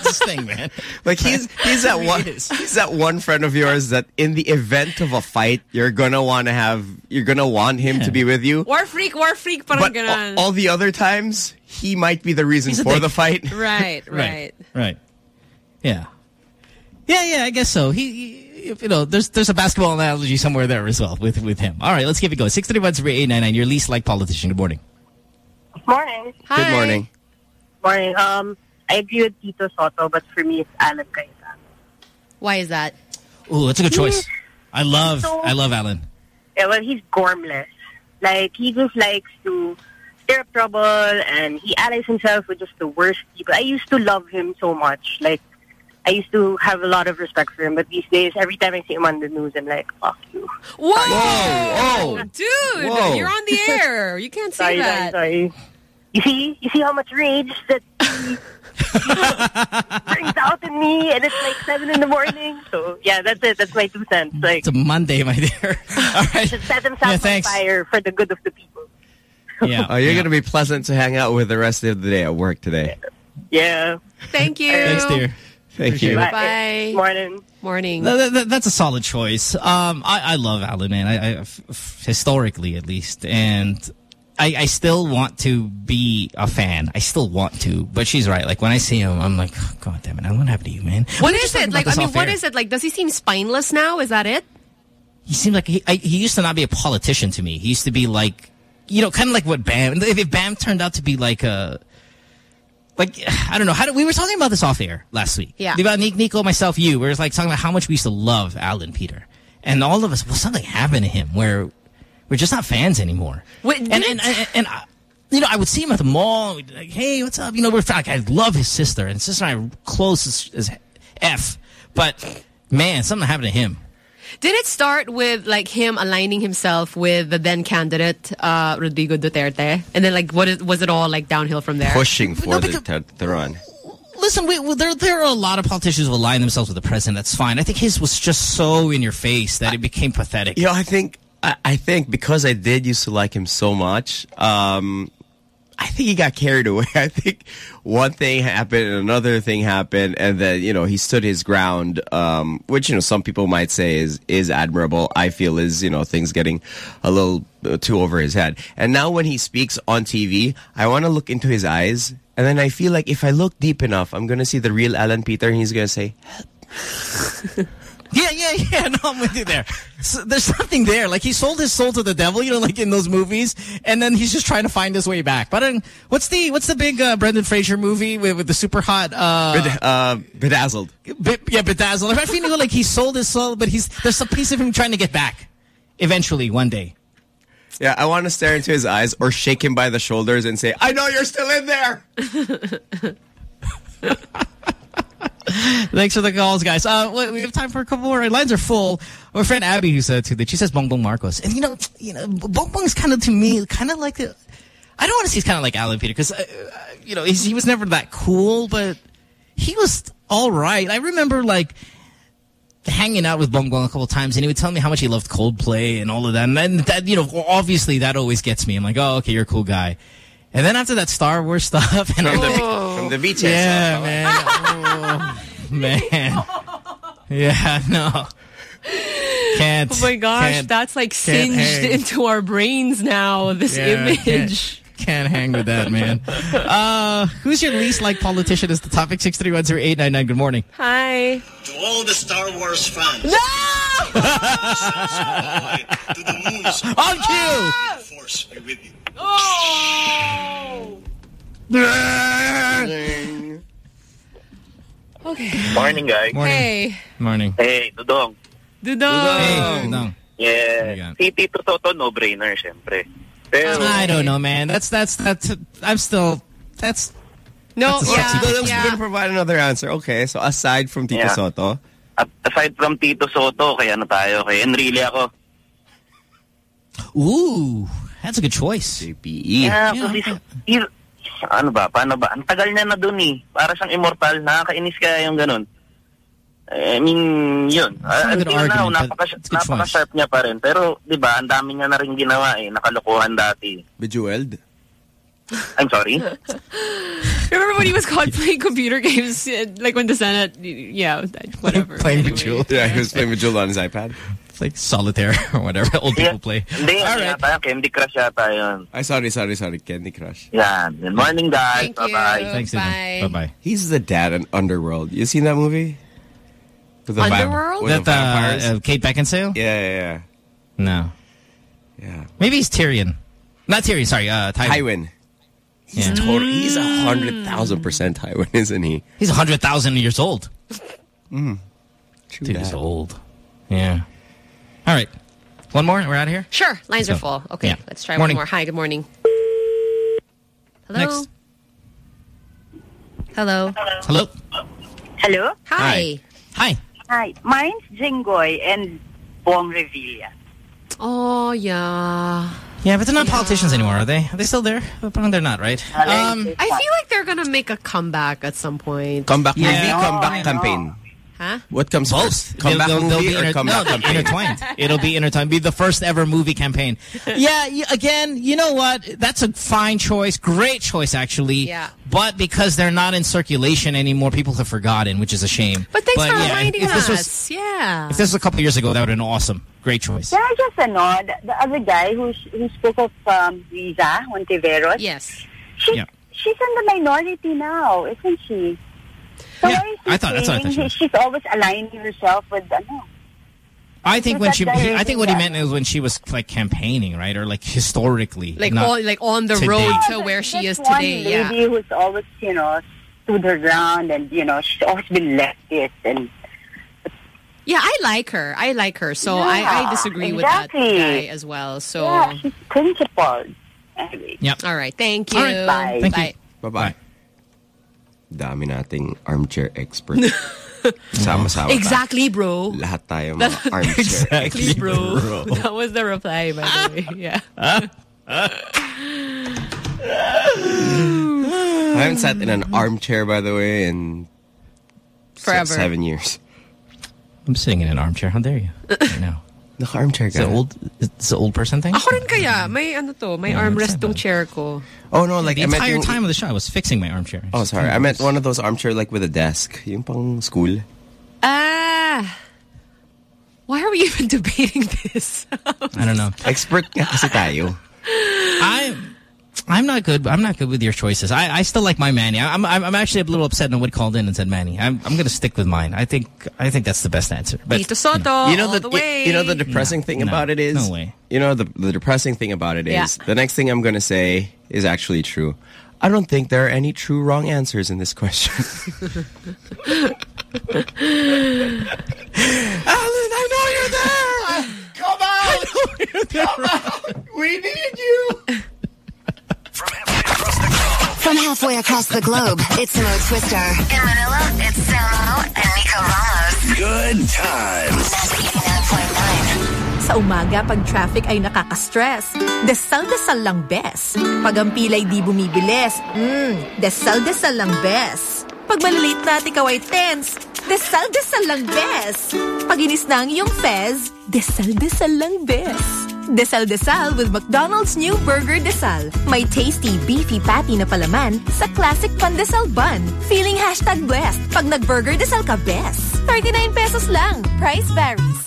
This thing, man. Like he's he's that one he's that one friend of yours that in the event of a fight you're gonna want to have you're gonna want him to be with you. War freak, war freak, parang But ganon. all, all the other times he might be the reason He's for dick. the fight. Right, right. Right. Yeah. Yeah, yeah, I guess so. He, he you know, there's there's a basketball analogy somewhere there as well with with him. All right, let's keep it going. Six thirty one three eight nine nine. Your least like politician. Good morning. Morning. Good morning. Morning. Um, I agree with Tito Sotto, but for me, it's Alan Cayetano. Why is that? Oh, that's a good choice. I love So- I love Alan. Yeah, well, he's gormless. Like, he just likes to stir up trouble, and he allies himself with just the worst people. I used to love him so much. Like, I used to have a lot of respect for him, but these days, every time I see him on the news, I'm like, fuck you. Whoa! Whoa! Dude, Whoa. you're on the air. You can't say Sorry, that. sorry, sorry. You see, you see how much rage that he brings out in me, and it's like seven in the morning. So yeah, that's it. That's my two cents. Like, It's a Monday, my dear. All right. just set himself Yeah, on fire for the good of the people. Yeah. Oh, you're gonna be pleasant to hang out with the rest of the day at work today. Yeah. Thank you. Thanks, dear. Thank you. Bye. Bye. Morning. Morning. Th- th- th- that's a solid choice. Um, I, I love Alan, man. I, I f- f- historically, at least, and I, I still want to be a fan. I still want to, but she's right. Like when I see him, I'm like, oh, God damn it, what happened to you, man? What We were is just talking it? Like, I mean, off what air. is it? Like, does he seem spineless now? Is that it? He seemed like he, I, he used to not be a politician to me. He used to be like, you know, kind of like what Bam. If if Bam turned out to be like a, like I don't know. How do we were talking about this off air last week? Yeah. About Nick, Nico, myself, you. We were like talking about how much we used to love Alan Peter, and all of us. Well, something happened to him where we're just not fans anymore. Wait, and and, and, and I, you know, I would see him at the mall. We'd be like, hey, what's up? You know, we're like, I love his sister, and his sister and I are close as, as f. But man, something happened to him. Did it start with like him aligning himself with the then candidate uh, Rodrigo Duterte, and then like what is, was it all like downhill from there? Pushing for the, the, the run. Listen, we, well, there there are a lot of politicians who align themselves with the president. That's fine. I think his was just so in your face that it became pathetic. You know, I think I, I think because I did used to like him so much, um, I think he got carried away. I think one thing happened and another thing happened, and then you know he stood his ground, um, which you know some people might say is is admirable. I feel is you know things getting a little uh, too over his head. And now when he speaks on TV, I want to look into his eyes, and then I feel like if I look deep enough, I'm gonna see the real Alan Peter, and he's gonna say, Yeah, yeah, yeah. No, I'm with you there. So there's something there. Like he sold his soul to the devil, you know, like in those movies, and then he's just trying to find his way back. But um, what's the what's the big uh, Brendan Fraser movie with, with the super hot? Uh, Bed- uh, bedazzled. Be- yeah, bedazzled. I'm feeling like he sold his soul, but he's there's a piece of him trying to get back eventually one day. Yeah, I want to stare into his eyes or shake him by the shoulders and say, I know you're still in there. Thanks for the calls, guys. Uh, we have time for a couple more. Our lines are full. My friend Abby who said to that she says Bongbong Marcos, and you know, you know, Bongbong is kind of to me kind of like the. I don't want to say he's kind of like Alan Peter because, uh, uh, you know, he was never that cool, but he was all right. I remember like hanging out with Bongbong a couple times, and he would tell me how much he loved Coldplay and all of that. And then that, you know, obviously that always gets me. I'm like, oh, okay, you're a cool guy. And then after that Star Wars stuff, and From the, oh, from the VTS. yeah, stuff. man, oh, man, yeah, no, can't. Oh my gosh, that's like singed into our brains now, this Yeah, image. Can't, can't hang with that, man. Uh, who's your least liked politician is the topic 6310899. Good morning. Hi. To all the Star Wars fans. No! to the moons. On cue! Force be with you. Oh! Okay. Morning, guys. Morning. Hey. Morning. Hey, Dudong. Dudong. Hey, Dudong. Yeah. Si Tito Sotto, no-brainer, syempre. Pero, I don't know, man. That's, that's, that's, I'm still, that's, No, That's yeah, sexy- I was going to provide another answer. Okay, so aside from Tito Yeah. Sotto, aside from Tito Sotto, kaya ano tayo, kay Enrile ako. ooh, that's a good choice. JPE. Yeah, kasi he's, he's, ano ba, paano ba? Ang tagal niya na dun eh. Para siyang immortal, nakakainis kaya yung ganun. I mean, yun. It's not a good Until now, argument, but napaka, it's a good napaka-sharp niya pa rin. Pero, di ba, ang dami niya na rin ginawa eh. Nakalokohan dati. Bejeweled. I'm sorry? Remember when he was caught playing computer games, uh, like when the Senate, yeah, whatever. Playing Bejeweled. Yeah, he was playing Bejeweled on his iPad. It's like solitaire or whatever old people play. Hindi, ano yata, Candy Crush yata yun. I sorry, sorry, sorry. Candy Crush. Yeah. Good morning, guys. Bye-bye. Thanks, Bye. Bye-bye. He's the dad in Underworld. You seen that movie? With the vamp- Underworld? with the uh, uh, Kate Beckinsale? Yeah, yeah, yeah. No. Yeah. Maybe he's Tyrion. Not Tyrion, sorry, uh, Tywin. Tywin. He's Yeah. total, He's a hundred thousand percent Tywin, isn't he? He's a 100,000 years old. Mm. Dude, he's old. Yeah. All right. One more, we're out of here? Sure, lines So, are full. Okay, yeah. let's try Morning. one more. Hi, good morning. Hello? Next. Hello? Hello? Hello? Hi. Hi. Hi. Mine's Jingoy and Bong Revilla. Oh, yeah. Yeah, but they're not politicians anymore, are they? Are they still there? Apparently they're not, right? Um, I feel like they're going to make a comeback at some point. Comeback Yeah. movie, No, comeback no. campaign. Huh? What comes first? Comeback they'll, they'll, movie be or inter- comeback no, they'll campaign? intertwined. It'll be intertwined. Be the first ever movie campaign. yeah, y- again, you know what? That's a fine choice. Great choice, actually. Yeah. But because they're not in circulation anymore, people have forgotten, which is a shame. But thanks for yeah, reminding if this us. was yeah. if this was a couple years ago, that would have been awesome. Great choice. Can I just ano, the, the other guy who who spoke of um, Risa Hontiveros? Yes. She, Yeah. She's in the minority now, isn't she? So Yeah, why is he I thought- that's what I thought she was. She's always aligning herself with ano. I think when she, he, I think what he meant is when she was like campaigning, right, or like historically, Like not on, like on the today. road to where she is This one today. lady Yeah. who's always, you know, stood her ground and, you know, she's always been leftist and Yeah, I like her. I like her. So I, I Yeah, disagree with that guy as well. So yeah, she's principled. Anyway. Yep. all right, thank you. All right, bye. Thank Bye. you. Bye-bye. Dami nating armchair expert. Sama-sama. Exactly, bro. Lahat tayo mga armchair Exactly, bro. bro. that was the reply, by the way. Yeah. I haven't sat in an armchair, by the way, in se- Forever. seven years. I'm sitting in an armchair. How dare you? Right now. The armchair It's the guy. old, it's the old person thing. Ako rin kaya. May ano to, may armrest tong chair ko. Oh no, like the I entire yung- time of the show, I was fixing my armchair. Oh, sorry. I meant one of those armchair like with a desk. Yung pang school. Ah. Why are we even debating this? I don't know. Expert nga kasi tayo. I, I'm not good. I'm not good with your choices. I, I still like my Manny. I'm, I'm, I'm actually a little upset. Nobody called in and said Manny. I'm, I'm going to stick with mine. I think, I think that's the best answer. But Tito Sotto, you know all the, the way. you know the depressing No, thing no, about it is no way. You know the the depressing thing about it is Yeah. the next thing I'm gonna say is actually true. I don't think there are any true wrong answers in this question. Alan, I know you're there. Come out. Come out. We need you. From halfway across the globe, it's Mo Twister. In Manila, it's Samo and Nico Ramos. Good times. That's 89.9 Sa umaga, pag traffic ay nakaka-stress. Desal-desal lang best. Pag ang pilay di bumibilis, mmm, desal-desal lang best. Pag malilate na at ikaw ay tense, desal-desal lang best. Pag inis na ang iyong fez, desal-desal lang best. Desal-desal with McDonald's new Burger Desal. May tasty, beefy patty na palaman sa classic pandesal bun. Feeling hashtag blessed pag nag-Burger Desal ka best. 39 pesos lang. Price varies.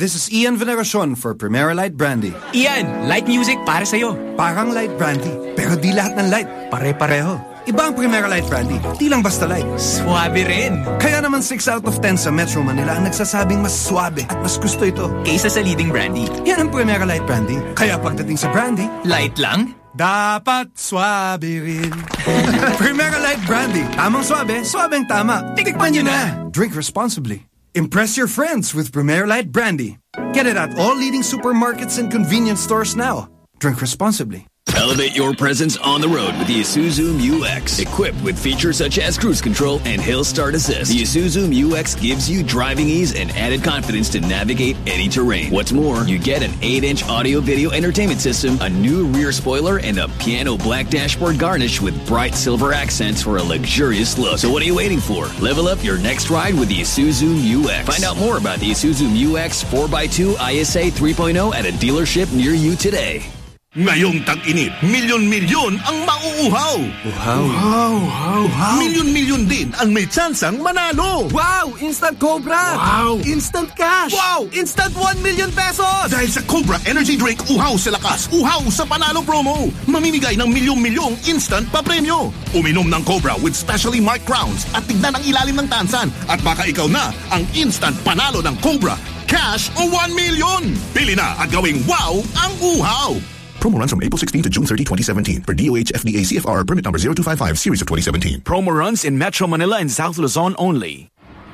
This is Ian Veneracion for Primera Light Brandy. Ian, light music para sa'yo. Parang light brandy, pero di lahat ng light. Pare-pareho. Iba ang Primera Light Brandy, di lang basta light. Swabe rin. Kaya naman 6 out of 10 sa Metro Manila ang nagsasabing mas swabe at mas gusto ito. Kaysa sa leading brandy. Yan ang Primera Light Brandy. Kaya pagdating sa brandy, Light lang? dapat swabe rin. Primera Light Brandy. Tamang swabe, swabeng tama. Tikman nyo na. Drink responsibly. Impress your friends with Primera Light Brandy. Get it at all leading supermarkets and convenience stores now. Drink responsibly. Elevate your presence on the road with the Isuzu Mu-X. Equipped with features such as cruise control and hill start assist, the Isuzu Mu-X gives you driving ease and added confidence to navigate any terrain. What's more, you get an 8-inch audio-video entertainment system, a new rear spoiler, and a piano black dashboard garnish with bright silver accents for a luxurious look. So what are you waiting for? Level up your next ride with the Isuzu Mu-X. Find out more about the Isuzu Mu-X 4x2 ISA 3.0 at a dealership near you today. Ngayong tag-init, milyon-milyon ang mauuhaw. Uhaw. Uhaw, uhaw, uhaw. Milyon-milyon din ang may tsansang manalo. Wow! Instant Cobra! Wow! Instant cash! Wow! Instant 1 million pesos! Dahil sa Cobra Energy Drink, uhaw sa lakas, uhaw sa panalo promo. Mamimigay ng milyong-milyong instant pa-premyo. Uminom ng Cobra with specially marked crowns at tignan ang ilalim ng tansan. At baka ikaw na ang instant panalo ng Cobra. Cash o 1 million. Pili na at gawing wow ang uhaw. Promo runs from April 16 to June 30, 2017. For DOH FDA CFR permit number 0255 series of 2017. Promo runs in Metro Manila and South Luzon only.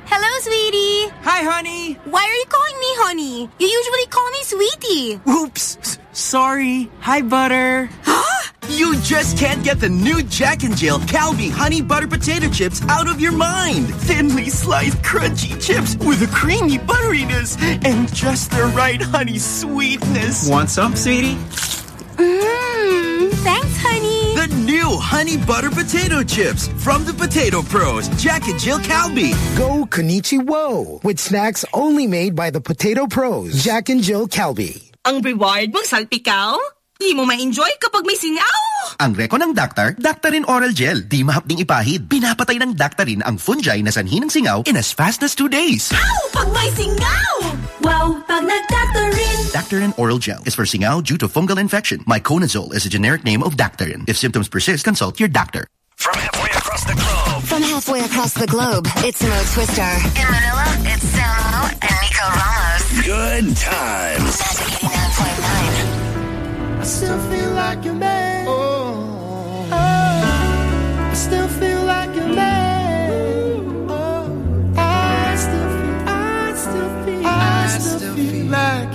Hello, sweetie. Hi, honey. Why are you calling me honey? You usually call me sweetie. Oops. S- Sorry. Hi, Butter. you just can't get the new Jack and Jill Calbee Honey Butter Potato Chips out of your mind. Thinly sliced, crunchy chips with a creamy butteriness and just the right honey sweetness. Want some, sweetie? Mmm, thanks, honey. The new Honey Butter Potato Chips from the Potato Pros, Jack and Jill Calbee. Go Konichiwo with snacks only made by the Potato Pros, Jack and Jill Calbee. Ang reward mong salpikaw? Di mo ma-enjoy kapag may singaw. Ang reko ng Daktar, Daktarin Oral Gel. Di mahapding ipahid. Pinapatay ng Daktarin ang fungi na sanhi ng singaw in as fast as two days. Ow! Pag may singaw! Wow! Pag nagdaktarin! Daktarin Oral Gel is for singaw due to fungal infection. Miconazole is a generic name of Daktarin. If symptoms persist, consult your doctor. From halfway across the globe. From halfway across the globe, it's Mo Twister. In Manila, it's Samo and Nico Ramos. Good times. Magic 89.9. I still feel like a man.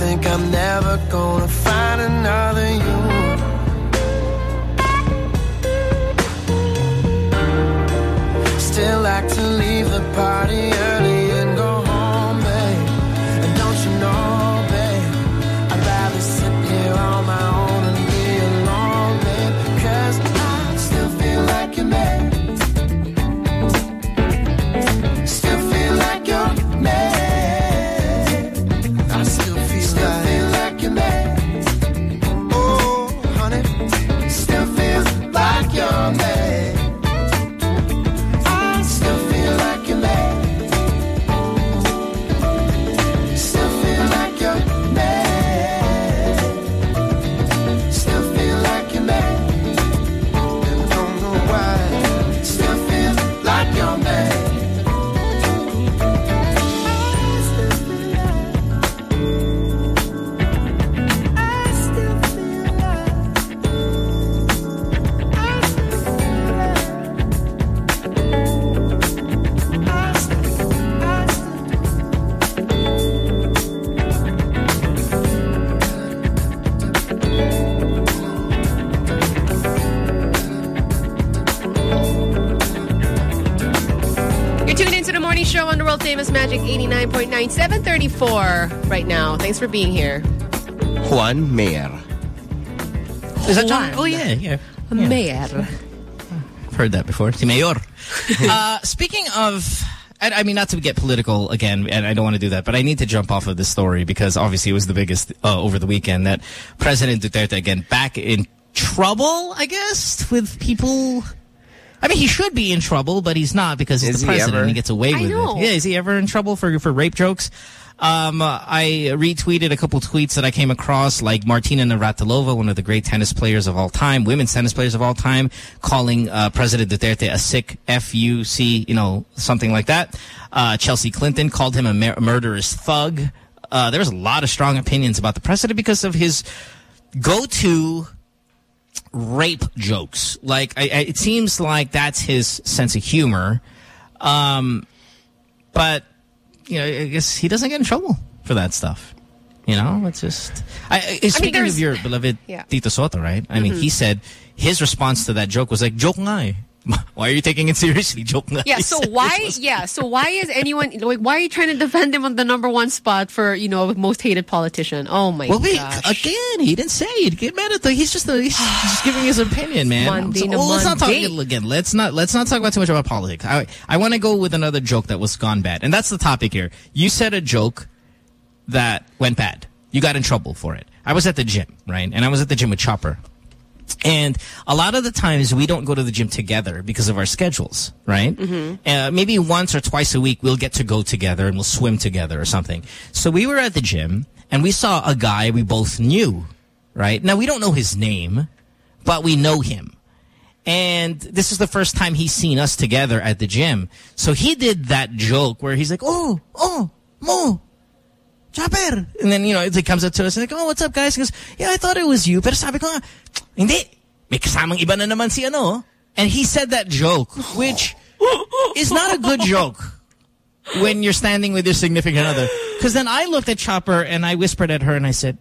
Think I'm never gonna on the world famous Magic 89.9, 734 right now. Thanks for being here. Juan Mayer. Is that John? Oh, yeah, yeah. Mayor. I've heard that before. Si Mayor. uh, speaking of, I, I mean, not to get political again, and I don't want to do that, but I need to jump off of this story because obviously it was the biggest uh, over the weekend that President Duterte, again, back in trouble, I guess, with people. I mean, he should be in trouble, but he's not because he's Is the he president ever? and he gets away I with know. it. Yeah, is he ever in trouble for, for rape jokes? Um, I retweeted a couple tweets that I came across, like Martina Navratilova, one of the great tennis players of all time, women's tennis players of all time, calling uh, President Duterte a sick F-U-C, you know, something like that. Uh, Chelsea Clinton called him a mur- murderous thug. Uh, there was a lot of strong opinions about the president because of his go-to rape jokes. Like, I, I, it seems like that's his sense of humor. Um, but, you know, I guess he doesn't get in trouble for that stuff. You know, it's just... I, speaking there's- of your beloved Yeah. Tito Sotto, right? I mean, Mhm. he said his response to that joke was like, joke nga eh. Why are you taking it seriously? Joke. Yeah, so why yeah, so why is anyone like why are you trying to defend him on the number one spot for, you know, most hated politician? Oh my Well, wait, gosh. again, he didn't say it. Get mad at the. He's just he's just giving his opinion, man. Monday to well, let's not talk again. Let's not let's not talk about too much about politics. I I want to go with another joke that was gone bad, and that's the topic here. You said a joke that went bad. You got in trouble for it. I was at the gym, right, and I was at the gym with Chopper. And a lot of the times we don't go to the gym together because of our schedules, right? Uh, maybe once or twice a week we'll get to go together and we'll swim together or something. So we were at the gym and we saw a guy we both knew, right? Now we don't know his name, but we know him. And this is the first time he's seen us together at the gym. So he did that joke where he's like, oh, oh, Mo, Chopper. And then, you know, it comes up to us and like, oh, what's up, guys? He goes, yeah, I thought it was you. Pero sabi ko nga, hindi. May kasamang iba na naman si ano. And he said that joke, which is not a good joke when you're standing with your significant other. Because then I looked at Chopper and I whispered at her and I said,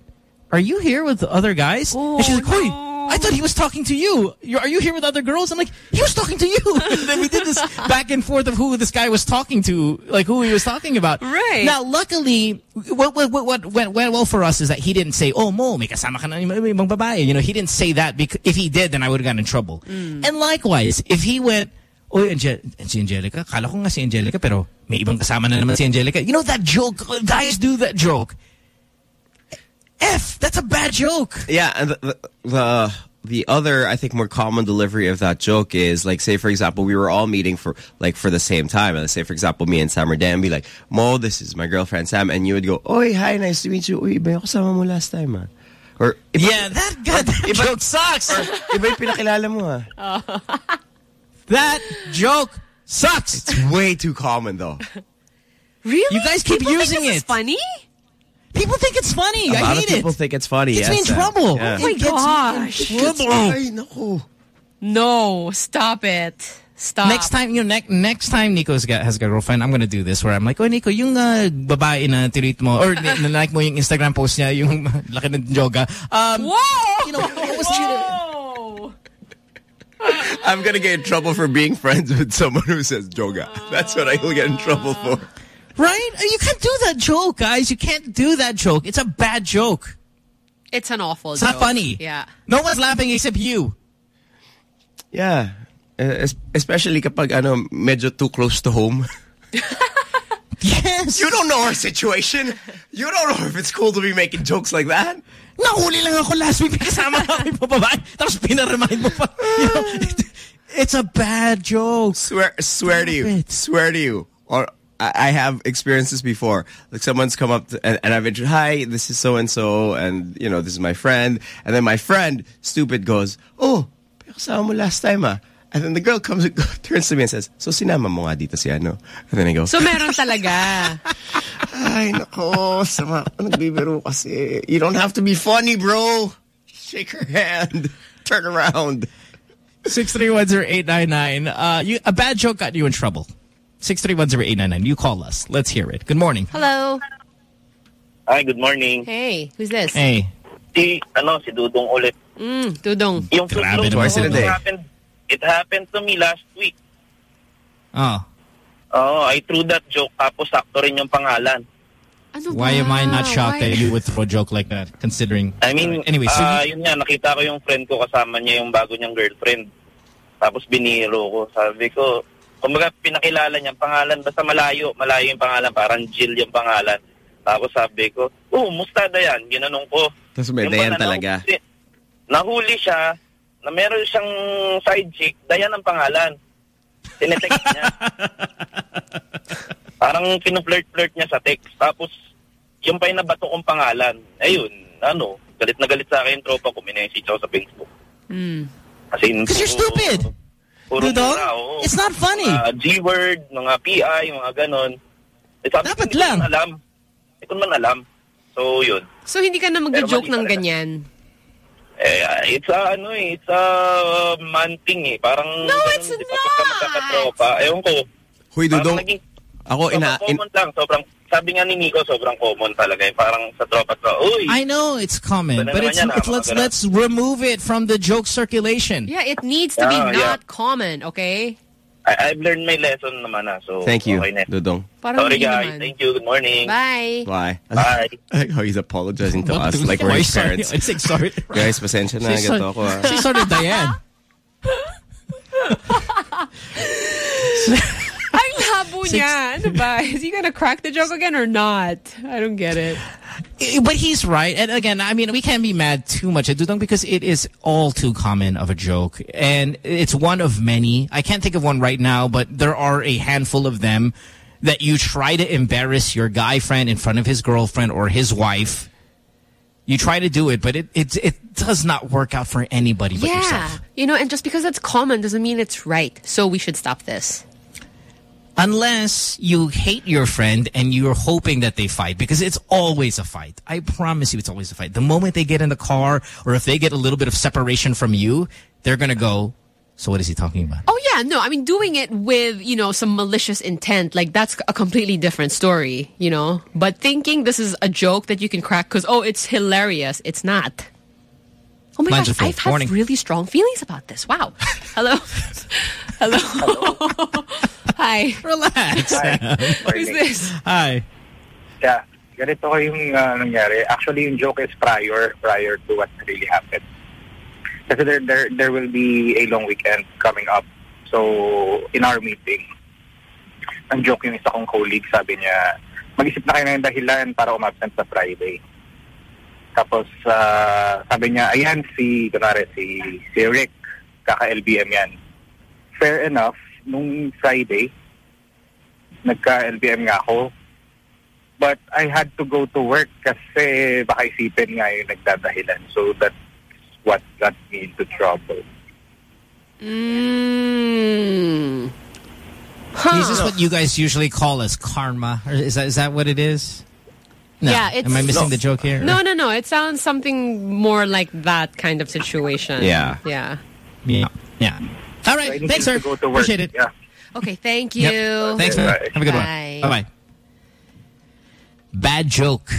are you here with the other guys? and she's like, Hoy, I thought he was talking to you. You're, are you here with other girls? I'm like, he was talking to you. and then we did this back and forth of who this guy was talking to, like who he was talking about. Right. Now, luckily, what, what, what, what went, went well for us is that he didn't say, oh, Mo, may kasama ka na ibang babae. You know, he didn't say that. Because if he did, then I would have gotten in trouble. Mm. And likewise, if he went, Oh, Ange si Angelica. Kala ko nga si Angelica, pero may ibang kasama na naman si Angelica. You know that joke? Guys do that joke. F, that's a bad joke. Yeah, and the, the the the other I think more common delivery of that joke is like say for example we were all meeting for like for the same time and say for example me and Sam or Dan be like Mo this is my girlfriend Sam and you would go Oi hi nice to meet you Uy iba yung kasama mo last time man. or iba, Yeah, that, God, that joke sucks. iba yung pinakilala mo ah That joke sucks. It's way too common though. Really? You guys keep People using think this is it. funny? People think it's funny. A I lot hate of people it. think it's funny. Gets yes, me in trouble. Yeah. Oh my It gets me in gosh. trouble. Ay. No, stop it. Stop. Next time, you know, ne next time Nico's got, has a girlfriend, I'm gonna do this where I'm like, oh, Nico, yung uh, babae na tinweet mo, or na like mo yung Instagram post niya, yung laki ng yoga. Um, Whoa! You know, what was Whoa! I'm gonna get in trouble for being friends with someone who says yoga. That's what I will get in trouble for. Right? You can't do that joke, guys. You can't do that joke. It's a bad joke. It's an awful It's joke. not funny. Yeah. No one's laughing except you. Yeah. Uh, especially kapag ano, medyo too close to home. yes. You don't know our situation. You don't know if it's cool to be making jokes like that. Nahuli lang ako last week kasama namin pa babae. Tapos pinaremind mo pa. You know, it's a bad joke. Swear, swear to you, swear to you. Or I I have experienced this before. Like someone's come up to, and, and I've introduced, hi, this is so and so, and you know, this is my friend. And then my friend, stupid, goes, oh, kasama mo last time ah. And then the girl comes, turns to me and says, so sinama mo nga dito si ano. And then I go, So meron talaga. Ay, nako, sama ka nagbibiro kasi. You don't have to be funny, bro. Shake her hand. Turn around. 6310899. Uh, you, a bad joke got you in trouble. 6310899. You call us. Let's hear it. Good morning. Hello. Hi, good morning. Hey, who's this? Hey. Si, ano, si Dudong ulit. Mm, Dudong. Yung Grabe tutlong naman ko, sila it day. happened, it happened to me last week. Oh. Oh, I threw that joke tapos sakto rin yung pangalan. Why am I not shocked that you would throw a joke like that, considering... I mean, anyway, so ah, you- yun nga, nakita ko yung friend ko kasama niya yung bago niyang girlfriend. Tapos biniro ko. Sabi ko, kumbaga pinakilala niya ang pangalan, basta malayo, malayo yung pangalan, parang Jill yung pangalan. Tapos sabi ko, oh, mustada yan, ginanong ko. Tapos may Dayan pala, talaga. nahuli- Nahuli siya, na meron siyang side chick, Dayan ang pangalan. Tinetext niya. Parang pinuflirt-flirt niya sa text. Tapos, yung pa yung nabato kong pangalan. Ayun, ano, galit na galit sa akin yung tropa ko, minessage ako sa Facebook. Mm. Kasi Because you're stupid. Puro Dudong, mura, oo. it's not funny. Mga G-word, mga PI, mga ganon. Eh, sabi Dapat ko, hindi lang. ko man alam. Hindi ko man alam. So, yun. So hindi ka na mag-joke ng mali ganyan? Eh, ah, it's a, ano eh, it's a man thing eh. Parang, no, it's not! Pagka magkakatropa, ewan ko. Huy, Parang Dudong, naging- ako ina... sobrang common lang, sobrang, sabi nga ni Nico, sobrang common talaga eh. Parang sa tropa ko, uy, I know it's common, but naman it's, yan, it's ah, let's let's remove it from the joke circulation. Yeah, it needs to be Yeah, yeah. not common, okay? I, I've learned my lesson naman ah. So, Thank you, okay. Dudong. Parang Sorry guys, naman. thank you, good morning. Bye. Why? Bye. I like how he's apologizing to us like we're his parents. I said sorry. Guys, pasensya na. She Ganito started- ako ah. She started Diane. Ang labo niya. Ano ba? Is he gonna crack the joke again or not? I don't get it. But he's right. And again, I mean, we can't be mad too much at Dudong because it is all too common of a joke. And it's one of many. I can't think of one right now, but there are a handful of them that you try to embarrass your guy friend in front of his girlfriend or his wife. You try to do it, but it, it, it does not work out for anybody but yeah. yourself. You know, and just because it's common doesn't mean it's right. So we should stop this. Unless you hate your friend and you're hoping that they fight because it's always a fight. I promise you it's always a fight. The moment they get in the car or if they get a little bit of separation from you, they're going to go, so what is he talking about? Oh yeah, no, I mean doing it with, you know, some malicious intent, like that's a completely different story, you know? But thinking this is a joke that you can crack cuz oh, it's hilarious. It's not. Oh my Lines gosh. I've had Morning. really strong feelings about this. Wow. Hello. Hello. Hi. Relax. Who's this? Hi. Yeah, ganito ko yung uh, nangyari. Actually, yung joke is prior, prior to what really happened. Kasi there, there, there will be a long weekend coming up. So, in our meeting, ang joke yung isa kong colleague, sabi niya, mag-isip na kayo ng dahilan para umabsent sa Friday. Tapos, ah, sabi niya, ayan, si, kunwari, si, si Rick, kaka-LBM yan. Fair enough, nung Friday, nagka-LBM nga ako. But I had to go to work kasi baka isipin nga yung nagdadahilan. So that's what got me into trouble. Mm. Is this what you guys usually call as karma? Or is that is that what it is? No. Yeah, it's Am I missing the joke here? No, no, no. It sounds something more like that kind of situation. Yeah. Yeah. Yeah. Yeah. All So right. I need Thanks, sir. Go to. Appreciate it. Yeah. Okay, thank you. Yep. Thanks, man. Bye. Have a good Bye. one. Bye-bye. Bad joke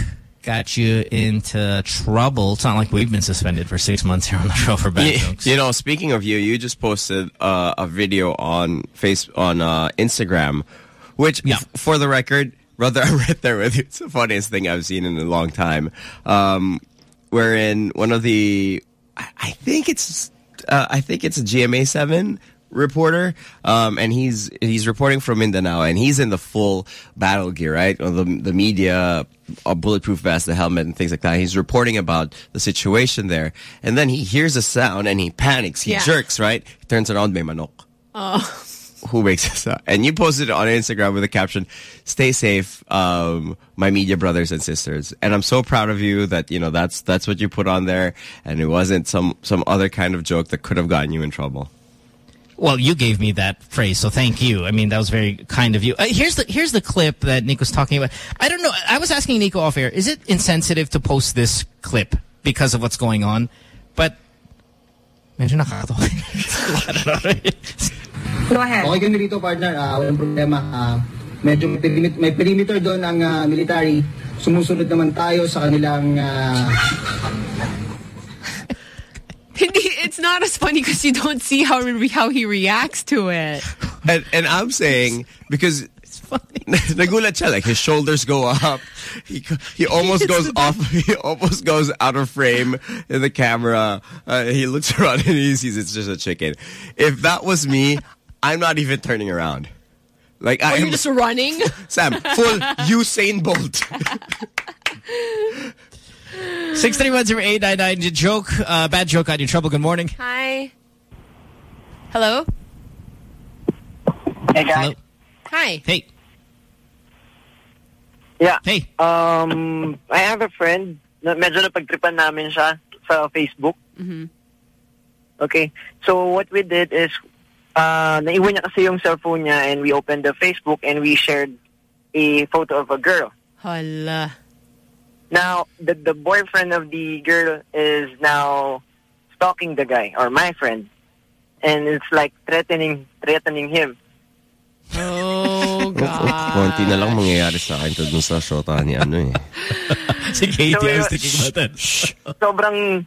got you into trouble. It's not like we've been suspended for six months here on the show for bad You, jokes. you know, speaking of you, you just posted uh, a video on face on uh, Instagram, which, f- for the record, brother, I'm right there with you. It's the funniest thing I've seen in a long time. Um, wherein one of the, I think it's, uh, I think it's a GMA seven reporter, um, and he's he's reporting from Mindanao, and he's in the full battle gear, right? The the media, a bulletproof vest, the helmet, and things like that. He's reporting about the situation there, and then he hears a sound and he panics. He Yeah. jerks, right? He turns around, may manok. Oh. Who makes this up? And you posted it on Instagram with a caption, "Stay safe, um, my media brothers and sisters." And I'm so proud of you that you know that's that's what you put on there, and it wasn't some some other kind of joke that could have gotten you in trouble. Well, you gave me that phrase, so thank you. I mean, that was very kind of you. Uh, here's the here's the clip that Nick was talking about. I don't know. I was asking Nico off air. Is it insensitive to post this clip because of what's going on? But medyo nakakatawa. I don't know. Go ahead. Okay kami dito, partner. Ah, walang problema. Ah, medyo may perimeter, may perimeter doon ang ah, military. Sumusunod naman tayo sa kanilang Hindi, it's not as funny because you don't see how re how he reacts to it. And, and I'm saying because nagulat siya like his shoulders go up. He he almost goes off. He almost goes out of frame in the camera. Uh, he looks around and he sees it's just a chicken. If that was me, I'm not even turning around. Like Or I'm you're just running. Sam full Usain Bolt. 6310899 joke, uh, bad joke on your trouble. Good morning. Hi. Hello. Hey guys. Hi. Hey. Yeah. Hey. Um, I have a friend na medyo napagtripan namin siya sa Facebook. Mm-hmm. Okay. So what we did is uh, naiwan niya kasi yung cellphone niya and we opened the Facebook and we shared a photo of a girl. Hala. Now, the, the boyfriend of the girl is now stalking the guy or my friend. And it's like threatening threatening him. Oh, Konti na lang mangyayari sa akin to dun sa shota ni ano eh. si Katie, So, I was thinking about that. sobrang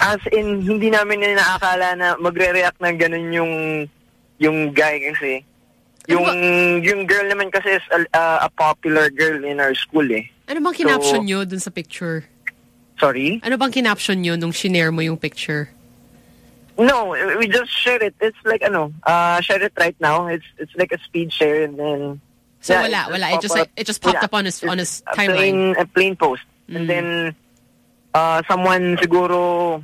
as in hindi namin na inaakala na magre-react na ganun yung yung guy kasi yung yung girl naman kasi is a, a popular girl in our school eh. Ano bang kinaption nyo dun sa picture? Sorry? Ano bang kinaption nyo nung shinare mo yung picture? No, we just share it. It's like ano, uh share it right now. It's it's like a speed share and then So yeah, wala, it wala. It just like it just popped Yeah, up on his on his timeline. plain a plain post. Mm. And then uh someone siguro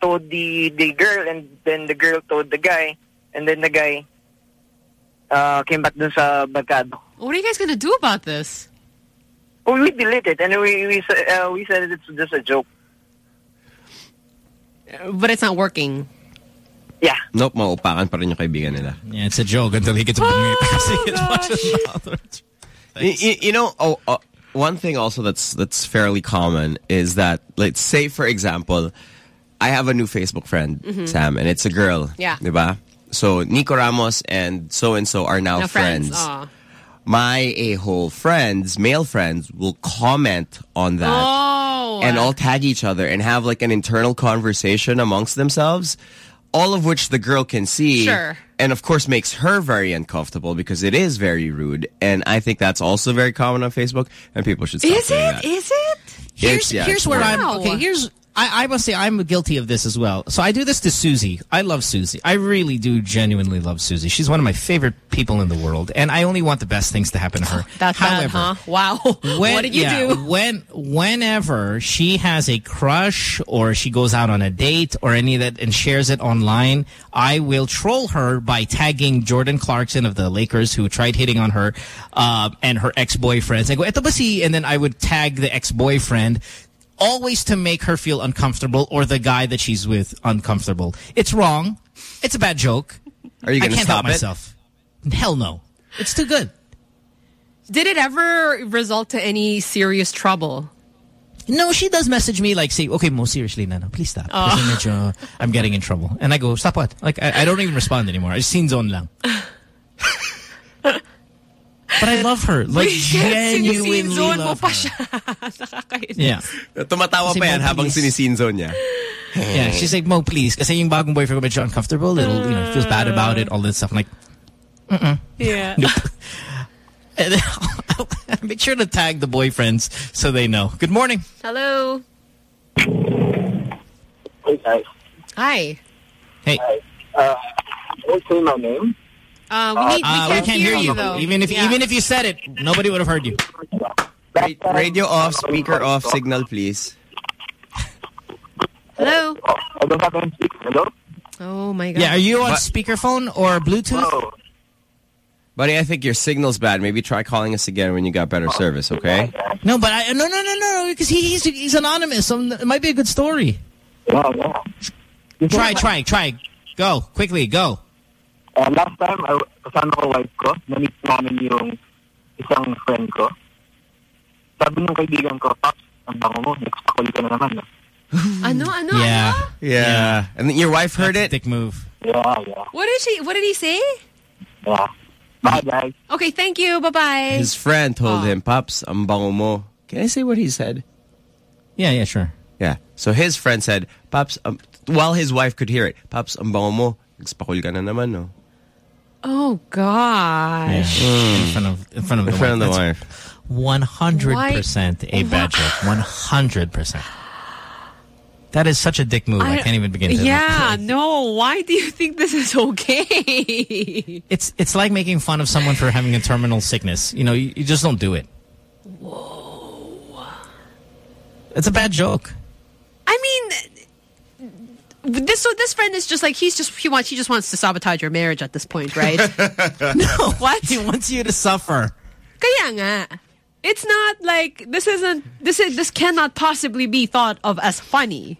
told the the girl and then the girl told the guy and then the guy uh came back dun sa barkado. What are you guys gonna do about this? Oh, we deleted and we we uh, we said it's just a joke. But it's not working. Yeah. Nope, maupakan pa rin yung kaibigan nila. Yeah, it's a joke until he gets a You, you- you know, oh, uh, one thing also that's that's fairly common is that, let's say, for example, I have a new Facebook friend, Mhm. Sam, and it's a girl. Yeah. Diba? So, Nico Ramos and so-and-so are now, Now friends. friends. My a-hole friends, male friends, will comment on that. Oh. And all tag each other and have like an internal conversation amongst themselves. All of which the girl can see. Sure. And of course makes her very uncomfortable because it is very rude. And I think that's also very common on Facebook and people should stop Is doing it? that. Is it? Here's, yeah, here's where weird. I'm. Okay, here's. I, I must say I'm guilty of this as well. So I do this to Susie. I love Susie. I really do genuinely love Susie. She's one of my favorite people in the world, and I only want the best things to happen to her. That bad, However, huh? Wow. when, what did you yeah, do? When whenever she has a crush or she goes out on a date or any of that and shares it online, I will troll her by tagging Jordan Clarkson of the Lakers who tried hitting on her uh, and her ex-boyfriends. I go, "Eto ba si-" and then I would tag the ex-boyfriend always to make her feel uncomfortable or the guy that she's with uncomfortable. It's wrong. It's a bad joke. Are you I gonna stop? I can't stop help it? myself. Hell no. It's too good. Did it ever result to any serious trouble? No, she does message me like, say, okay, mo, seriously, Nano, please stop. Oh. Kasi medyo, I'm getting in trouble. And I go, stop what? Like, I, I don't even respond anymore. I just scene zone lang. But I love her. Like, genuinely Zone mo love pa her. siya. Nakakainis. Yeah. Tumatawa Kasi pa yan Mo, habang please. sinisinzo niya. Yeah, she's like, Mo, please. Kasi yung bagong boyfriend ko medyo uncomfortable. Little, you know, feels bad about it, all that stuff. I'm like, mm-mm. Yeah. Nope. And then make sure to tag the boyfriends so they know. Good morning. Hello. Hey guys. Hi. Hey. Uh, what's say my name? Uh, we, need, Uh, we, can't hear, you, though. Even if Yeah. even if you said it, nobody would have heard you. Radio off, speaker off, signal please. Hello. I don't have any speaker. Hello? Oh my god. Yeah, are you on But- speakerphone or Bluetooth? Buddy, I think your signal's bad. Maybe try calling us again when you got better service, okay? No, but I no no no no because he, he's he's anonymous, so it might be a good story. Yeah, yeah. Try try try. Go quickly go. Uh, last time, I, kasama ko wife ko, na-meet namin yung isang friend ko. Sabi ng kaibigan ko, Pops, ang bango mo, next call ka na naman. No? Ano, ano, Yeah. ano? Yeah. And your wife heard it? Dick move. Yeah, yeah, What did she? What did he say? yeah. Bye, guys. Okay, thank you. Bye bye. His friend told Oh. him, Pops, ang bango mo. Can I say what he said? Yeah, yeah, sure. Yeah. So his friend said, Pops, um, while his wife could hear it, Pops, ang bango mo. Nagspakul ka na naman, no? Oh gosh. In front of in front of In the front of the wife. wife. One hundred percent a bad joke. One hundred percent. That is such a dick move. I, can't even begin to. Yeah, no. Why do you think this is okay? It's it's like making fun of someone for having a terminal sickness. You know, you, you just don't do it. Whoa. It's a bad joke. I mean, this so this friend is just like he's just he wants he just wants to sabotage your marriage at this point, right? no, what he wants you to suffer. Kaya nga. It's not like this isn't this is this cannot possibly be thought of as funny.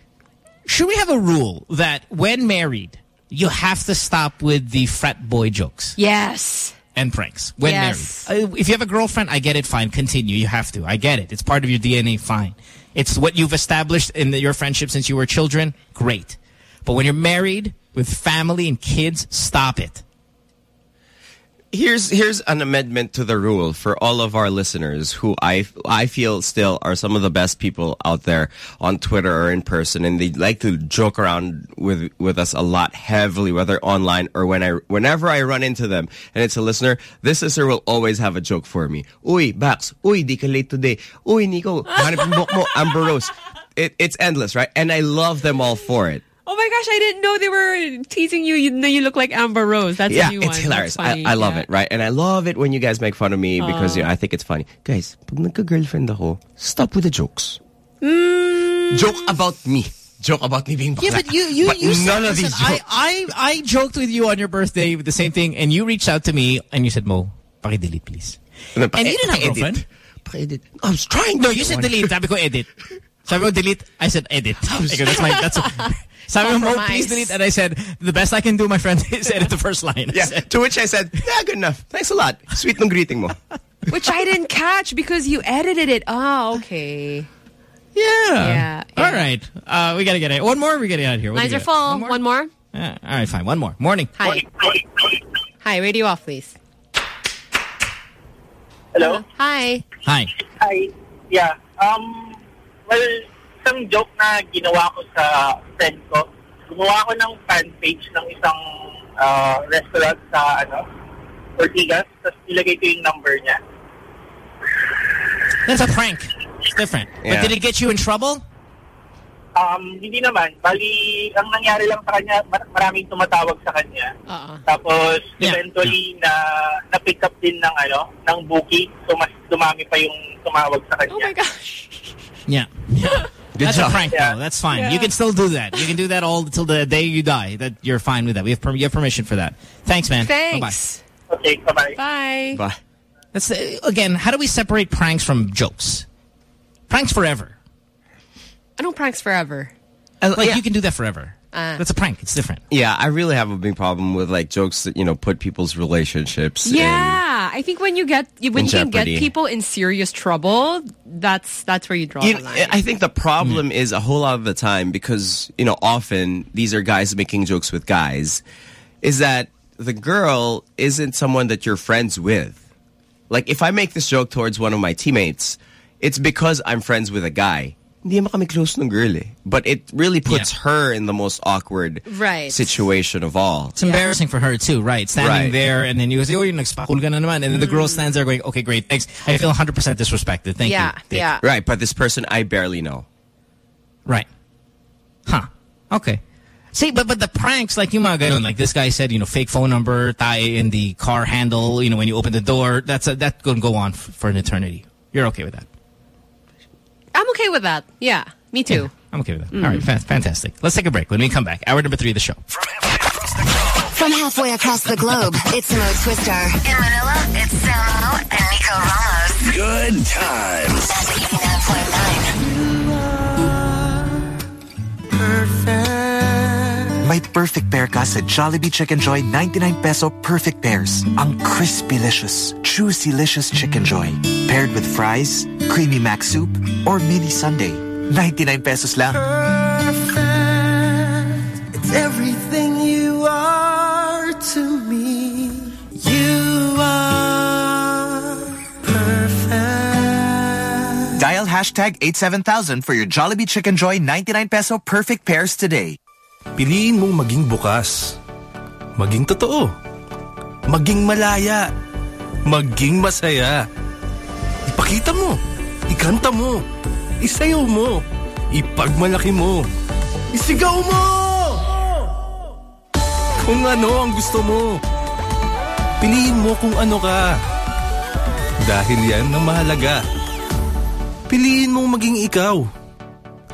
Should we have a rule that when married, you have to stop with the frat boy jokes Yes. and pranks when Yes. married? Uh, if you have a girlfriend, I get it. Fine, continue. You have to. I get it. It's part of your DNA. Fine. It's what you've established in the, your friendship since you were children. Great. But when you're married with family and kids, stop it. Here's here's an amendment to the rule for all of our listeners who I I feel still are some of the best people out there on Twitter or in person, and they like to joke around with with us a lot heavily, whether online or when I whenever I run into them, and it's a listener. This listener will always have a joke for me. Uy, Bax. Uy, di ka late today. Uy, Nico. Buhok mo, Amber Rose. It, it's endless, right? And I love them all for it. Oh my gosh, I didn't know they were teasing you. You know you look like Amber Rose. That's yeah, a new one. it's hilarious. I. I love Yeah. it, right? And I love it when you guys make fun of me because Aw. you know, I think it's funny. Guys, pag nagka-girlfriend ako, stop with the jokes. Mm. Joke about me. Joke about me being Yeah, but you, you, But you said- none of these I, jokes. I, I joked with you on your birthday with the same thing, and you reached out to me and you said, Mo, paki-delete, please. And, And you didn't have a girlfriend. Paki-edit. I was trying No, to you get said one. delete. Sabi ko edit. Sabi ko delete. I said edit. Okay, that's my, that's, sabi mo, Mo, please delete. And I said, the best I can do, my friend, is edit the first line. Yeah, said, to which I said, yeah, good enough. Thanks a lot. Sweet nung greeting mo. Which I didn't catch because you edited it. Oh, okay. Yeah. Yeah, All right. Uh, we got to get it. One more. We got to get out of here. What Lines you are got? full. One more. Yeah, all right, fine. One more. Morning. Hi. Hi, radio off, please. Hello? Hi. Hi. Hi. Yeah. Um, well, isang joke na ginawa ko sa friend ko. Gumawa ko ng fan page ng isang uh, restaurant sa ano, Ortigas. Tapos ilagay ko yung number niya. That's a prank. It's different. Yeah. But did it get you in trouble? Um, hindi naman. Bali, ang nangyari lang sa kanya, mar- maraming tumatawag sa kanya. Tapos, Yeah. eventually, na na-pick up din ng, ano, ng bookie. So, mas dumami pa yung tumawag sa kanya. Oh my gosh. Yeah. yeah. Good That's job. a prank, though. That's fine. Yeah. You can still do that. You can do that all till the day you die. That you're fine with that. We have per- you have permission for that. Thanks, man. Thanks. Okay, bye-bye. Bye. Bye. That's the, again. How do we separate pranks from jokes? Pranks forever. I don't pranks forever. Uh, like you can do that forever. Uh. That's a prank. It's different. Yeah, I really have a big problem with like jokes that you know put people's relationships. in- Yeah, I think when you get when In you can get people in serious trouble, that's that's where you draw You the know, line. I think the problem is a whole lot of the time because you know often these are guys making jokes with guys, is that the girl isn't someone that you're friends with. Like if I make this joke towards one of my teammates, it's because I'm friends with a guy. Hindi naman kami close ng girl eh. But it really puts her in the most awkward Right. situation of all. It's embarrassing for her too, right? Standing Right. there and then you go, oh, yung nagspakul ka na naman. And then the girl stands there going, okay, great, thanks. I feel 100% disrespected. Thank Yeah, you. Dick." yeah. Right, but this person I barely know. Right. Huh. Okay. See, but but the pranks, like you mga ganun, like this guy said, you know, fake phone number, tie in the car handle, you know, when you open the door, that's a, that can go on for an eternity. You're okay with that? I'm okay with that. Yeah, me too. I'm okay with that. Mm. All right, fan fantastic. Let's take a break. When we come back, hour number three of the show. From halfway across the globe, it's Mo Twister. In Manila, it's Samo and Nico Ramos. Good times. May perfect pair ka sa Jollibee Chicken Joy 99 peso perfect pairs. Ang crispy-licious, juicy-licious Chicken Joy. Paired with fries, creamy mac soup, or mini sundae. 99 pesos lang. It's everything you are to me. You are perfect. Dial hashtag 87000 for your Jollibee Chicken Joy 99 peso perfect pairs today. Piliin mong maging bukas. Maging totoo. Maging malaya. Maging masaya. Ipakita mo. Ikanta mo. Isayaw mo. Ipagmalaki mo. Isigaw mo! Kung ano ang gusto mo. Piliin mo kung ano ka. Dahil yan ang mahalaga. Piliin mong maging ikaw.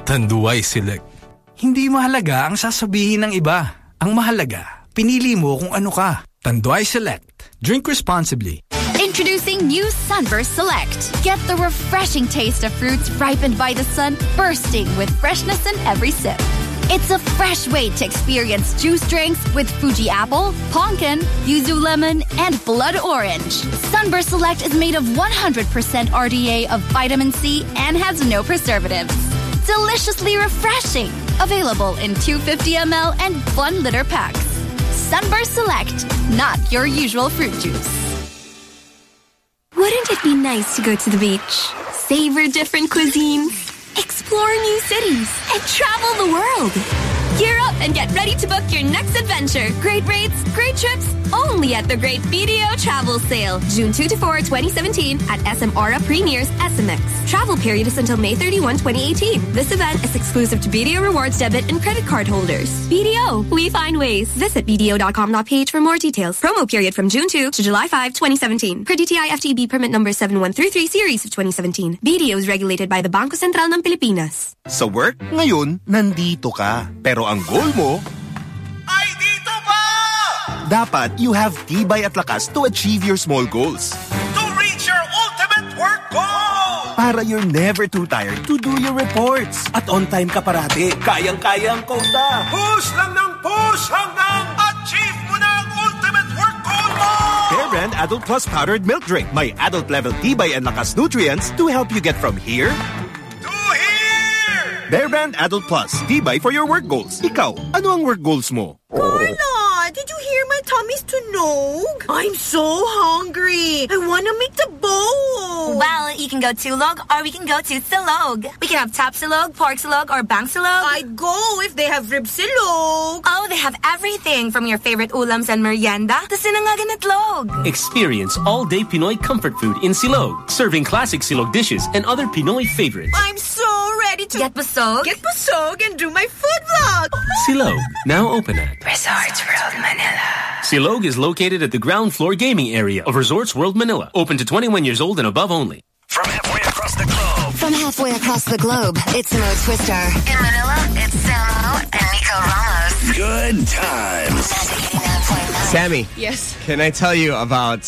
Tanduay Select. Hindi mahalaga ang sasabihin ng iba. Ang mahalaga, pinili mo kung ano ka. Tanduay Select. Drink responsibly. Introducing new Sunburst Select. Get the refreshing taste of fruits ripened by the sun, bursting with freshness in every sip. It's a fresh way to experience juice drinks with Fuji apple, pumpkin, yuzu lemon, and blood orange. Sunburst Select is made of 100% RDA of vitamin C and has no preservatives. Deliciously refreshing. Available in 250 ml and 1 liter packs. Sunburst Select, not your usual fruit juice. Wouldn't it be nice to go to the beach, savor different cuisines, explore new cities, and travel the world? Gear up and get ready to book your next adventure. Great rates, great trips, only at the Great BDO Travel Sale. June 2 to 4, 2017 at SM Aura Premier's SMX. Travel period is until May 31, 2018. This event is exclusive to BDO Rewards debit and credit card holders. BDO, we find ways. Visit BDO.com.ph for more details. Promo period from June 2 to July 5, 2017. Per DTI FTB permit number 7133 series of 2017. BDO is regulated by the Bangko Sentral ng Pilipinas. Sa work, ngayon, nandito ka. Pero ang goal mo, ay dito pa! Dapat you have tibay at lakas to achieve your small goals. To reach your ultimate work goal! Para you're never too tired to do your reports. At on time ka parati. Kayang-kayang kota. Push lang ng push hanggang achieve mo na ang ultimate work goal mo! Bear Brand Adult Plus Powdered Milk Drink. May adult level tibay and lakas nutrients to help you get from here Bear Brand Adult Plus. Tibay for your work goals. Ikaw, ano ang work goals mo? My tummy's tunog? I'm so hungry. I want to make the bowl. Well, you can go to log or we can go to Silog. We can have Tap Silog, Pork Silog, or Bang Silog. I'd go if they have rib silog. Oh, they have everything from your favorite ulams and merienda to sinangagan at log. Experience all-day Pinoy comfort food in Silog, serving classic Silog dishes and other Pinoy favorites. I'm so ready to get busog, get busog, and do my food vlog. Silog, now open at Resorts World Manila. Silog is located at the ground floor gaming area of Resorts World Manila. Open to 21 years old and above only. From halfway across the globe, From halfway across the globe, it's Mo Twister. In Manila, it's Samo and Nico Ramos. Good times. Sammy. Yes. Can I tell you about?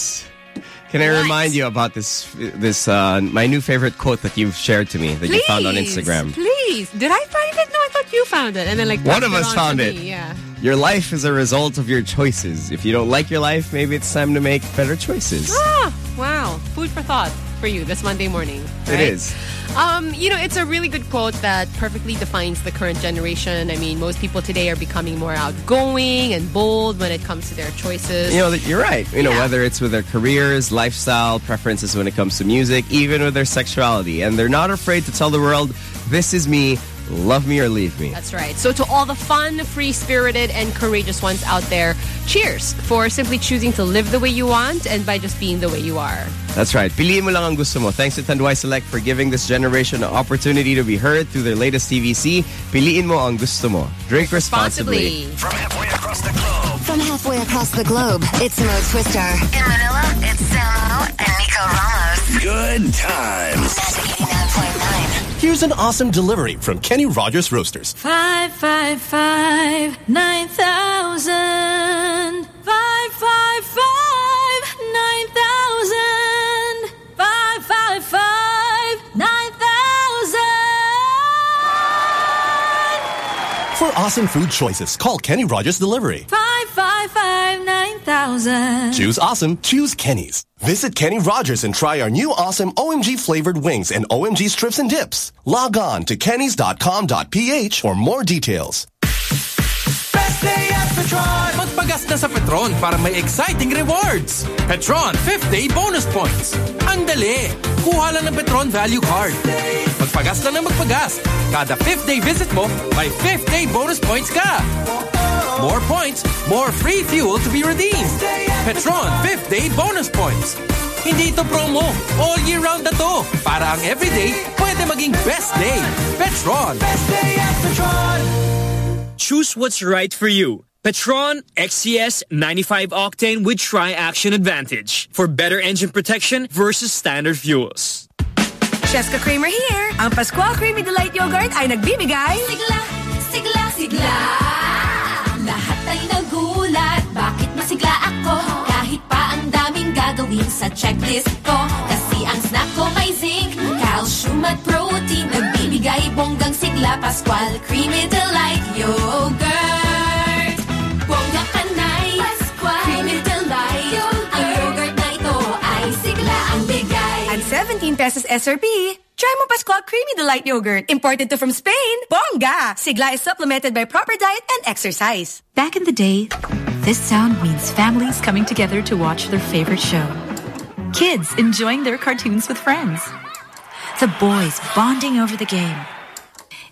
Can I remind you about this? This uh, my new favorite quote that you've shared to me that you found on Instagram. Please. Did I find it? No, I thought You found it, and then like One passed of us on to found me, it. Yeah. Your life is a result of your choices. If you don't like your life, maybe it's time to make better choices. Ah, wow. Food for thought for you this Monday morning. It right? is. Um, you know, it's a really good quote that perfectly defines the current generation. I mean, most people today are becoming more outgoing and bold when it comes to their choices. You know, you're right. You know, whether it's with their careers, lifestyle, preferences when it comes to music, even with their sexuality. And they're not afraid to tell the world, this is me, love me or leave me. That's right. So to all the fun, free-spirited, and courageous ones out there, cheers for simply choosing to live the way you want and by just being the way you are. That's right. Piliin mo lang ang gusto mo. Thanks to Tanduay Select for giving this generation an opportunity to be heard through their latest TVC. Piliin mo ang gusto mo. Drink responsibly. From halfway across the globe. From halfway across the globe, it's Mo Twister. In Manila, it's Samo and Nico Ramos. Good times. Here's an awesome delivery from Kenny Rogers Roasters. Five five five nine thousand. Five five five nine thousand. Five five five nine thousand. For awesome food choices, call Kenny Rogers Delivery. Five five five nine thousand. Choose awesome, choose Kenny's. Visit Kenny Rogers and try our new awesome OMG flavored wings and OMG strips and dips. Log on to kennys.com.ph for more details. Best day at Petron! Magpagas na sa Petron para may exciting rewards. Petron 5th Day Bonus Points. Ang dali! Kuha lang ng Petron Value Card. Magpagas lang ng magpagas. Kada 5th day visit mo, may 5th day bonus points ka. More points, more free fuel to be redeemed. Petron 5th Day Bonus Points. Hindi ito promo. All year round na to. Para ang everyday, pwede maging best day. Petron. Best day at Petron. Choose what's right for you. Petron XCS 95 octane with Tri-Action Advantage for better engine protection versus standard fuels. Cheska Kramer here. Ang Pascual Creamy Delight Yogurt ay nagbibigay... Sigla, sigla, sigla. Daming gagawin sa checklist ko. Kasi ang snack ko may zinc, calcium at protein. Nagbibigay bonggang sigla, Pascual Creamy Delight Yogurt. Bongga ka na'y Creamy Delight. Ang yogurt na ito oh, ay sigla ang bigay. At 17 pesos SRP, try mo Pascual Creamy Delight Yogurt. Imported to from Spain. Bongga! Sigla is supplemented by proper diet and exercise. Back in the day, this sound means families coming together to watch their favorite show. Kids enjoying their cartoons with friends. The boys bonding over the game.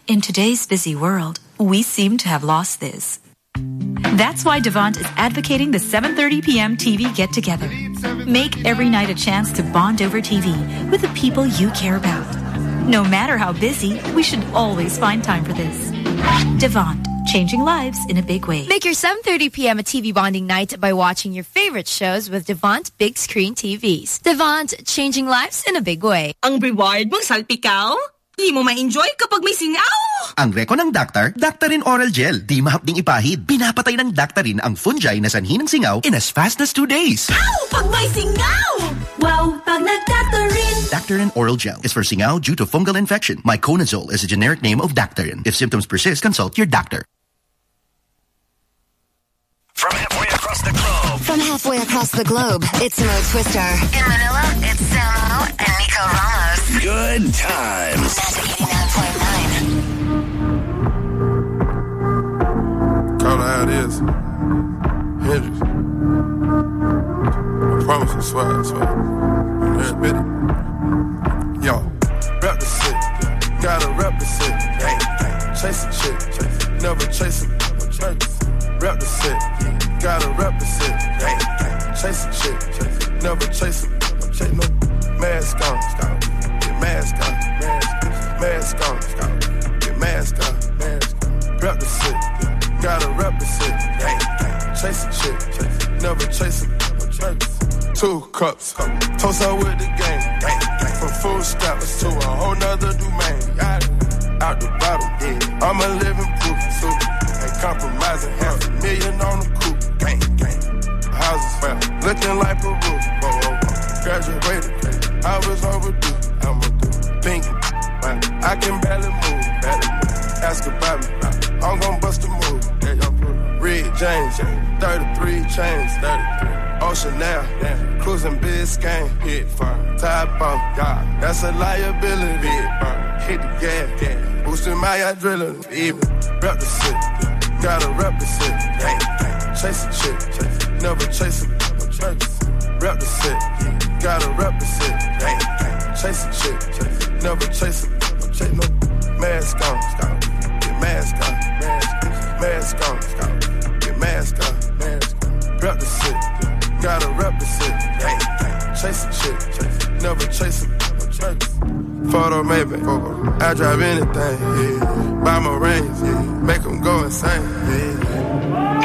In today's busy world, we seem to have lost this. That's why Devant is advocating the 7:30 p.m. TV get together. Make every night a chance to bond over TV with the people you care about. No matter how busy, we should always find time for this. Devant, changing lives in a big way. Make your 7.30 p.m. a TV bonding night by watching your favorite shows with Devant Big Screen TVs. Devant, changing lives in a big way. Ang reward mong salpikaw? Di mo ma-enjoy kapag may singaw! Ang reko ng Daktar, Daktarin Oral Gel. Di mahapding ipahid. Pinapatay ng Daktarin ang fungi na sanhi ng singaw in as fast as two days. Ow! Pag may singaw! Wow! Pag nagdaktarin! Daktarin Oral Gel is for singaw due to fungal infection. Miconazole is a generic name of Daktarin. If symptoms persist, consult your doctor. From halfway across the globe. From halfway across the globe, it's Mo Twister. In Manila, it's Samo and Nico Ramos. Good times. Call it how it is. Hendrix. I promise I swear, I swear. You admit it. Yo, rep the shit. Gotta rep the shit. Chase a chick. Never chase a Rep the shit. Gotta rep the shit. Chase a chick. Never chase a Chase no mask on. Get mask on. Mask on. Get mask on. Rep the shit. Gotta rep the shit. Chase a chick. Never chase a Two cups. Toast up with the game. From food stamps to a whole nother domain. Out the bottle. I'm a living proof. Ain't compromising. Half a million on the coupe. Houses well, looking like a roof. Graduated. I was overdue. I'm a do. Pink. I can barely move. Barely ask about me. I'm gon' bust a move. Red James, 33 chains, 33. Ocean now, cruising Biscayne, hit firm. Top off, God, that's a liability. Hit the gas, gas. boosting my adrenaline. Even rep the city, gotta rep the city. Chase a chick, never chase a Rep the city, gotta rep the city. Chase a chick, never chase a chase no mask on, get mask on, mask on, get mask on, mask on. Rep the city gotta rep the city. Chase a chick, never chase a Photo maybe, I drive anything, yeah. Buy my rings, yeah. make them go insane, yeah.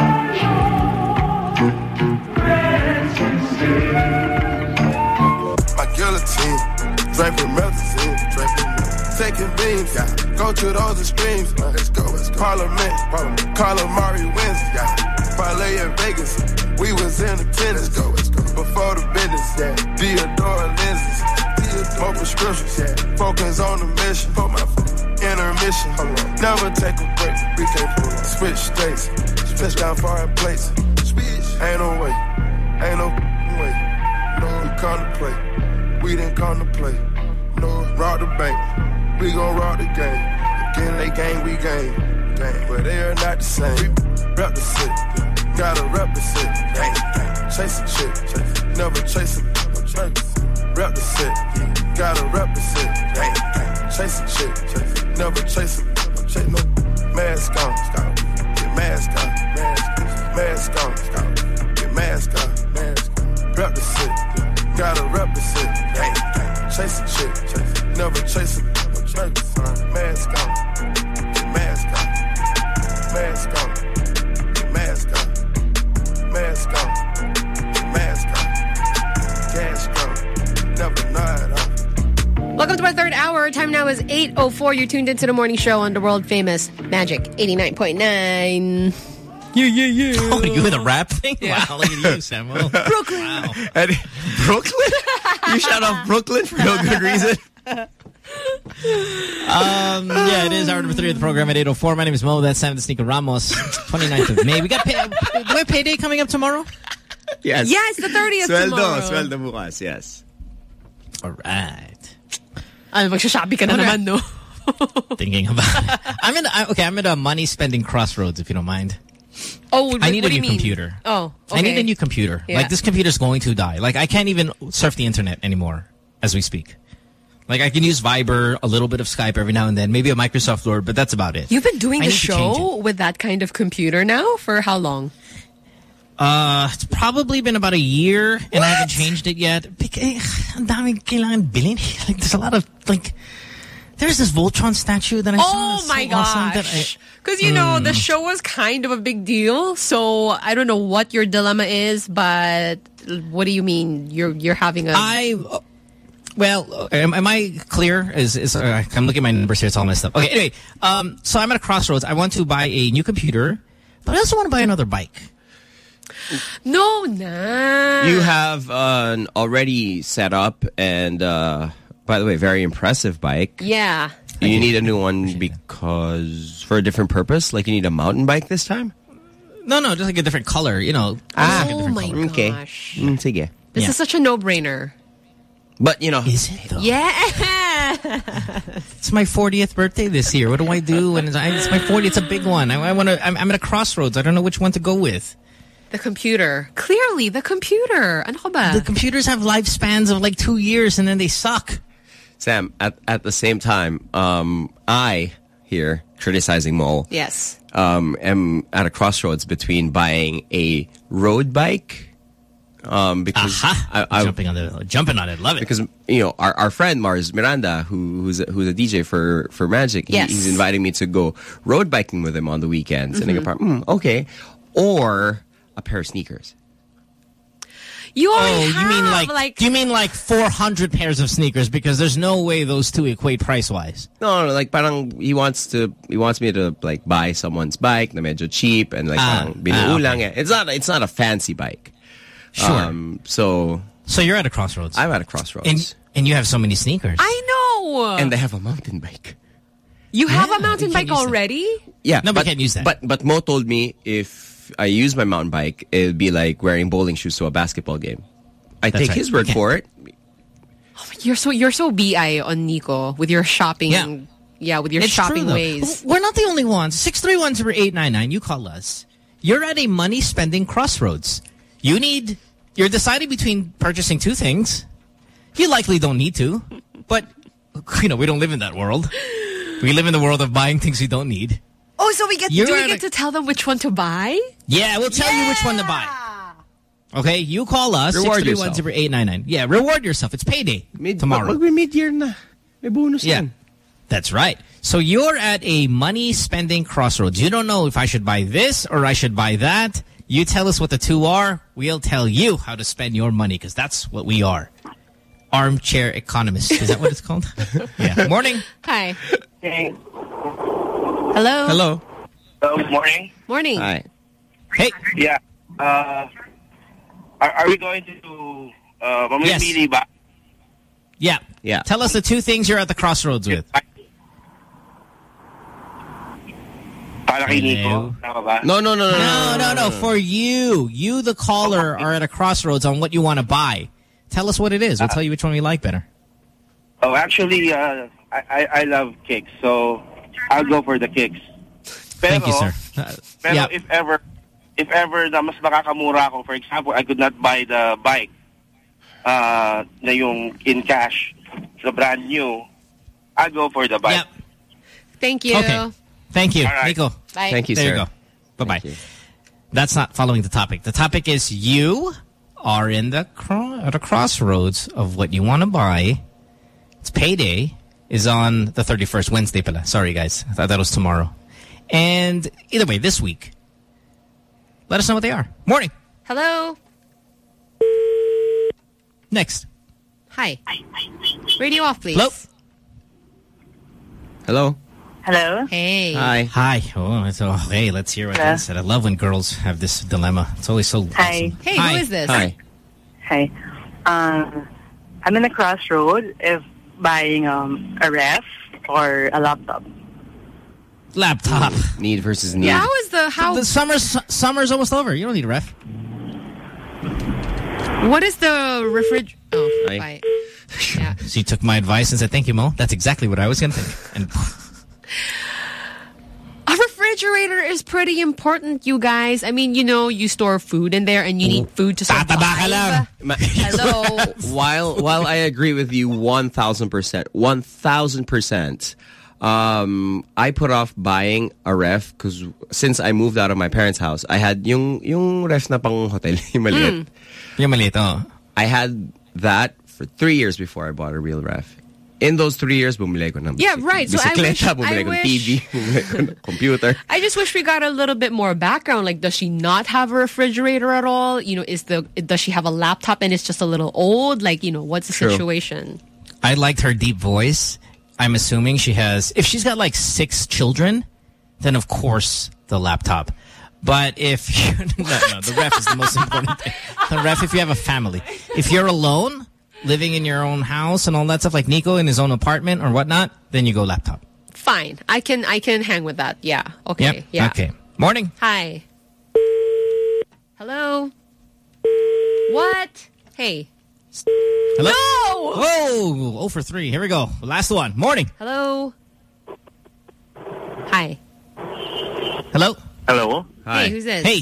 Draping medicine, draping taking beams, yeah. Go to those extremes, uh, let's go, let's go. Parliament, Parliament. Calamari wins, yeah. Parlay in Vegas, we was in attendance, go, let's go. Before the business, yeah. Theodore lenses, more prescriptions, yeah. Focus on the mission, for my intermission. Never take a break, we can't pull on. Switch states, switch down foreign plates. Switch, ain't no way, ain't no way. No, we come to play, we didn't come to play. No, rob the bank, we gon' rob the game. Again, they gang, we gang. Gang, but they are not the same. We rep the city. Gotta rep the city. Chase a chick. Never chase a Rep the. Gotta rep the city. Chase a chick. Never chase a Chase no mask on. Get mask on. Mask on. Get mask on. Rep the. Gotta rep the city. Chase a chick. Never chase a Mask on. Get mask on. Mask on mask on, mask on, cash never not Welcome to our third hour. Time now is 8.04. You're tuned into the morning show on the world famous Magic 89.9. Yeah, yeah, yeah. Oh, you with a rap thing? Yeah. Wow, look at you, Samuel. Brooklyn. Wow. And Brooklyn? You shout out Brooklyn for no good reason? Um, yeah, it is hour number three of the program at 8.04. My name is Mo. That's Sam the Sneaker Ramos. 29th of May. We got pay do we have payday coming up tomorrow? Yes. Yeah, it's the 30th Sweldo, tomorrow. sweldo bukas, yes. All right. Ano, magsha-shopping ka na Okay. naman, no? Thinking about it. I'm in, I, okay, I'm at a money spending crossroads, if you don't mind. Oh, what, I need what a new computer. Oh, okay. I need a new computer. Yeah. Like, this computer's going to die. Like, I can't even surf the internet anymore as we speak. Like, I can use Viber, a little bit of Skype every now and then, maybe a Microsoft Word, but that's about it. You've been doing I the need to change show with that kind of computer now for how long? Uh, it's probably been about a year, and I haven't changed it yet. Eh, ang daming kailangan bilhin. Like, there's a lot of, like, there's this Voltron statue that I saw. Oh my so gosh. I- Because, you know, the Mm. show was kind of a big deal. So I don't know what your dilemma is, but what do you mean? You're you're having a... I... Well, am, am I clear? Is is uh, I'm looking at my numbers here. It's all messed up. Okay, anyway, um, so I'm at a crossroads. I want to buy a new computer, but I also want to buy another bike. No, nah. You have an already set up and, uh, by the way, very impressive bike. Yeah. You need a new one because for a different purpose? Like you need a mountain bike this time? No, no, just like a different color. You know. Ah, just like a my color. Okay. gosh. Mm, sige. This Yeah. is such a no-brainer. But, you know. Is it though? Yeah. It's my 40th birthday this year. What do I do? And it's, I- it's my 40th. It's a big one. I, I want to. I'm, I'm at a crossroads. I don't know which one to go with. the computer. Clearly, the computer. Ano ka ba? The computers have lifespans of like two years, and then they suck. Sam, at, at the same time, um, I here criticizing Mo yes. um, am at a crossroads between buying a road bike um, because I, I, jumping on the jumping on it. Love it. because you know our, our friend Mars Miranda, who, who's a, who's a DJ for for Magic, he- he's inviting me to go road biking with him on the weekends, and I go, mm, okay, or a pair of sneakers. You Oh, already you mean have, like, you mean like 400 pairs of sneakers because there's no way those two equate price wise. No, no, like parang he wants to he wants me to like buy someone's bike na medyo cheap and like Ah, parang binuulang ah, eh. It's not it's not a fancy bike. Sure. Um, so So you're at a crossroads. I'm at a crossroads. And and you have so many sneakers. I know. and they have a mountain bike. You have Yeah, a mountain bike can use that. already? Yeah, No, we but, can't use that. But but Mo told me if I use my mountain bike, it would be like wearing bowling shoes to a basketball game. I That's take right. his word for it. Oh you're so you're so bi on Nico with your shopping. Yeah. Yeah, with your It's shopping true, ways. We're not the only ones. 631-0899, you call us. You're at a money-spending crossroads. You need, you're deciding between purchasing two things. You likely don't need to, but, you know, we don't live in that world. We live in the world of buying things we don't need. Oh, so we get You're do we get a- to tell them which one to buy? Yeah, we'll tell you which one to buy. Okay, you call us, Reward yourself. 631-0899. Yeah, reward yourself. It's payday tomorrow. Mag-mid-year na. May bonus Yeah. yan. That's right. So you're at a money spending crossroads. You don't know if I should buy this or I should buy that. You tell us what the two are. We'll tell you how to spend your money because that's what we are. Armchair economists. Is that what it's called? yeah. Morning. Hi. Hey. Hello. Hello. Good morning. Morning. Hi. Hey. Yeah. Uh, are, are we going to uh, mamimili ba? Yeah. Yeah. Tell us the two things you're at the crossroads with. Para kay Nico? Ba? No, no, no, no, No, no, no. For you. You, the caller, are at a crossroads on what you want to buy. Tell us what it is. We'll tell you which one we like better. Oh, actually, uh, I, I, I love kicks, so I'll go for the kicks. Pero, Thank you, sir. Uh, yeah. if ever, if ever na mas makakamura ako, for example, I could not buy the bike uh, na yung in cash, the brand new, I'll go for the bike. Yep. Thank you. Okay. Thank you, All right. Nico. Bye. Thank you, there sir. you go. Bye-bye. That's not following the topic. The topic is you are in the cro at a crossroads of what you want to buy. It's payday is on the 31st, Wednesday pala. Sorry, guys. I thought that was tomorrow. And either way, this week, let us know what they are. Morning. Hello. Next. Hi. Radio off, please. Hello. Hello. Hello. Hey. Hi. Hi. Oh, it's, oh, hey, let's hear what Hello. they said. I love when girls have this dilemma. It's always so Hi. awesome. Hey, Hi. who is this? Hi. Hi. Um, I'm in a crossroad if buying um, a ref or a laptop. Laptop. Need versus need. Yeah, how is the how? The, the summer's summer's almost over. You don't need a ref. What is the refrigerator? Oh, right. right. Yeah. She took my advice and said, thank you, Mo. That's exactly what I was going to think. And a refrigerator is pretty important, you guys. I mean, you know, you store food in there and you need oh. food to survive. Hello. while, while I agree with you 1,000%, 1,000%, um, I put off buying a ref because since I moved out of my parents' house, I had yung yung ref na pang hotel yung maliit. Yung maliit, oh. I had that for three years before I bought a real ref. In those three years, bumili ko ng Yeah, right. So I wish- bumili I ko wish- TV, bumili ko ng computer. I just wish we got a little bit more background. Like, does she not have a refrigerator at all? You know, is the does she have a laptop and it's just a little old? Like, you know, what's the True. situation? I liked her deep voice. I'm assuming she has. If she's got like six children, then of course the laptop. But if you, no, no, the ref is the most important thing. The ref, if you have a family, if you're alone, living in your own house and all that stuff, like Nico in his own apartment or whatnot, then you go laptop. Fine, I can I can hang with that. Yeah. Okay. Yep. Yeah. Okay. Morning. Hi. Hello. What? Hey. Hello. No. Whoa. Oh for three. Here we go. Last one. Morning. Hello. Hi. Hello. Hello? Hey, who's this? Hey.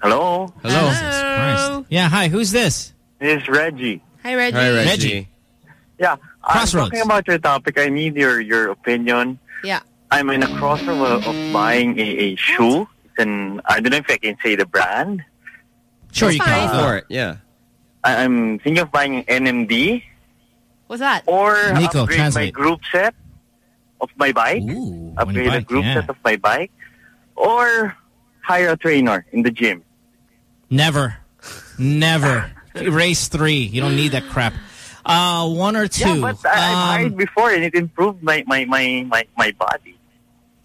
Hello? Hello. Jesus Christ. Yeah. Hi. Who's this? This is Reggie. Hi, Reggie. Hi, Reggie. Reggie. Yeah. Crossroads. I'm talking about your topic. I need your, your opinion. Yeah. I'm in a crossroad of buying a, a shoe. And I don't know if I can say the brand. Sure, you fine. can. For it, yeah. I, I'm thinking of buying an NMD What's that? or Nico, upgrade translate. my group set of my bike. Ooh, upgrade your a group yeah. set of my bike. Or hire a trainer in the gym. Never. Never. Race three. You don't need that crap. Uh, one or two. Yeah, but I, I've Um, hired before and it improved my, my, my, my, my body.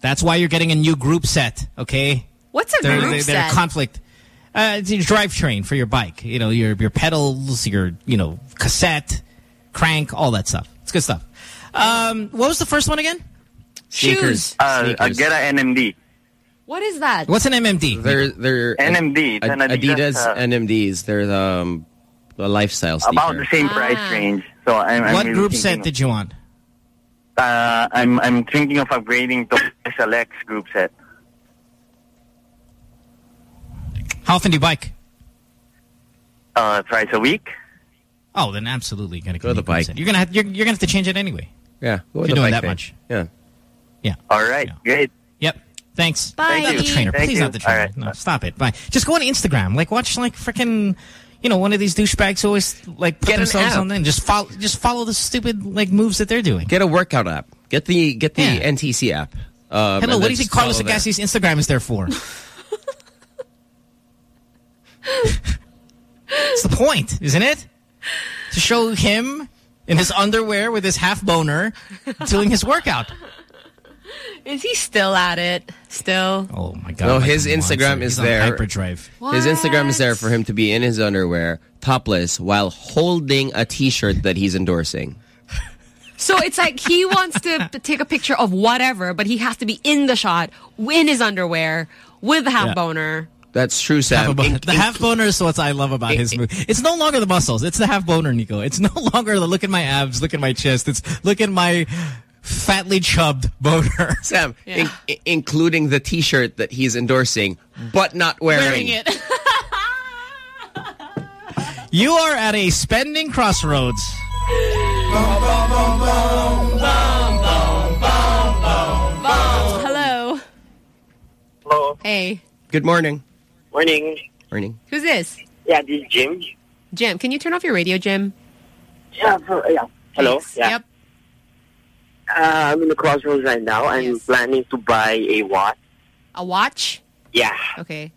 that's why you're getting a new group set, okay? What's a They're, group they're, set? they're conflict. Uh, it's your drivetrain for your bike. You know, your your pedals, your, you know, cassette, crank, all that stuff. It's good stuff. Um, what was the first one again? Shoes. Uh, uh, get a NMD. What is that? What's an MMD? They're they're NMD. Ad- Adidas, Adidas uh, NMDs. They're the um, a lifestyle sneaker. About the same price range. So I'm, I'm what really group thinking set did you want? Uh, I'm I'm thinking of upgrading to SLX group set. How often do you bike? Uh, thrice a week. Oh, then absolutely gonna Go the bike. You're gonna have, you're, you're gonna have to change it anyway. Yeah, go if you're the doing bike that thing. much. Yeah. Yeah. All right, great. Yep. Thanks. Bye. Not the trainer. Thank Please you. not the trainer. All right. No, stop it. Bye. Just go on Instagram. Like watch like freaking you know, one of these douchebags always like put Get an themselves on there and just follow just follow the stupid like moves that they're doing. Get a workout app. Get the get the Yeah. NTC app. Um, Hello, what do you think Carlos follow. Agassi's Instagram is there for? it's the point, isn't it? To show him in his underwear with his half boner doing his workout. Is he still at it? Still? Oh my god. No, like his. Instagram is He's on there. hyperdrive. His Instagram is there for him to be in his underwear, topless, while holding a T-shirt that he's endorsing. So it's like he wants to take a picture of whatever, but he has to be in the shot in his underwear with the half Yeah. boner. That's true, Sam. a boner. In- the half boner is what I love about his move. It's no longer the muscles. It's the half boner, Nico. It's no longer the look at my abs, look at my chest. It's look at my fatly chubbed boner. Sam, in- in- including the T-shirt that he's endorsing, but not wearing. Wearing it. You are at a spending crossroads. Hello. Hello. Hey. Good morning. Morning. Morning. Who's this? Yeah, this is Jim. Jim. Can you turn off your radio, Jim? Yeah. For, yeah. Hello. Yeah. Yep. Uh, I'm in the crossroads right now. I'm planning to buy a watch. A watch? Yeah. Okay.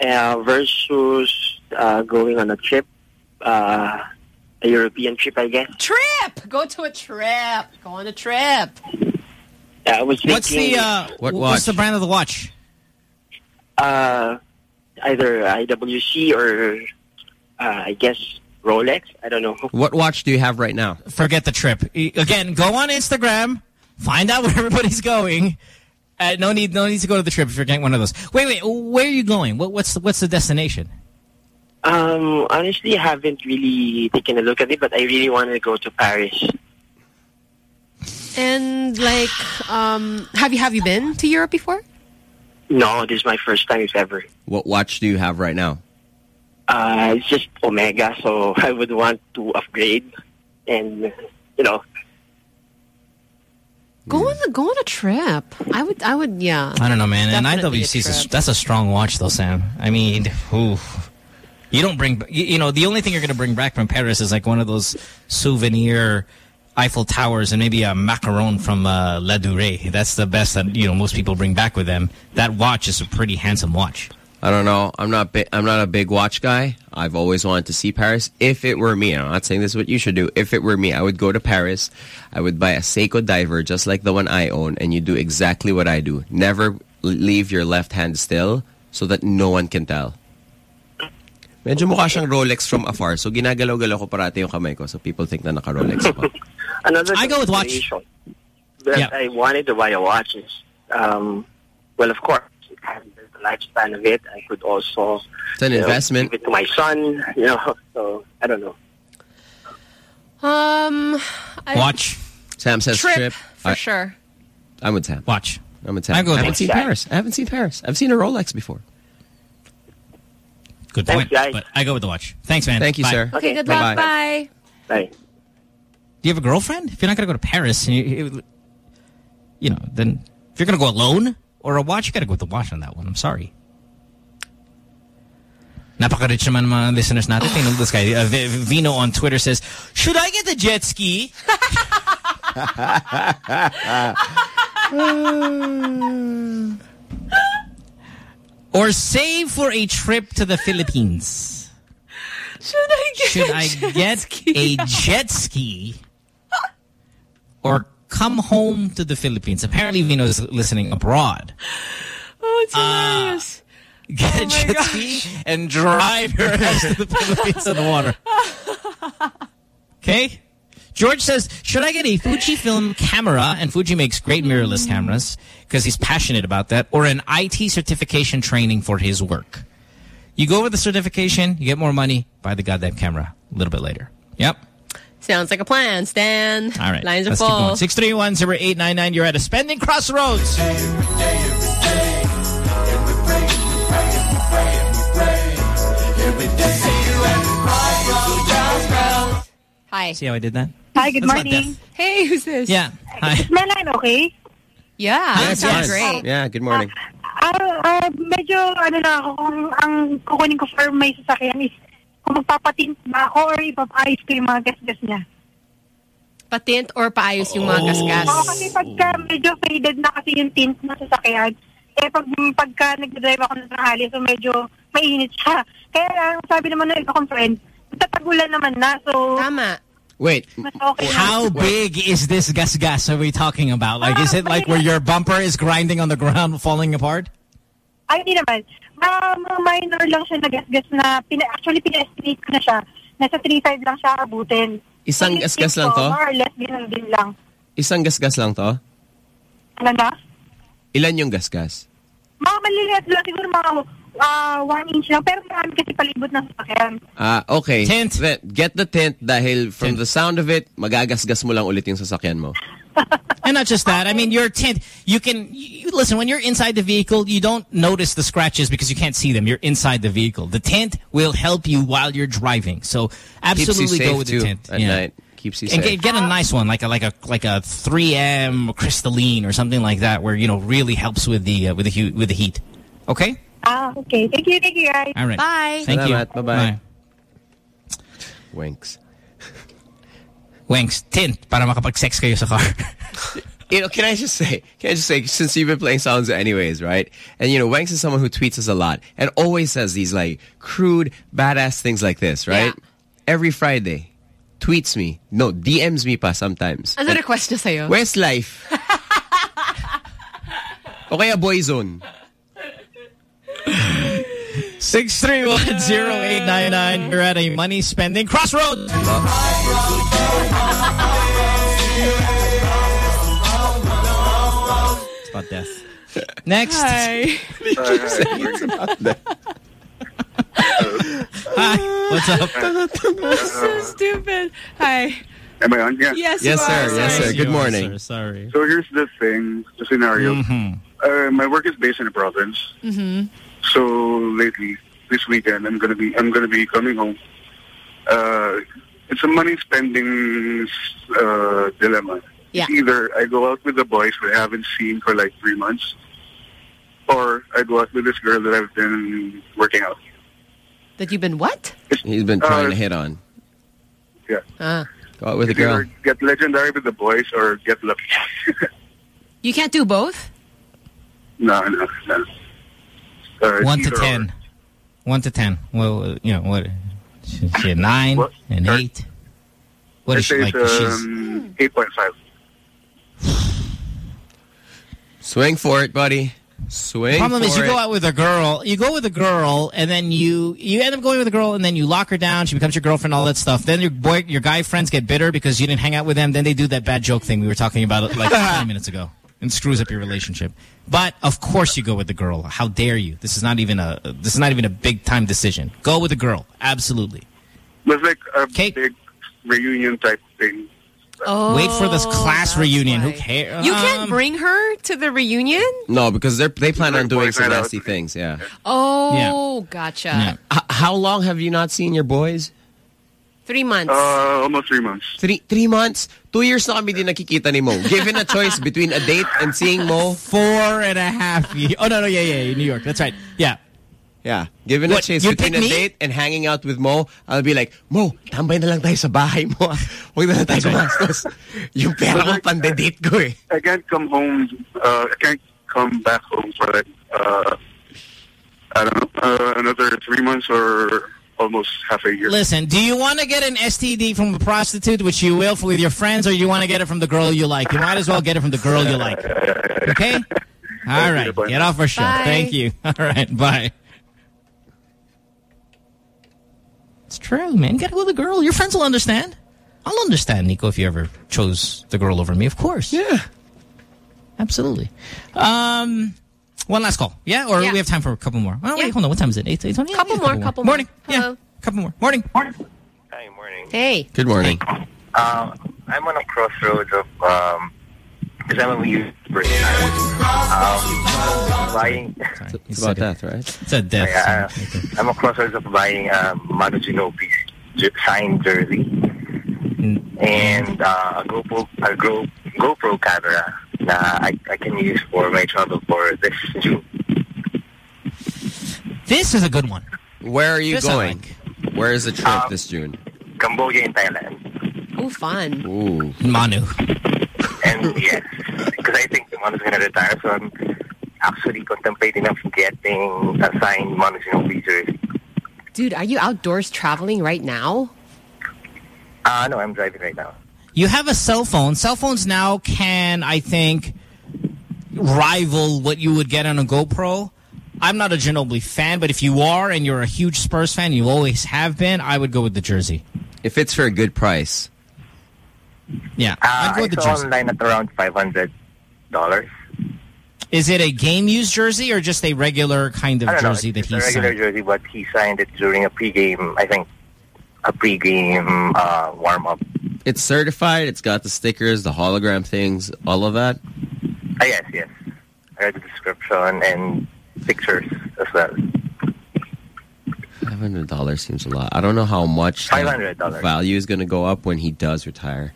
Uh, versus uh, going on a trip, uh, a European trip, I guess. Trip! Go to a trip. Go on a trip. Yeah, I was thinking. What's the uh, What what's the brand of the watch? Uh, either IWC or uh, I guess Rolex. I don't know. What watch do you have right now? Forget the trip. Again, go on Instagram, find out where everybody's going. Uh, no need, no need to go to the trip if you're getting one of those. Wait, wait, where are you going? What, what's the, what's the destination? Um, honestly, I haven't really taken a look at it, but I really want to go to Paris. And like, um, have you have you been to Europe before? No, this is my first time ever. What watch do you have right now? Uh, it's just Omega, so I would want to upgrade, and you know, Go on the go on a trip. I would I would yeah. I don't know, man. And Definitely a IWC is a, trip. that's a strong watch, though, Sam. I mean, ooh. You don't bring, you, you know, the only thing you're going to bring back from Paris is like one of those souvenir Eiffel Towers and maybe a macaron from uh, Ladurée. That's the best that, you know, most people bring back with them. That watch is a pretty handsome watch. I don't know. I'm not. I'm not a big watch guy. I've always wanted to see Paris. If it were me, I'm not saying this is what you should do. If it were me, I would go to Paris. I would buy a Seiko diver just like the one I own, and you do exactly what I do. Never leave your left hand still so that no one can tell. Medyo mukha siyang Rolex from afar. So ginagalaw-galaw ko parati yung kamay ko so people think na naka-Rolex ako. Another. I go with watch. consideration That Yeah. I wanted to buy a watch is, um, well, of course, it has the lifespan of it. I could also. It's an you know, investment. give it to my son. You know, so I don't know. Um I, Watch. Sam says trip, trip. for I, sure. I'm with Sam. Watch. I'm with Sam. I go with haven't watch. seen Paris. I haven't seen Paris. I've seen a Rolex before. Good Thanks, point. guys. But I go with the watch. Thanks, man. Thank you, Bye. sir. Okay, good luck. Bye. Bye. Do you have a girlfriend? If you're not going to go to Paris, you, you, you know, then if you're going to go alone or a watch, you got to go with the watch on that one. I'm sorry. Napaka-rich naman mga listeners natin. Tingnan this guy. Uh, Vino on Twitter says, Should I get the jet ski? or save for a trip to the Philippines? Should I get Should a I jet get ski? a jet ski or come home to the Philippines? Apparently, Vino is listening abroad. Oh, it's Uh, hilarious. Get Oh a jet ski and drive your ass to the Philippines in the water. Okay? George says, should I get a Fujifilm camera? And Fuji makes great mirrorless cameras because he's passionate about that. Or an IT certification training for his work. You go with the certification, you get more money, buy the goddamn camera a little bit later. Yep. Sounds like a plan, Stan. All right. Lines are full. keep 631-0899. You're at a spending crossroads. Hi. See how I did that? Hi, good That's morning. Hey, who's this? Yeah. Hi. Is my line okay? Yeah, Yes, sounds yes. great. Yeah, good morning. Ah, ah, medyo ano na kung ang kukunin ko for may sasakyan is kung magpapatint ba ako or ipapaayos ko yung mga gasgas niya. Patint or paayos yung mga gasgas? Oo, kasi pagka medyo faded na kasi yung tint ng sasakyan, eh pag, pagka nag-drive ako ng tanghali, so medyo mainit siya. Kaya ang sabi naman ng iba kong friend, tatagulan naman na, so... Tama. Wait. Mas okay na. How big is this gas gas are we talking about? Like, is it like where your bumper is grinding on the ground, falling apart? Ay, hindi naman. Ma mga minor lang siya na gasgas na, pina actually pina-estimate ko na siya. Nasa 3.5 lang siya abutin. Isang So, gasgas lang to? More or less, ganun din lang. Isang gasgas lang to? Ano na? Ilan yung gasgas? Mga maliliit lang, siguro mga ah, one inch lang. Pero marami kasi palibot ng sasakyan. Ah, okay. Tint. get the tint dahil from the sound of it, magagasgas mo lang ulit yung sasakyan mo. And not just that. I mean, your tint, you can, you, listen, when you're inside the vehicle, you don't notice the scratches because you can't see them. You're inside the vehicle. The tint will help you while you're driving. So absolutely go with the tint. at night. Keeps you and safe. get, get a nice one, like a like a like a 3M crystalline or something like that, where you know really helps with the uh, with the with the heat. Okay. Ah, okay. Thank you, thank you, guys. All right. Bye. Thank Salamat. you. Bye-bye. Winks. Winks. Tint para makapag-sex kayo sa car. You know, can I just say, can I just say, since you've been playing songs anyways, right? And you know, Wanks is someone who tweets us a lot and always says these like crude, badass things like this, right? Yeah. Every Friday, tweets me, no, DMs me pa sometimes. Ano request niya sa'yo? life? o kaya Boyzone. 6310899. We're at a money spending crossroads. It's about death. Next. Hi. Hi. What's up? so stupid. Hi. Am I on? Yeah. Yes, Yes, sir. are. Yes, sir. Good You are, morning. sir. Sorry. So here's the thing, the scenario. Mm-hmm. Uh, my work is based in the province. Mm-hmm. So lately, this weekend, I'm gonna be I'm gonna be coming home. Uh, it's a money spending uh, dilemma. Yeah. Either I go out with the boys who I haven't seen for like three months, or I go out with this girl that I've been working out. That you've been what? He's been trying Uh, to hit on. Yeah. Ah. Go out with a girl. get legendary with the boys or get lucky. You can't do both? no, no, no. Uh, One to either or. One to ten. Well, uh, you know what? She's a nine, an eight. What I is she like? it's, She's um, 8.5. Swing for it, buddy. Swing problem for is you it. go out with a girl, you go with a girl, and then you you end up going with a girl, and then you lock her down. She becomes your girlfriend, all that stuff. Then your boy, your guy friends get bitter because you didn't hang out with them. Then they do that bad joke thing we were talking about like 20 minutes ago, and screws up your relationship. But of course you go with the girl. How dare you? This is not even a this is not even a big time decision. Go with the girl, absolutely. It was like a big reunion type thing. Oh, Wait for this class reunion. Who cares? You can't Um, bring her to the reunion? No, because they're, they plan on doing some nasty things, yeah. Oh, gotcha. H- how long have you not seen your boys? Three months. Uh, almost three months. Three three months? Two years na kami din nakikita ni Mo. Given a choice between a date and seeing Mo. Four and a half years. Oh, no, no, yeah, yeah, New York. That's right. Yeah. Yeah. Given What, a choice you'd between a me? date and hanging out with Mo, I'll be like, Mo, tambay na lang tayo sa bahay mo. ah. Huwag na lang tayo gumastos. Yung pera ko pande-date ko eh. I can't come home. Uh, I can't come back home for like uh, I don't know uh, another three months or almost half a year. Listen, do you want to get an STD from a prostitute, which you will with your friends, or you want to get it from the girl you like? You might as well get it from the girl you like. Okay? All right. Get off our show. Bye. Thank you. All right. Bye. It's true, man. You got to go with a girl. Your friends will understand. I'll understand, Nico, if you ever chose the girl over me. Of course. Yeah. Absolutely. Um, one last call. Yeah? Or Yeah. we have time for a couple more? Oh, wait, hold on. What time is it? Eight, eight, yeah, Couple yeah, more, couple more. Morning. Yeah. Couple more. Morning. Morning. Hi, morning. Hey. Good morning. Um, I'm on a crossroads of um, because I'm a youth person. Um, buying. It's about death, right? It's a death. Yeah, uh, I'm a crossroads of buying um, Manu Ginobili's j- signed jersey and uh, a GoPro, a Go, GoPro camera na I, I can use for my travel for this June. This is a good one. Where are you This I going? Where is the trip Um, this June? Cambodia and Thailand. Oh, fun. Ooh. Manu. And yes, because I think the Manu's going to retire, so I'm actually contemplating of getting a signed Manu Ginobili jersey. Dude, are you outdoors traveling right now? Uh, no, I'm driving right now. You have a cell phone. Cell phones now can, I think, rival what you would get on a GoPro. I'm not a Ginobili fan, but if you are and you're a huge Spurs fan, you always have been, I would go with the jersey. If it's for a good price. Yeah, Uh, I'd go I with the saw jersey. online at around $500. Is it a game-used jersey or just a regular kind of I don't know, jersey that it's he a regular signed? jersey, but he signed it during a pregame, I think, a pregame uh, warm-up. It's certified. It's got the stickers, the hologram things, all of that. Ah, yes, yes. I read the description and pictures as well. Five hundred dollars seems a lot. I don't know how much $500. value is going to go up when he does retire.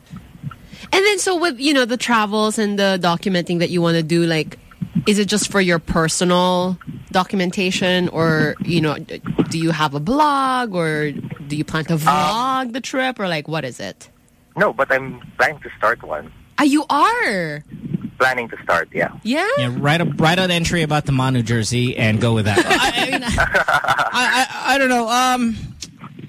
And then so with, you know, the travels and the documenting that you want to do, like, is it just for your personal documentation or, you know, do you have a blog or do you plan to Um, vlog the trip or like, what is it? No, but I'm planning to start one. Ah, you are? Planning to start, yeah. Yeah? Yeah, write a write an entry about the Manu jersey and go with that. I, I, mean, I, I, I don't know. Um,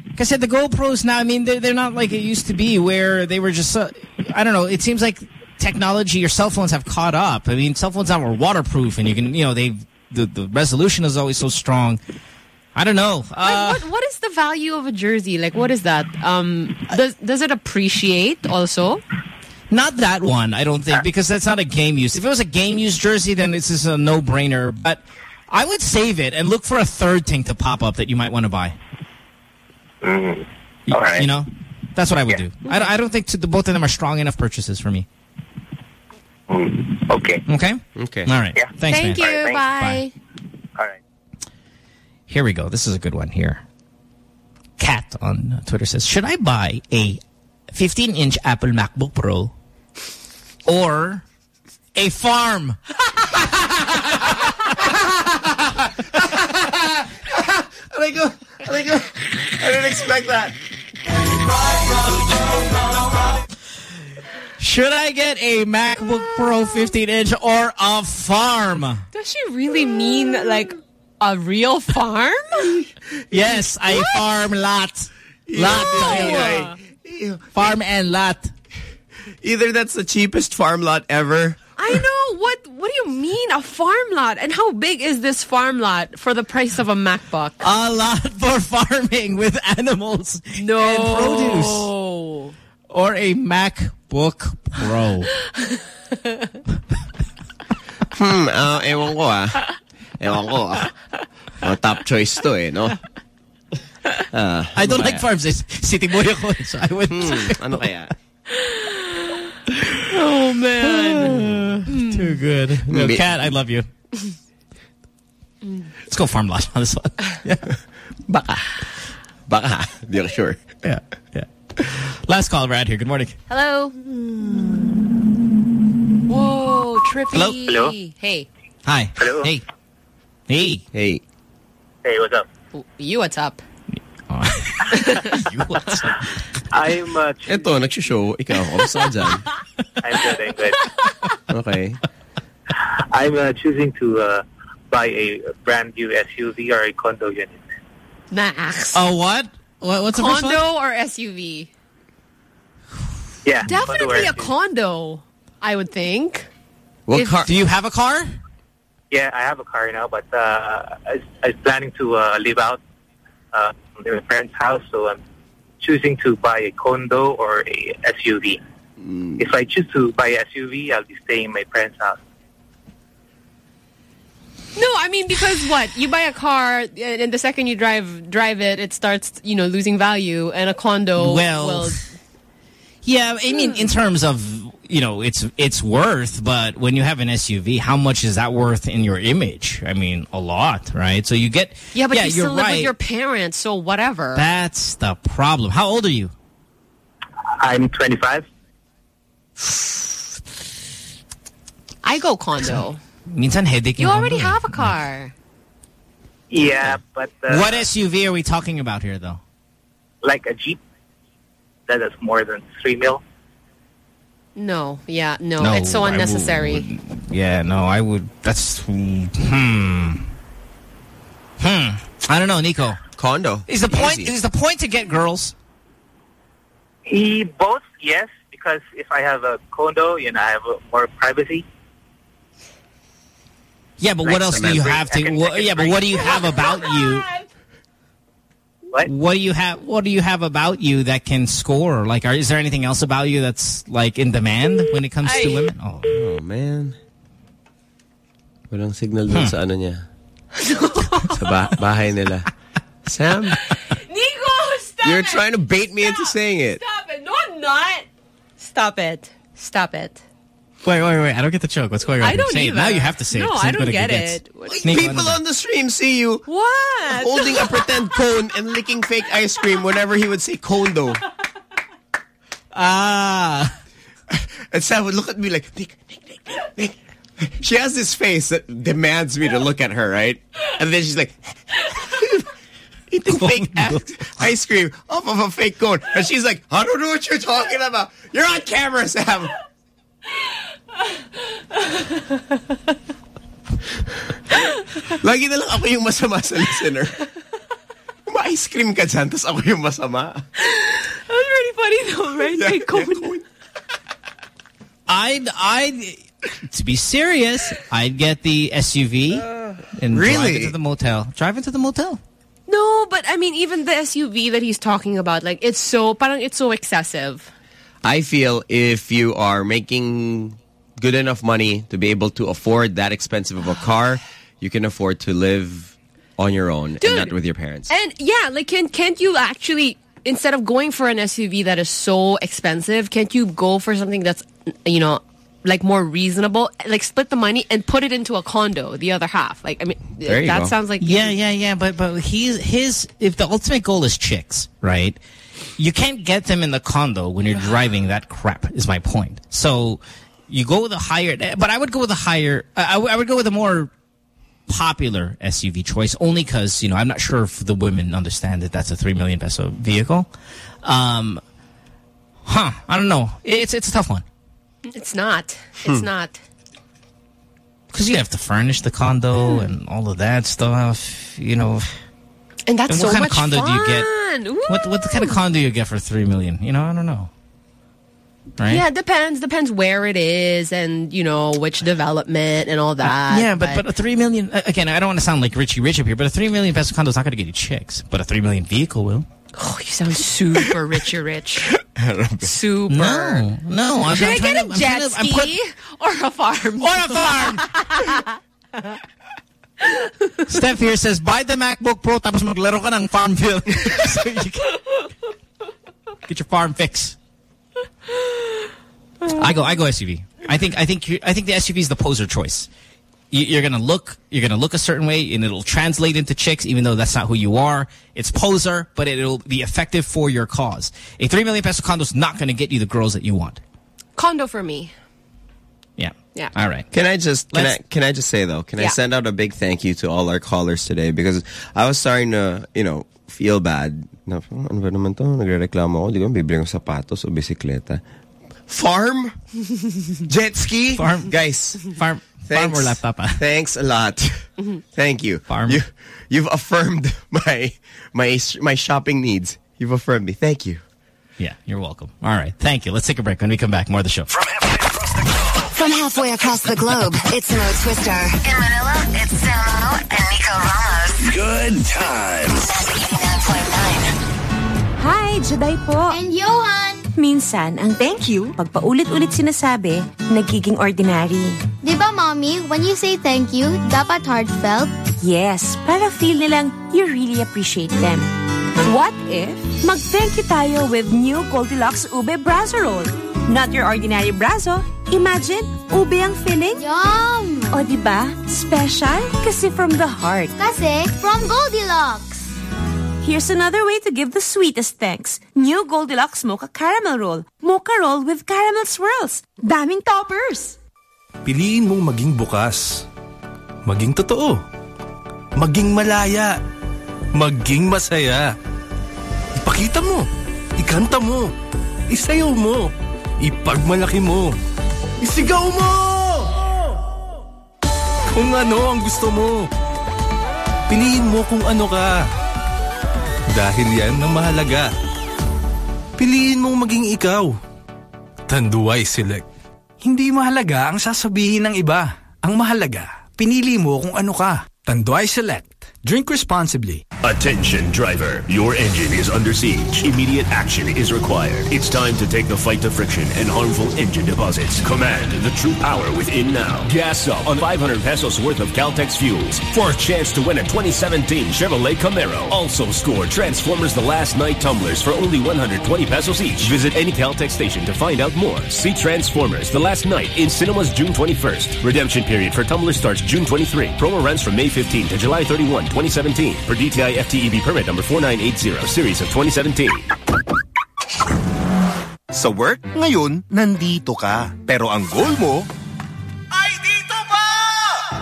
like I said, the GoPros now. I mean, they're, they're not like it used to be, where they were just. Uh, I don't know. It seems like technology, your cell phones have caught up. I mean, cell phones now are waterproof, and you can, you know, they the the resolution is always so strong. I don't know. Uh, like, what, what is the value of a jersey? Like, what is that? Um, does, does it appreciate also? Not that one, I don't think, because that's not a game use. If it was a game use jersey, then this is a no-brainer. But I would save it and look for a third thing to pop up that you might want to buy. Mm. You, All right. you know, that's what I would do. I, I don't think to, the both of them are strong enough purchases for me. Mm. Okay. Okay. Okay. All right. Yeah. Thanks, Thank man. you. All right, Bye. All right. Here we go. This is a good one here. Cat on Twitter says, should I buy a 15-inch Apple MacBook Pro or a farm? I go, I go. I didn't expect that. Should I get a MacBook Pro 15-inch or a farm? Does she really mean like a real farm? Yes, a farm lot. Lot. Farm and lot. Either that's the cheapest farm lot ever. I know. What What do you mean a farm lot? And how big is this farm lot for the price of a MacBook? A lot for farming with animals no. and produce. Or a MacBook Pro. Hmm, uh, ewan ko ah. Ewan ko ah. Oh, top choice to eh, no? Ah, I don't ano like farms. eh. City boy ako. So I would. Hmm, ano kaya? Oh man. Too good. No, Cat, I love you. Let's go farm lot on this one. Yeah. Baka. Baka. Di ako sure. Yeah, yeah. Last call around here. Good morning. Hello. Whoa, trippy. Hello? Hello? Hey. Hi. Hello? Hey. Hey. Hey. Hey, what's up? You what's up? you what's up? I'm uh, Ito, nagsishow. Ikaw, kamusta ka dyan? I'm good. I'm good. Okay. I'm uh, choosing to uh, buy a brand new SUV or a condo unit. Max. Oh, what? what what's the first one? condo or SUV? Yeah, Definitely a condo or SUV. condo, I would think. What If- car? Do you have a car? Yeah, I have a car now, but uh, I, I was planning to uh, live out uh, in my parents' house, so I'm choosing to buy a condo or a SUV. If I choose to buy a SUV, I'll be staying in my parents' house. No, I mean because what you buy a car and, and the second you drive drive it, it starts you know losing value, and a condo Well, will Yeah, I mean, in terms of you know, it's it's worth, but when you have an SUV, how much is that worth in your image? I mean, a lot, right? So you get yeah, but you you're still live right. with your parents, so whatever. That's the problem. How old are you? I'm 25. I go condo. Minsan headache you yung already condo have a car. Yeah, but uh, What SUV are we talking about here, though? like a Jeep that is more than three mil. No, yeah, no, No, it's so I unnecessary. Yeah, no, I would. That's hmm. Hmm. I don't know, Nico. Condo. Is the point? Is the point to get girls? He both yes, because if I have a condo, you know, I have more privacy. Yeah, but what else do you have to? can- wha- I yeah, but what do you have about you? What? do you have? What do you have about you that can score? Like, are, is there anything else about you that's like in demand when it comes to women? Oh, Oh, man. Walang signal dun hmm. sa ano niya. sa ba bahay nila. Sam, Nico, stop you're it. trying to bait me into saying it. Stop it. No, I'm not. Stop it. Stop it. Wait, wait, wait! I don't get the joke. What's going on? I don't say it. either. Now you have to say No, it. I don't get it. What- People on the stream see you What? holding a pretend cone and licking fake ice cream whenever he would say condo. Ah. And Sam would look at me like, Nick, Nick, Nick, Nick, Nick. She has this face that demands me to look at her, right? And then she's like, eating fake ass- ice cream off of a fake cone. And she's like, I don't know what you're talking about. You're on camera, Sam. Lagi na lang ako yung masama sa listener. Ma-ice cream ka dyan, tapos ako yung masama. That was pretty funny though, right? Yeah, Like, cone. I'd, I'd, to be serious, I'd get the SUV and drive into the motel. Drive into the motel. No, but I mean, even the SUV that he's talking about, like, it's so, parang it's so excessive. I feel if you are making good enough money to be able to afford that expensive of a car, you can afford to live on your own Dude. and not with your parents. And yeah, like, can, can't you actually, instead of going for an SUV that is so expensive, can't you go for something that's, you know, like more reasonable? Like, split the money and put it into a condo, the other half. Like, I mean, that go. sounds like. yeah, yeah, yeah. But but he's his if the ultimate goal is chicks, right? You can't get them in the condo when you're driving that crap. Is my point. So you go with a higher, but I would go with a higher. I, I would- go with a more popular SUV choice only because you know I'm not sure if the women understand that that's a three million peso vehicle. Um, huh? I don't know. It's it's a tough one. It's not. It's Hmm. not. Because you have to furnish the condo and all of that stuff, you know. And that's what so kind of condo do you get? fun. What what kind of condo do you get for three million? You know, I don't know. Right? Yeah, it depends. Depends where it is and, you know, which development and all that. yeah, but, but a three million uh, again. I don't want to sound like Richie Rich up here, but a three million peso condo is not going to get you chicks. But a three million vehicle will. Oh, you sound super rich, rich. Super. No, no. I'm, Should I'm I get to- a jet to- ski or a farm? Or a farm. Steph here says, buy the MacBook Pro tapos maglaro ka ng Farmville. so you can get your farm fix. I go, I go SUV. I think, I think, you- I think the SUV is the poser choice. You- You're gonna look, you're gonna look a certain way, and it'll translate into chicks, even though that's not who you are. It's poser, but it'll be effective for your cause. A three million peso condo is not gonna get you the girls that you want. Condo for me. Yeah. Yeah. All right. Can I just can I Let's- can I just say though? Can I send out a big thank you to all our callers today because I was starting to you know feel bad. Na, "Oh, ano ba naman to? Nagrereklamo ako. Di ko bibili ng sapatos o bisikleta. Farm? Jet ski? Farm. Guys. Farm. Farm or laptop, ah? Thanks a lot. Thank you. Farm. You, you've affirmed my my my shopping needs. You've affirmed me. Thank you. Yeah, you're welcome. All right. Thank you. Let's take a break. When we come back, more of the show. From halfway across the globe, it's Mo Twister. In Manila, it's Samo and Nico Ramos. Good times. Magic 89.9. Hi, Juday po. And Johan. Minsan, ang thank you, pag paulit-ulit sinasabi, nagiging ordinary. Di ba, Mommy, when you say thank you, dapat heartfelt? Yes, para feel nilang you really appreciate them. What if mag-thank you tayo with new Goldilocks Ube Brazo Roll? Not your ordinary brazo. Imagine, ube ang filling. Yum! O ba? Special kasi from the heart. Kasi from Goldilocks. Here's another way to give the sweetest thanks. New Goldilocks Mocha Caramel Roll. Mocha Roll with caramel swirls. Daming toppers! Piliin mong maging bukas. Maging totoo. Maging malaya. Maging masaya. Ipakita mo. Ikanta mo. Isayaw mo. Ipagmalaki mo. Isigaw mo! Kung ano ang gusto mo. Piliin mo kung ano ka. Dahil yan ang mahalaga. Piliin mong maging ikaw. Tanduay Select. Hindi mahalaga ang sasabihin ng iba. Ang mahalaga, pinili mo kung ano ka. Tanduay Select. Drink responsibly. Attention driver, your engine is under siege. Immediate action is required. It's time to take the fight to friction and harmful engine deposits. Command the true power within now. Gas up on 500 pesos worth of Caltex fuels for a chance to win a 2017 Chevrolet Camaro. Also score Transformers The Last Knight tumblers for only 120 pesos each. Visit any Caltex station to find out more. See Transformers The Last Knight in cinemas June 21st. Redemption period for tumblers starts June 23. Promo runs from May 15 to July 31, 2017. Per DTI FTEB permit number 4980, series of 2017. Sa work, ngayon, nandito ka. Pero ang goal mo, ay dito pa!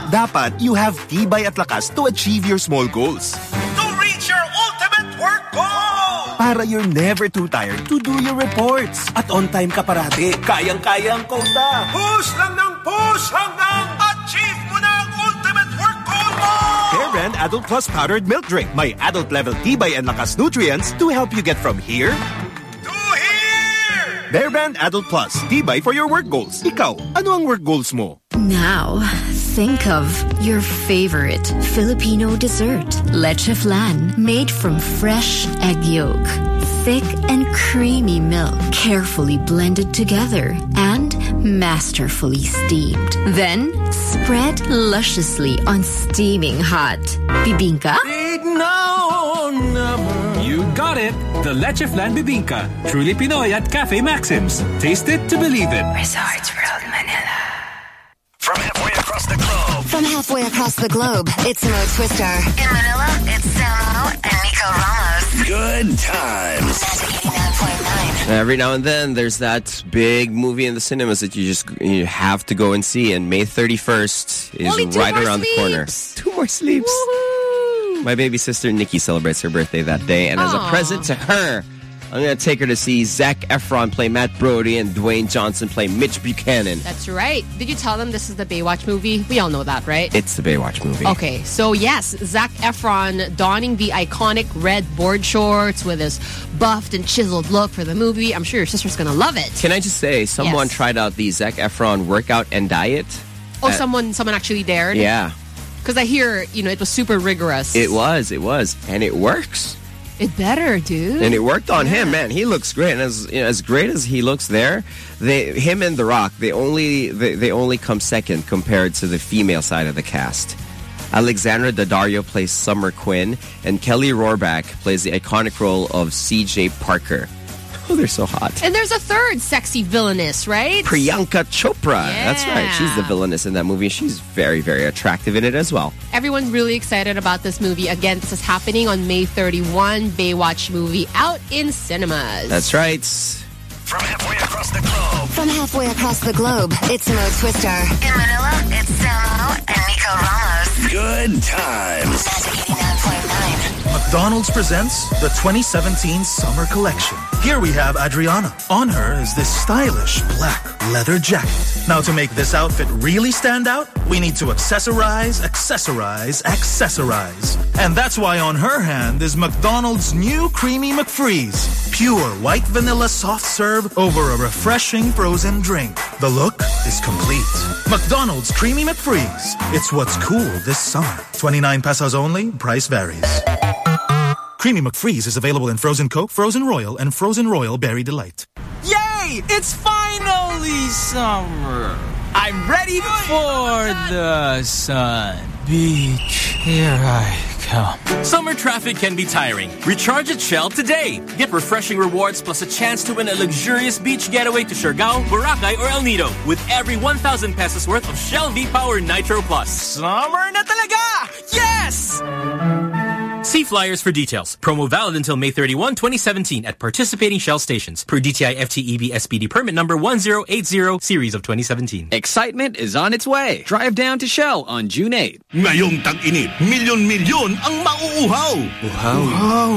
Dapat you have tibay at lakas to achieve your small goals. To reach your ultimate work goal! Para you're never too tired to do your reports. At on time ka parati. Kayang-kaya ang quota. Push lang ng push hanggang Brand Adult Plus Powdered Milk Drink. May adult level tibay and lakas nutrients to help you get from here To here! Bear Brand Adult Plus. Tibay for your work goals. Ikaw, ano ang work goals mo? Now, think of your favorite Filipino dessert, leche flan, made from fresh egg yolk. Thick and creamy milk, carefully blended together and masterfully steamed. Then, spread lusciously on steaming hot bibingka. You got it! The Leche Flan Bibingka. Truly Pinoy at Cafe Maxims. Taste it to believe it. Resorts World Manila. From From halfway across the globe, it's Mo Twister. In Manila, it's Samo and Nico Ramos. Good times. Every now and then, there's that big movie in the cinemas that you just you have to go and see. And May 31st is Only right more around the corner. Two more sleeps. My baby sister Nikki celebrates her birthday that day, and as a present to her, I'm gonna take her to see Zac Efron play Matt Brody and Dwayne Johnson play Mitch Buchanan. That's right. Did you tell them this is the Baywatch movie? We all know that, right? It's the Baywatch movie. Okay, so yes, Zac Efron donning the iconic red board shorts with his buffed and chiseled look for the movie. I'm sure your sister's gonna love it. Can I just say, someone Yes. tried out the Zac Efron workout and diet? Oh, Uh, someone someone actually dared? Yeah, Because I hear, you know, it was super rigorous. it was, it was, and it works. It better, dude. And it worked on him, man. He looks great, and as you know, as great as he looks there, they him and The Rock, they only they, they only come second compared to the female side of the cast. Alexandra Daddario plays Summer Quinn, and Kelly Rohrbach plays the iconic role of C.J. Parker. Oh, they're so hot. And there's a third sexy villainess, right? Priyanka Chopra. That's right. She's the villainess in that movie. She's very, very attractive in it as well. Everyone's really excited about this movie. Again, this is happening on May 31. Baywatch movie out in cinemas. That's right. From halfway across the globe. From halfway across the globe, it's Mo Twister. In Manila, it's Samo and Nico Ramos. Good times. McDonald's presents the 2017 Summer Collection. Here we have Adriana. On her is this stylish black leather jacket. Now to make this outfit really stand out, we need to accessorize, accessorize, accessorize. And that's why on her hand is McDonald's new Creamy McFreeze. Pure white vanilla soft serve over a refreshing frozen drink. The look is complete. McDonald's Creamy McFreeze. It's what's cool this summer. 29 pesos only, price varies. Creamy McFreeze is available in Frozen Coke, Frozen Royal, and Frozen Royal Berry Delight. Yay! It's finally summer. I'm ready for the sun. Beach, here I come. Summer traffic can be tiring. Recharge at Shell today. Get refreshing rewards plus a chance to win a luxurious beach getaway to Siargao, Boracay, or El Nido with every 1,000 pesos worth of Shell V-Power Nitro Plus. Summer na talaga! Yes! See flyers for details. Promo valid until May 31, 2017 at participating Shell stations per DTI FTEB SPD permit number 1080 series of 2017. Excitement is on its way. Drive down to Shell on June 8. Ngayong tag-init, milyon-milyon ang mauuhaw. Uhaw. Uhaw.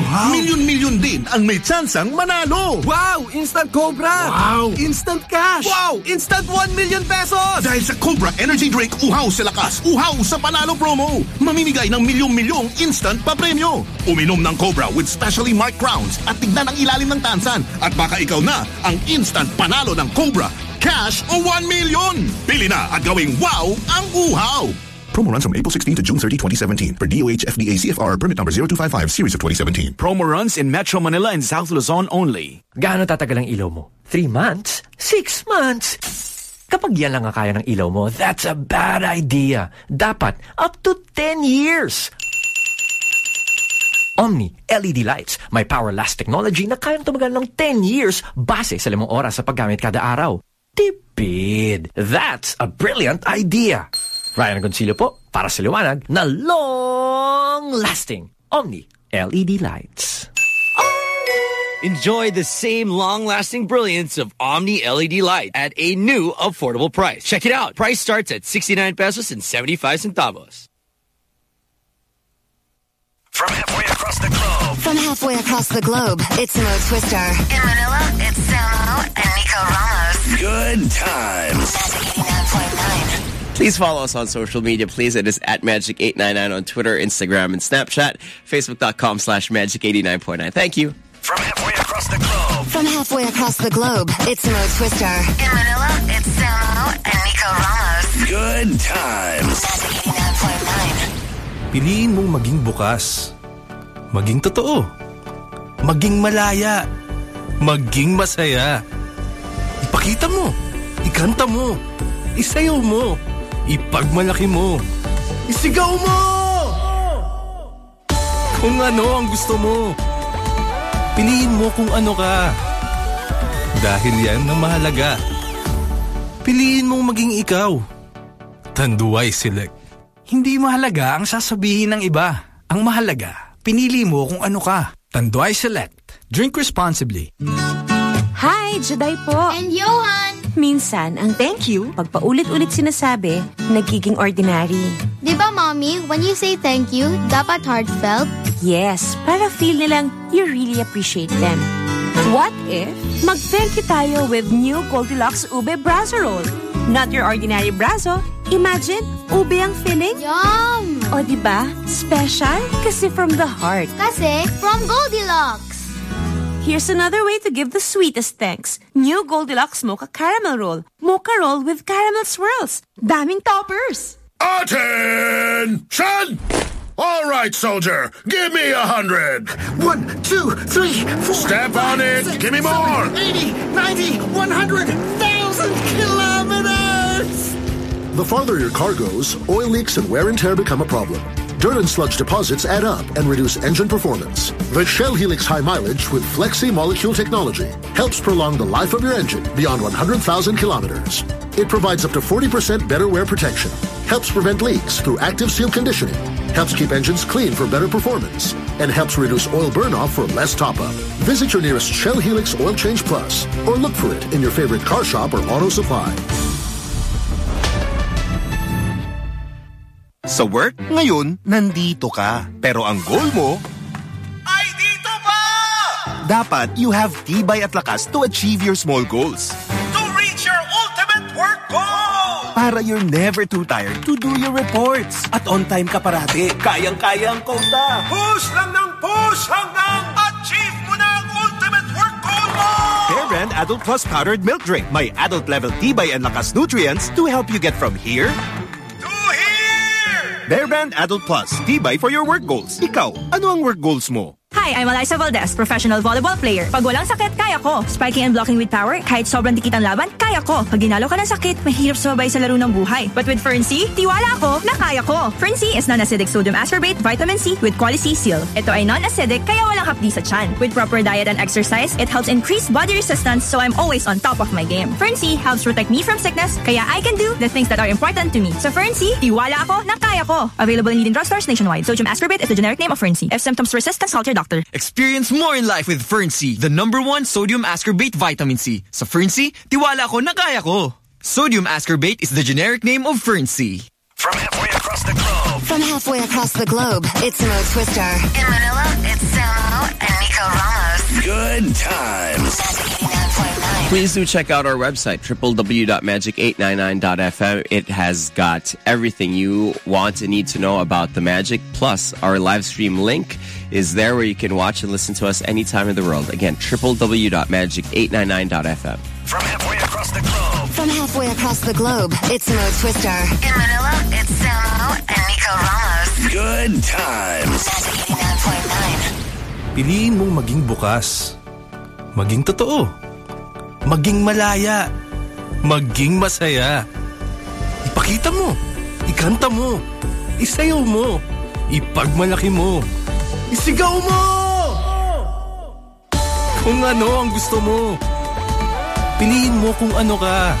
Uhaw. Milyon-milyon din ang may tsansang manalo. Wow! Instant Cobra! Wow! Instant cash! Wow! Instant 1 million pesos! Dahil sa Cobra Energy Drink, uhaw sa lakas, uhaw sa panalo promo. Mamimigay ng milyong-milyong instant pa-premyo. Uminom ng Cobra with specially marked crowns at tignan ang ilalim ng tansan. At baka ikaw na ang instant panalo ng Cobra. Cash o 1 million. Pili na at gawing wow ang uhaw. Promo runs from April 16 to June 30, 2017. Per DOH FDA CFR permit number 0255 series of 2017. Promo runs in Metro Manila and South Luzon only. Gaano tatagal ang ilaw mo? Three months? Six months? Kapag yan lang ang kaya ng ilaw mo, that's a bad idea. Dapat up to 10 years. Omni LED lights. May power-last technology na kayang tumagal ng 10 years base sa limang oras sa paggamit kada araw. Tipid! That's a brilliant idea! Ryan Agoncillo po, para sa liwanag na long-lasting Omni LED lights. Enjoy the same long-lasting brilliance of Omni LED light at a new affordable price. Check it out. Price starts at 69 pesos and 75 centavos. From halfway across the globe. From halfway across the globe, it's Mo Twister. In Manila, it's Samo and Nico Ramos. Good times. Please follow us on social media, please. It is at Magic899 on Twitter, Instagram, and Snapchat. Facebook.com slash Magic89.9. Thank you. From halfway across the globe. From halfway across the globe, it's Mo Twister. In Manila, it's Samo and Nico Ramos. Good times. Piliin mong maging bukas. Maging totoo. Maging malaya. Maging masaya. Ipakita mo. Ikanta mo. Isayaw mo. Ipagmalaki mo. Isigaw mo! Kung ano ang gusto mo. Piliin mo kung ano ka. Dahil yan ang mahalaga. Piliin mong maging ikaw. Tanduay Select. Hindi mahalaga ang sasabihin ng iba. Ang mahalaga, pinili mo kung ano ka. Tanduay Select. Drink responsibly. Hi, Juday po. And Johan. Minsan, ang thank you, pag paulit-ulit sinasabi, nagiging ordinary. Di ba, Mommy, when you say thank you, dapat heartfelt? Yes, para feel nilang you really appreciate them. What if mag-thank you tayo with new Goldilocks Ube Brazo Roll? Not your ordinary brazo. Imagine, ube ang filling. Yum! O di ba? Special kasi from the heart. Kasi from Goldilocks. Here's another way to give the sweetest thanks. New Goldilocks Mocha Caramel Roll. Mocha Roll with caramel swirls. Daming toppers. Attention! All right, soldier, give me a hundred. One, two, three, four. Step on it. Six, give me more. seven, 80, 90, 100,000 kilometers! The farther your car goes, oil leaks and wear and tear become a problem. Dirt and sludge deposits add up and reduce engine performance. The Shell Helix High Mileage with Flexi Molecule Technology helps prolong the life of your engine beyond 100,000 kilometers. It provides up to 40% better wear protection, helps prevent leaks through active seal conditioning, helps keep engines clean for better performance, and helps reduce oil burnoff for less top-up. Visit your nearest Shell Helix Oil Change Plus or look for it in your favorite car shop or auto supply. Sa work, ngayon, nandito ka. Pero ang goal mo, Ay, dito pa! dapat you have tibay at lakas to achieve your small goals. To reach your ultimate work goal! Para you're never too tired to do your reports. At on time ka parati. Kayang-kaya ang quota. Push lang ng push hanggang achieve mo na ang ultimate work goal mo! Bear Brand Adult Plus Powdered Milk Drink. May adult level tibay and lakas nutrients to help you get from here Bear Brand Adult Plus. Tibay for your work goals. Ikaw, ano ang work goals mo? Hi, I'm Alyssa Valdez, professional volleyball player. Pag walang sakit, kaya ko. Spiking and blocking with power, kahit sobrang dikit ang laban, kaya ko. Pag ginalo ka ng sakit, mahirap sumabay sa laro ng buhay. But with Fern-C, tiwala ako na kaya ko. Fern-C is non-acidic sodium ascorbate vitamin C with Quali-C seal. Ito ay non-acidic kaya walang hapdi sa tiyan. With proper diet and exercise, it helps increase body resistance so I'm always on top of my game. Fern-C helps protect me from sickness kaya I can do the things that are important to me. So Fern-C, tiwala ako na kaya ko. Available in leading drugstores nationwide. Sodium ascorbate is the generic name of Fern-C. If symptoms persist, consult your doctor. Experience more in life with Fern-C, the number one sodium ascorbate vitamin C. Sa Fern-C, tiwala ko na kaya ko. Sodium ascorbate is the generic name of Fern-C. From halfway across the globe. From halfway across the globe, it's Mo Twister. In Manila, it's Samo and Nico Ramos. Good times. Please do check out our website, www.magic899.fm. It has got everything you want and need to know about the Magic. Plus, our live stream link is there where you can watch and listen to us anytime in the world. Again, www.magic899.fm. From halfway across the globe. From halfway across the globe, it's Mo Twister. In Manila, it's Samo and Nico Ramos. Good times. Magic 89.9. Piliin mong maging bukas. Maging totoo. Maging malaya. Maging masaya. Ipakita mo. Ikanta mo. Isayaw mo. Ipagmalaki mo. Isigaw mo! Kung ano ang gusto mo. Piliin mo kung ano ka.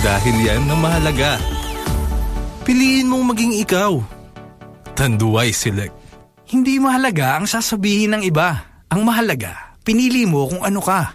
Dahil yan ang mahalaga. Piliin mong maging ikaw. Tanduay Select. Hindi mahalaga ang sasabihin ng iba. Ang mahalaga, pinili mo kung ano ka.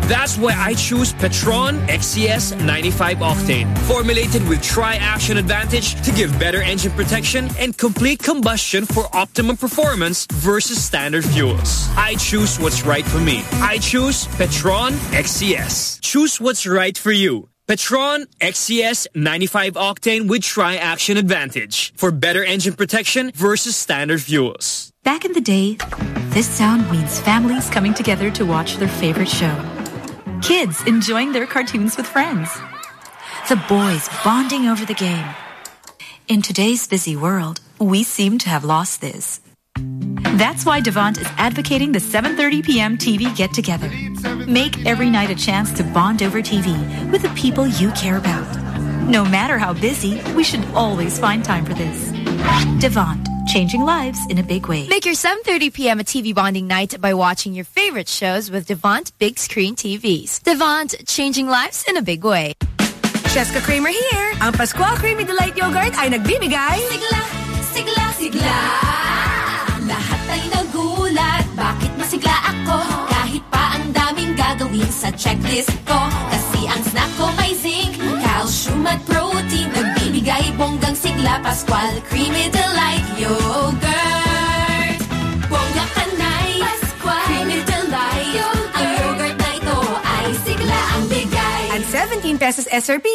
That's why I choose Petron XCS 95 Octane. Formulated with Tri-Action Advantage to give better engine protection and complete combustion for optimum performance versus standard fuels. I choose what's right for me. I choose Petron XCS. Choose what's right for you. Petron XCS 95 Octane with Tri-Action Advantage for better engine protection versus standard fuels. Back in the day, this sound means families coming together to watch their favorite show. Kids enjoying their cartoons with friends. The boys bonding over the game. In today's busy world, we seem to have lost this. That's why Devant is advocating the 7:30 p.m. TV get together. Make every night a chance to bond over TV with the people you care about. No matter how busy, we should always find time for this. Devant, changing lives in a big way. Make your 7.30 p.m. a TV bonding night by watching your favorite shows with Devant Big Screen TVs. Devant, changing lives in a big way. Cheska Kramer here. Ang Pascual Creamy Delight Yogurt ay nagbibigay... Sigla, sigla, sigla. Lahat ay nagulat. Bakit masigla ako? Kahit pa ang daming gagawin sa checklist ko. Kasi ang snack ko may zinc, calcium at protein. Nagbibigay bonggang sigla. Pascual Creamy Delight Yogurt. Bongga ka na'y Pascual Creamy Delight Yogurt. Ang yogurt na ito ay sigla ang bigay. At 17 pesos SRP,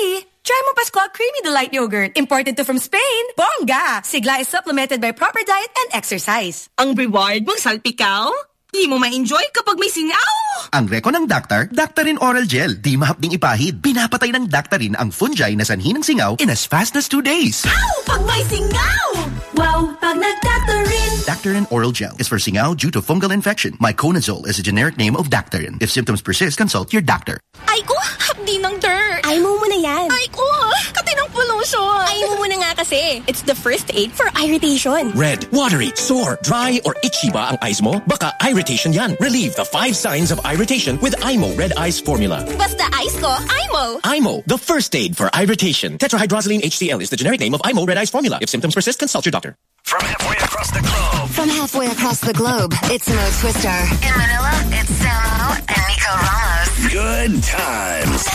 try mo Pascual Creamy Delight Yogurt. Imported to from Spain. Bongga! Sigla is supplemented by proper diet and exercise. Ang reward mong salpikaw? Di mo ma-enjoy kapag may singaw! Ang reko ng Daktar, Daktarin Oral Gel. Di mahapding ipahid. Pinapatay ng Daktarin ang fungi na sanhi ng singaw in as fast as two days. Ow! Pag may singaw! Wow! Pag nag-Daktarin! Daktarin Oral Gel is for singaw due to fungal infection. Miconazole is a generic name of Daktarin. If symptoms persist, consult your doctor. Ay ko! Hapdi ng dirt! Ay mo muna yan. Ay ko! Ah. Kati ng pollution! Ay mo muna nga kasi. It's the first aid for irritation. Red, watery, sore, dry, or itchy ba ang eyes mo? Baka irritation yan. Relieve the five signs of irritation with EyeMo Red Eyes Formula. Basta ice ko, EyeMo! EyeMo, the first aid for irritation. Tetrahydrozoline HCl is the generic name of EyeMo Red Eyes Formula. If symptoms persist, consult your doctor. From halfway across the globe. From halfway across the globe, it's Mo Twister. In Manila, it's Samo and Nico Ramos. Good times.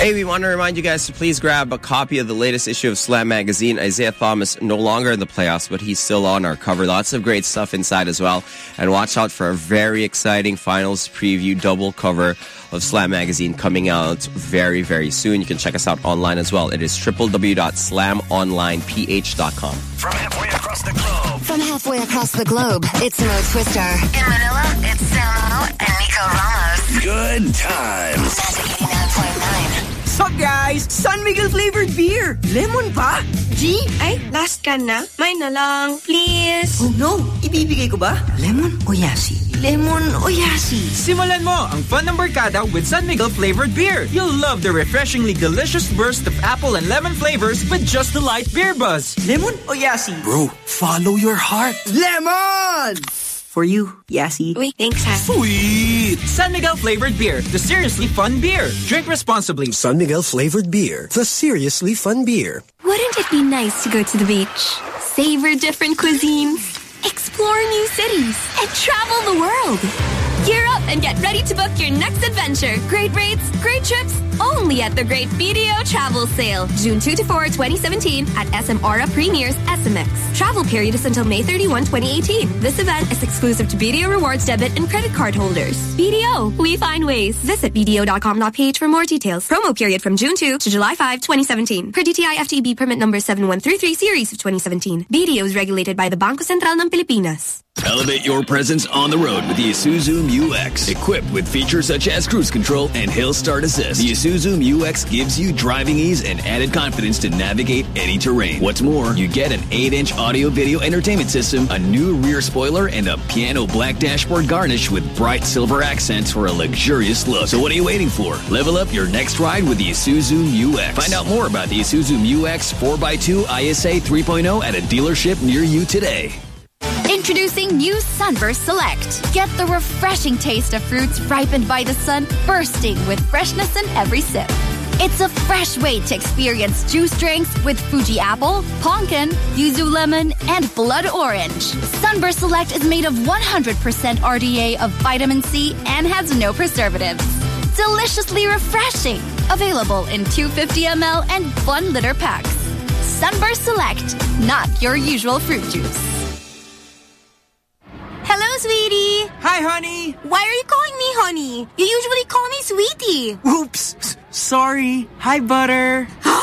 Hey, we want to remind you guys to please grab a copy of the latest issue of Slam Magazine. Isaiah Thomas no longer in the playoffs, but he's still on our cover. Lots of great stuff inside as well. And watch out for a very exciting finals preview double cover of Slam Magazine coming out very, very soon. You can check us out online as well. It is www.slamonlineph.com. From halfway across the globe. From halfway across the globe, it's Mo Twister. In Manila, it's Samo and Nico Ramos. Good times. Magic 89.9. Sup guys? San Miguel flavored beer. Lemon pa? G? Ay, last can na. Mine na lang, please. Oh no, ibibigay ko ba? Lemon o yasi? Lemon o yasi? Simulan mo ang fun ng barkada with San Miguel flavored beer. You'll love the refreshingly delicious burst of apple and lemon flavors with just the light beer buzz. Lemon o yasi? Bro, follow your heart. Lemon! For you, Yasi. Wait, thanks ha. Sweet! San Miguel flavored beer, the seriously fun beer. Drink responsibly. San Miguel flavored beer, the seriously fun beer. Wouldn't it be nice to go to the beach, savor different cuisines, explore new cities, and travel the world? Gear up and get ready to book your next adventure. Great rates, great trips, only at the Great BDO Travel Sale. June 2 to 4, 2017 at SM Aura Premier's SMX. Travel period is until May 31, 2018. This event is exclusive to BDO Rewards debit and credit card holders. BDO, we find ways. Visit BDO.com.ph for more details. Promo period from June 2 to July 5, 2017. Per DTI FTB permit number 7133 series of 2017. BDO is regulated by the Bangko Sentral ng Pilipinas. Elevate your presence on the road with the Isuzu MU-X. Equipped with features such as cruise control and hill start assist, the Isuzu MU-X gives you driving ease and added confidence to navigate any terrain. What's more, you get an 8-inch audio-video entertainment system, a new rear spoiler, and a piano black dashboard garnish with bright silver accents for a luxurious look. So what are you waiting for? Level up your next ride with the Isuzu MU-X. Find out more about the Isuzu MU-X 4x2 ISA 3.0 at a dealership near you today. Introducing new Sunburst Select. Get the refreshing taste of fruits ripened by the sun, bursting with freshness in every sip. It's a fresh way to experience juice drinks with Fuji apple, pumpkin, yuzu lemon, and blood orange. Sunburst Select is made of 100% RDA of vitamin C and has no preservatives. Deliciously refreshing. Available in 250 ml and 1 liter packs. Sunburst Select, not your usual fruit juice. Hello, sweetie. Hi, honey. Why are you calling me honey? You usually call me sweetie. Oops. S- Sorry. Hi, butter.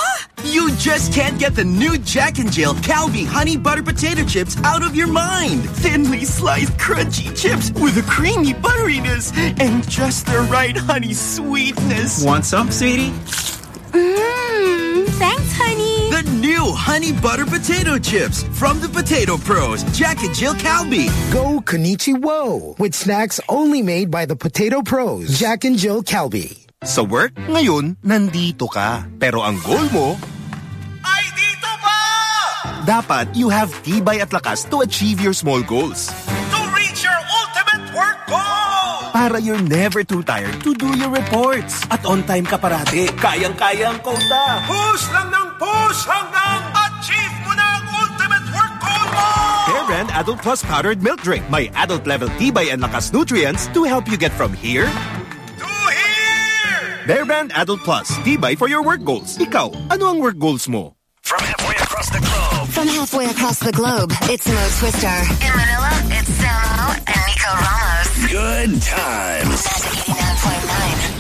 You just can't get the new Jack and Jill Calbee Honey Butter Potato Chips out of your mind. Thinly sliced, crunchy chips with a creamy butteriness and just the right honey sweetness. Want some, sweetie? Mmm, thanks, honey. The new Honey Butter Potato Chips from the Potato Pros, Jack and Jill Calbee. Go Konichiwo with snacks only made by the Potato Pros, Jack and Jill Calbee. Sa work, ngayon, nandito ka. Pero ang goal mo, Ay, dito pa! dapat you have tibay at lakas to achieve your small goals. To reach your ultimate work goal! Para you're never too tired to do your reports. At on time ka parati. Kayang-kaya ang quota. Push lang ng push hanggang achieve mo na ang ultimate work goal mo! Bear Brand Adult Plus Powdered Milk Drink. May adult level tibay and lakas nutrients to help you get from here To here! Bear Brand Adult Plus. Tibay for your work goals. Ikaw, ano ang work goals mo? From halfway across the globe. From halfway across the globe, it's Mo Twister. In Manila, it's Samo and Nico Ramos. Good times. 89.9.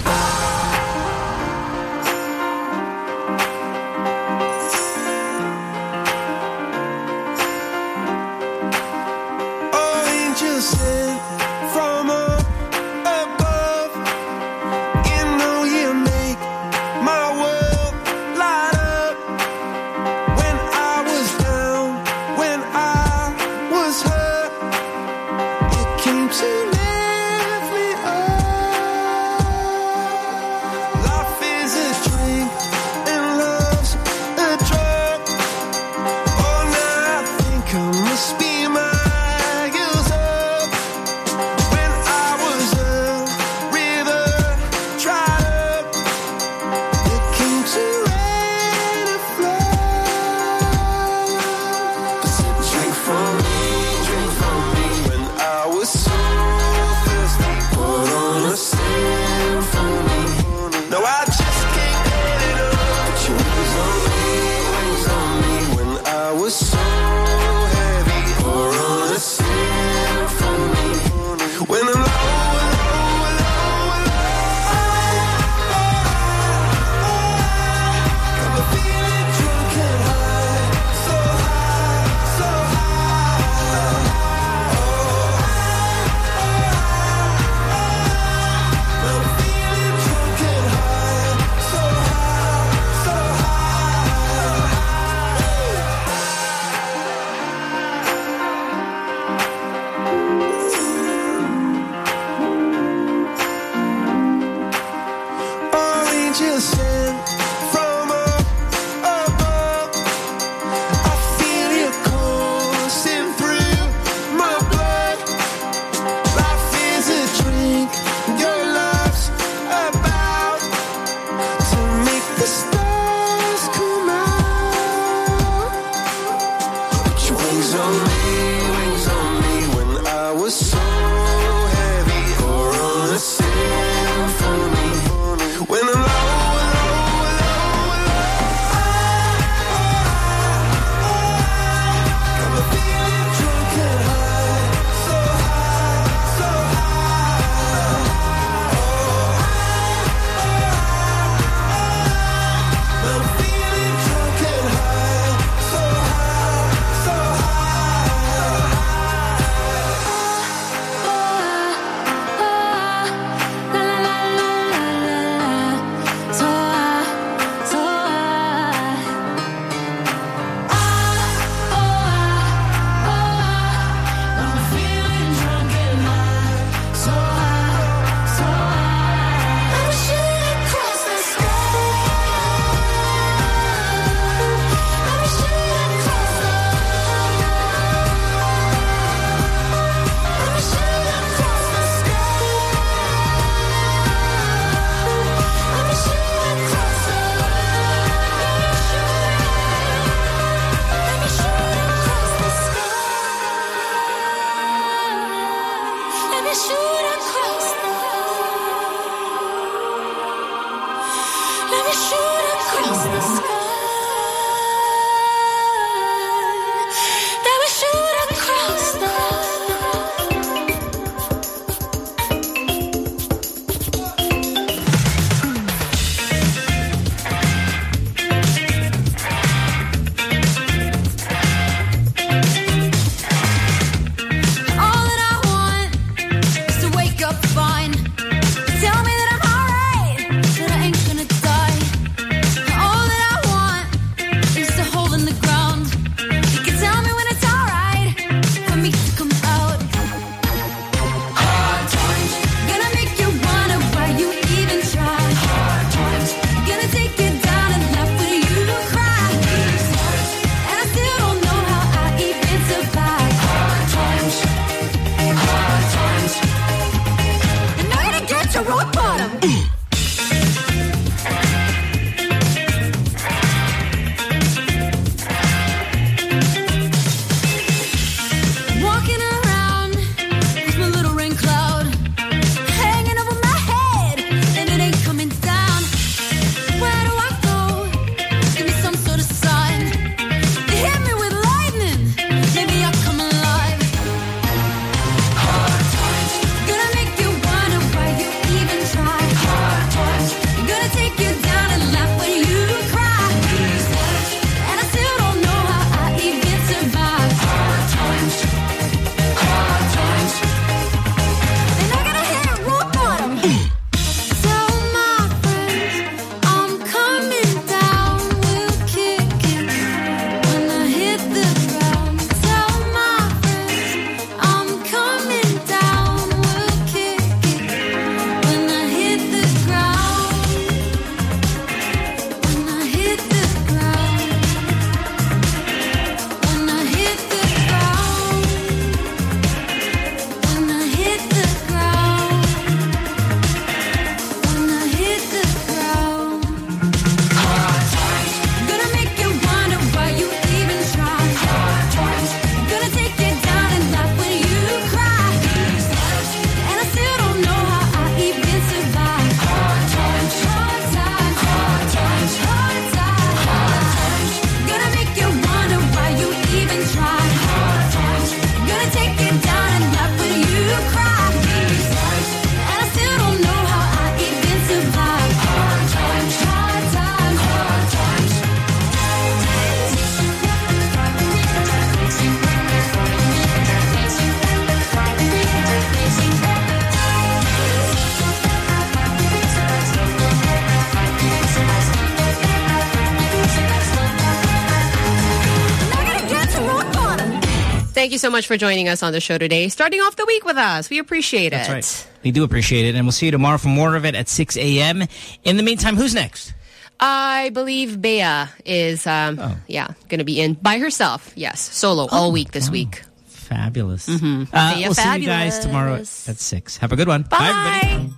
so much for joining us on the show today. Starting off the week with us. We appreciate That's it. right. We do appreciate it. And we'll see you tomorrow for more of it at 6 a.m. In the meantime, who's next? I believe Bea is, um, Oh. yeah, going to be in by herself. Yes, solo all week this week. Fabulous. -hmm. uh, we'll see you guys tomorrow at 6. Have a good one. Bye. everybody.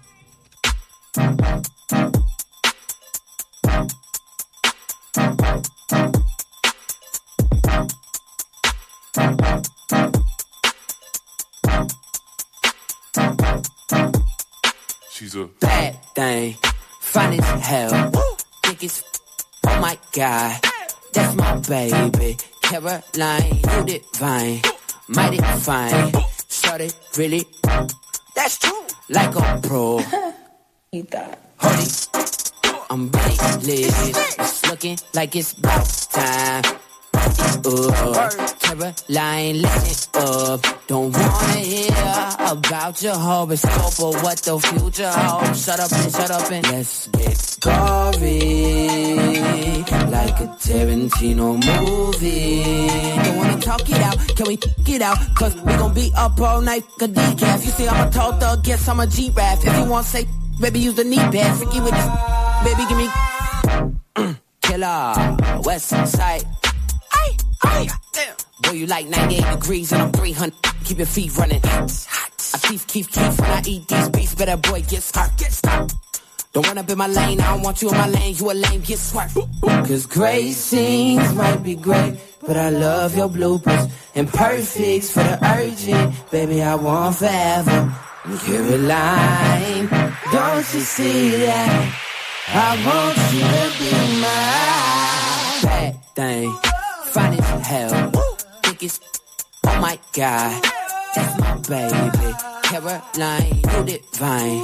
She's a bad thing, fine as hell. Think it's, oh my god, that's my baby. Caroline, you divine, mighty fine. Started really, that's true. Like a pro. Hold it, I'm really lit. It's looking like it's about time. Uh, Caroline, listen up. Don't wanna hear about your horoscope or what the future holds. Shut up and shut up and let's get gory. Like a Tarantino movie. Don't wanna talk it out. Can we get out? Cause we gon' be up all night. A decaf. You see, I'm a tall thug. Guess I'm a G-Rap. If you want say, baby, use the knee pad. Freaky with this. Baby, give me. Killer. West side. Boy, you like 98 degrees and I'm 300. Keep your feet running. I keep, keep, keep when I eat these beats. Better boy, get smart, get smart. Don't run up in my lane. I don't want you in my lane. You a lame, get smart. Cause great scenes might be great, but I love your bloopers. And perfects for the urgent. Baby, I want forever. Caroline, don't you see that? I want you to be my bad thing. Fine as hell. Think it's, oh my god. That's my baby. Caroline, you divine.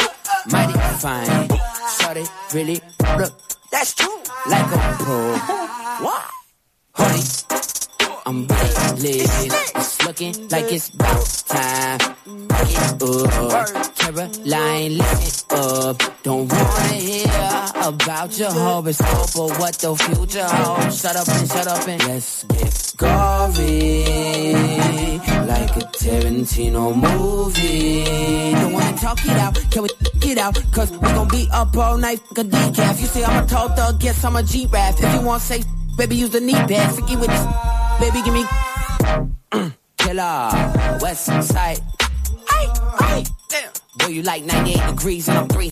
Mighty fine. Started really, look, that's true. Like a pro. What? Honey, I'm really lit. It's looking like it's about time. Get up. Caroline, listen up. Don't wanna hear about your horoscope or what the future holds. Shut up and shut up and let's get gory. Like a Tarantino movie. Don't wanna talk it out. Can we get out? Cause we gon' be up all night. A decaf. You say I'm a tall thug. Guess I'm a G-Rap. If you want say, baby, use the knee pad. Freaky with this. Baby, give me. Killer. West side. Ay, damn. Boy, you like 98 degrees and I'm 3.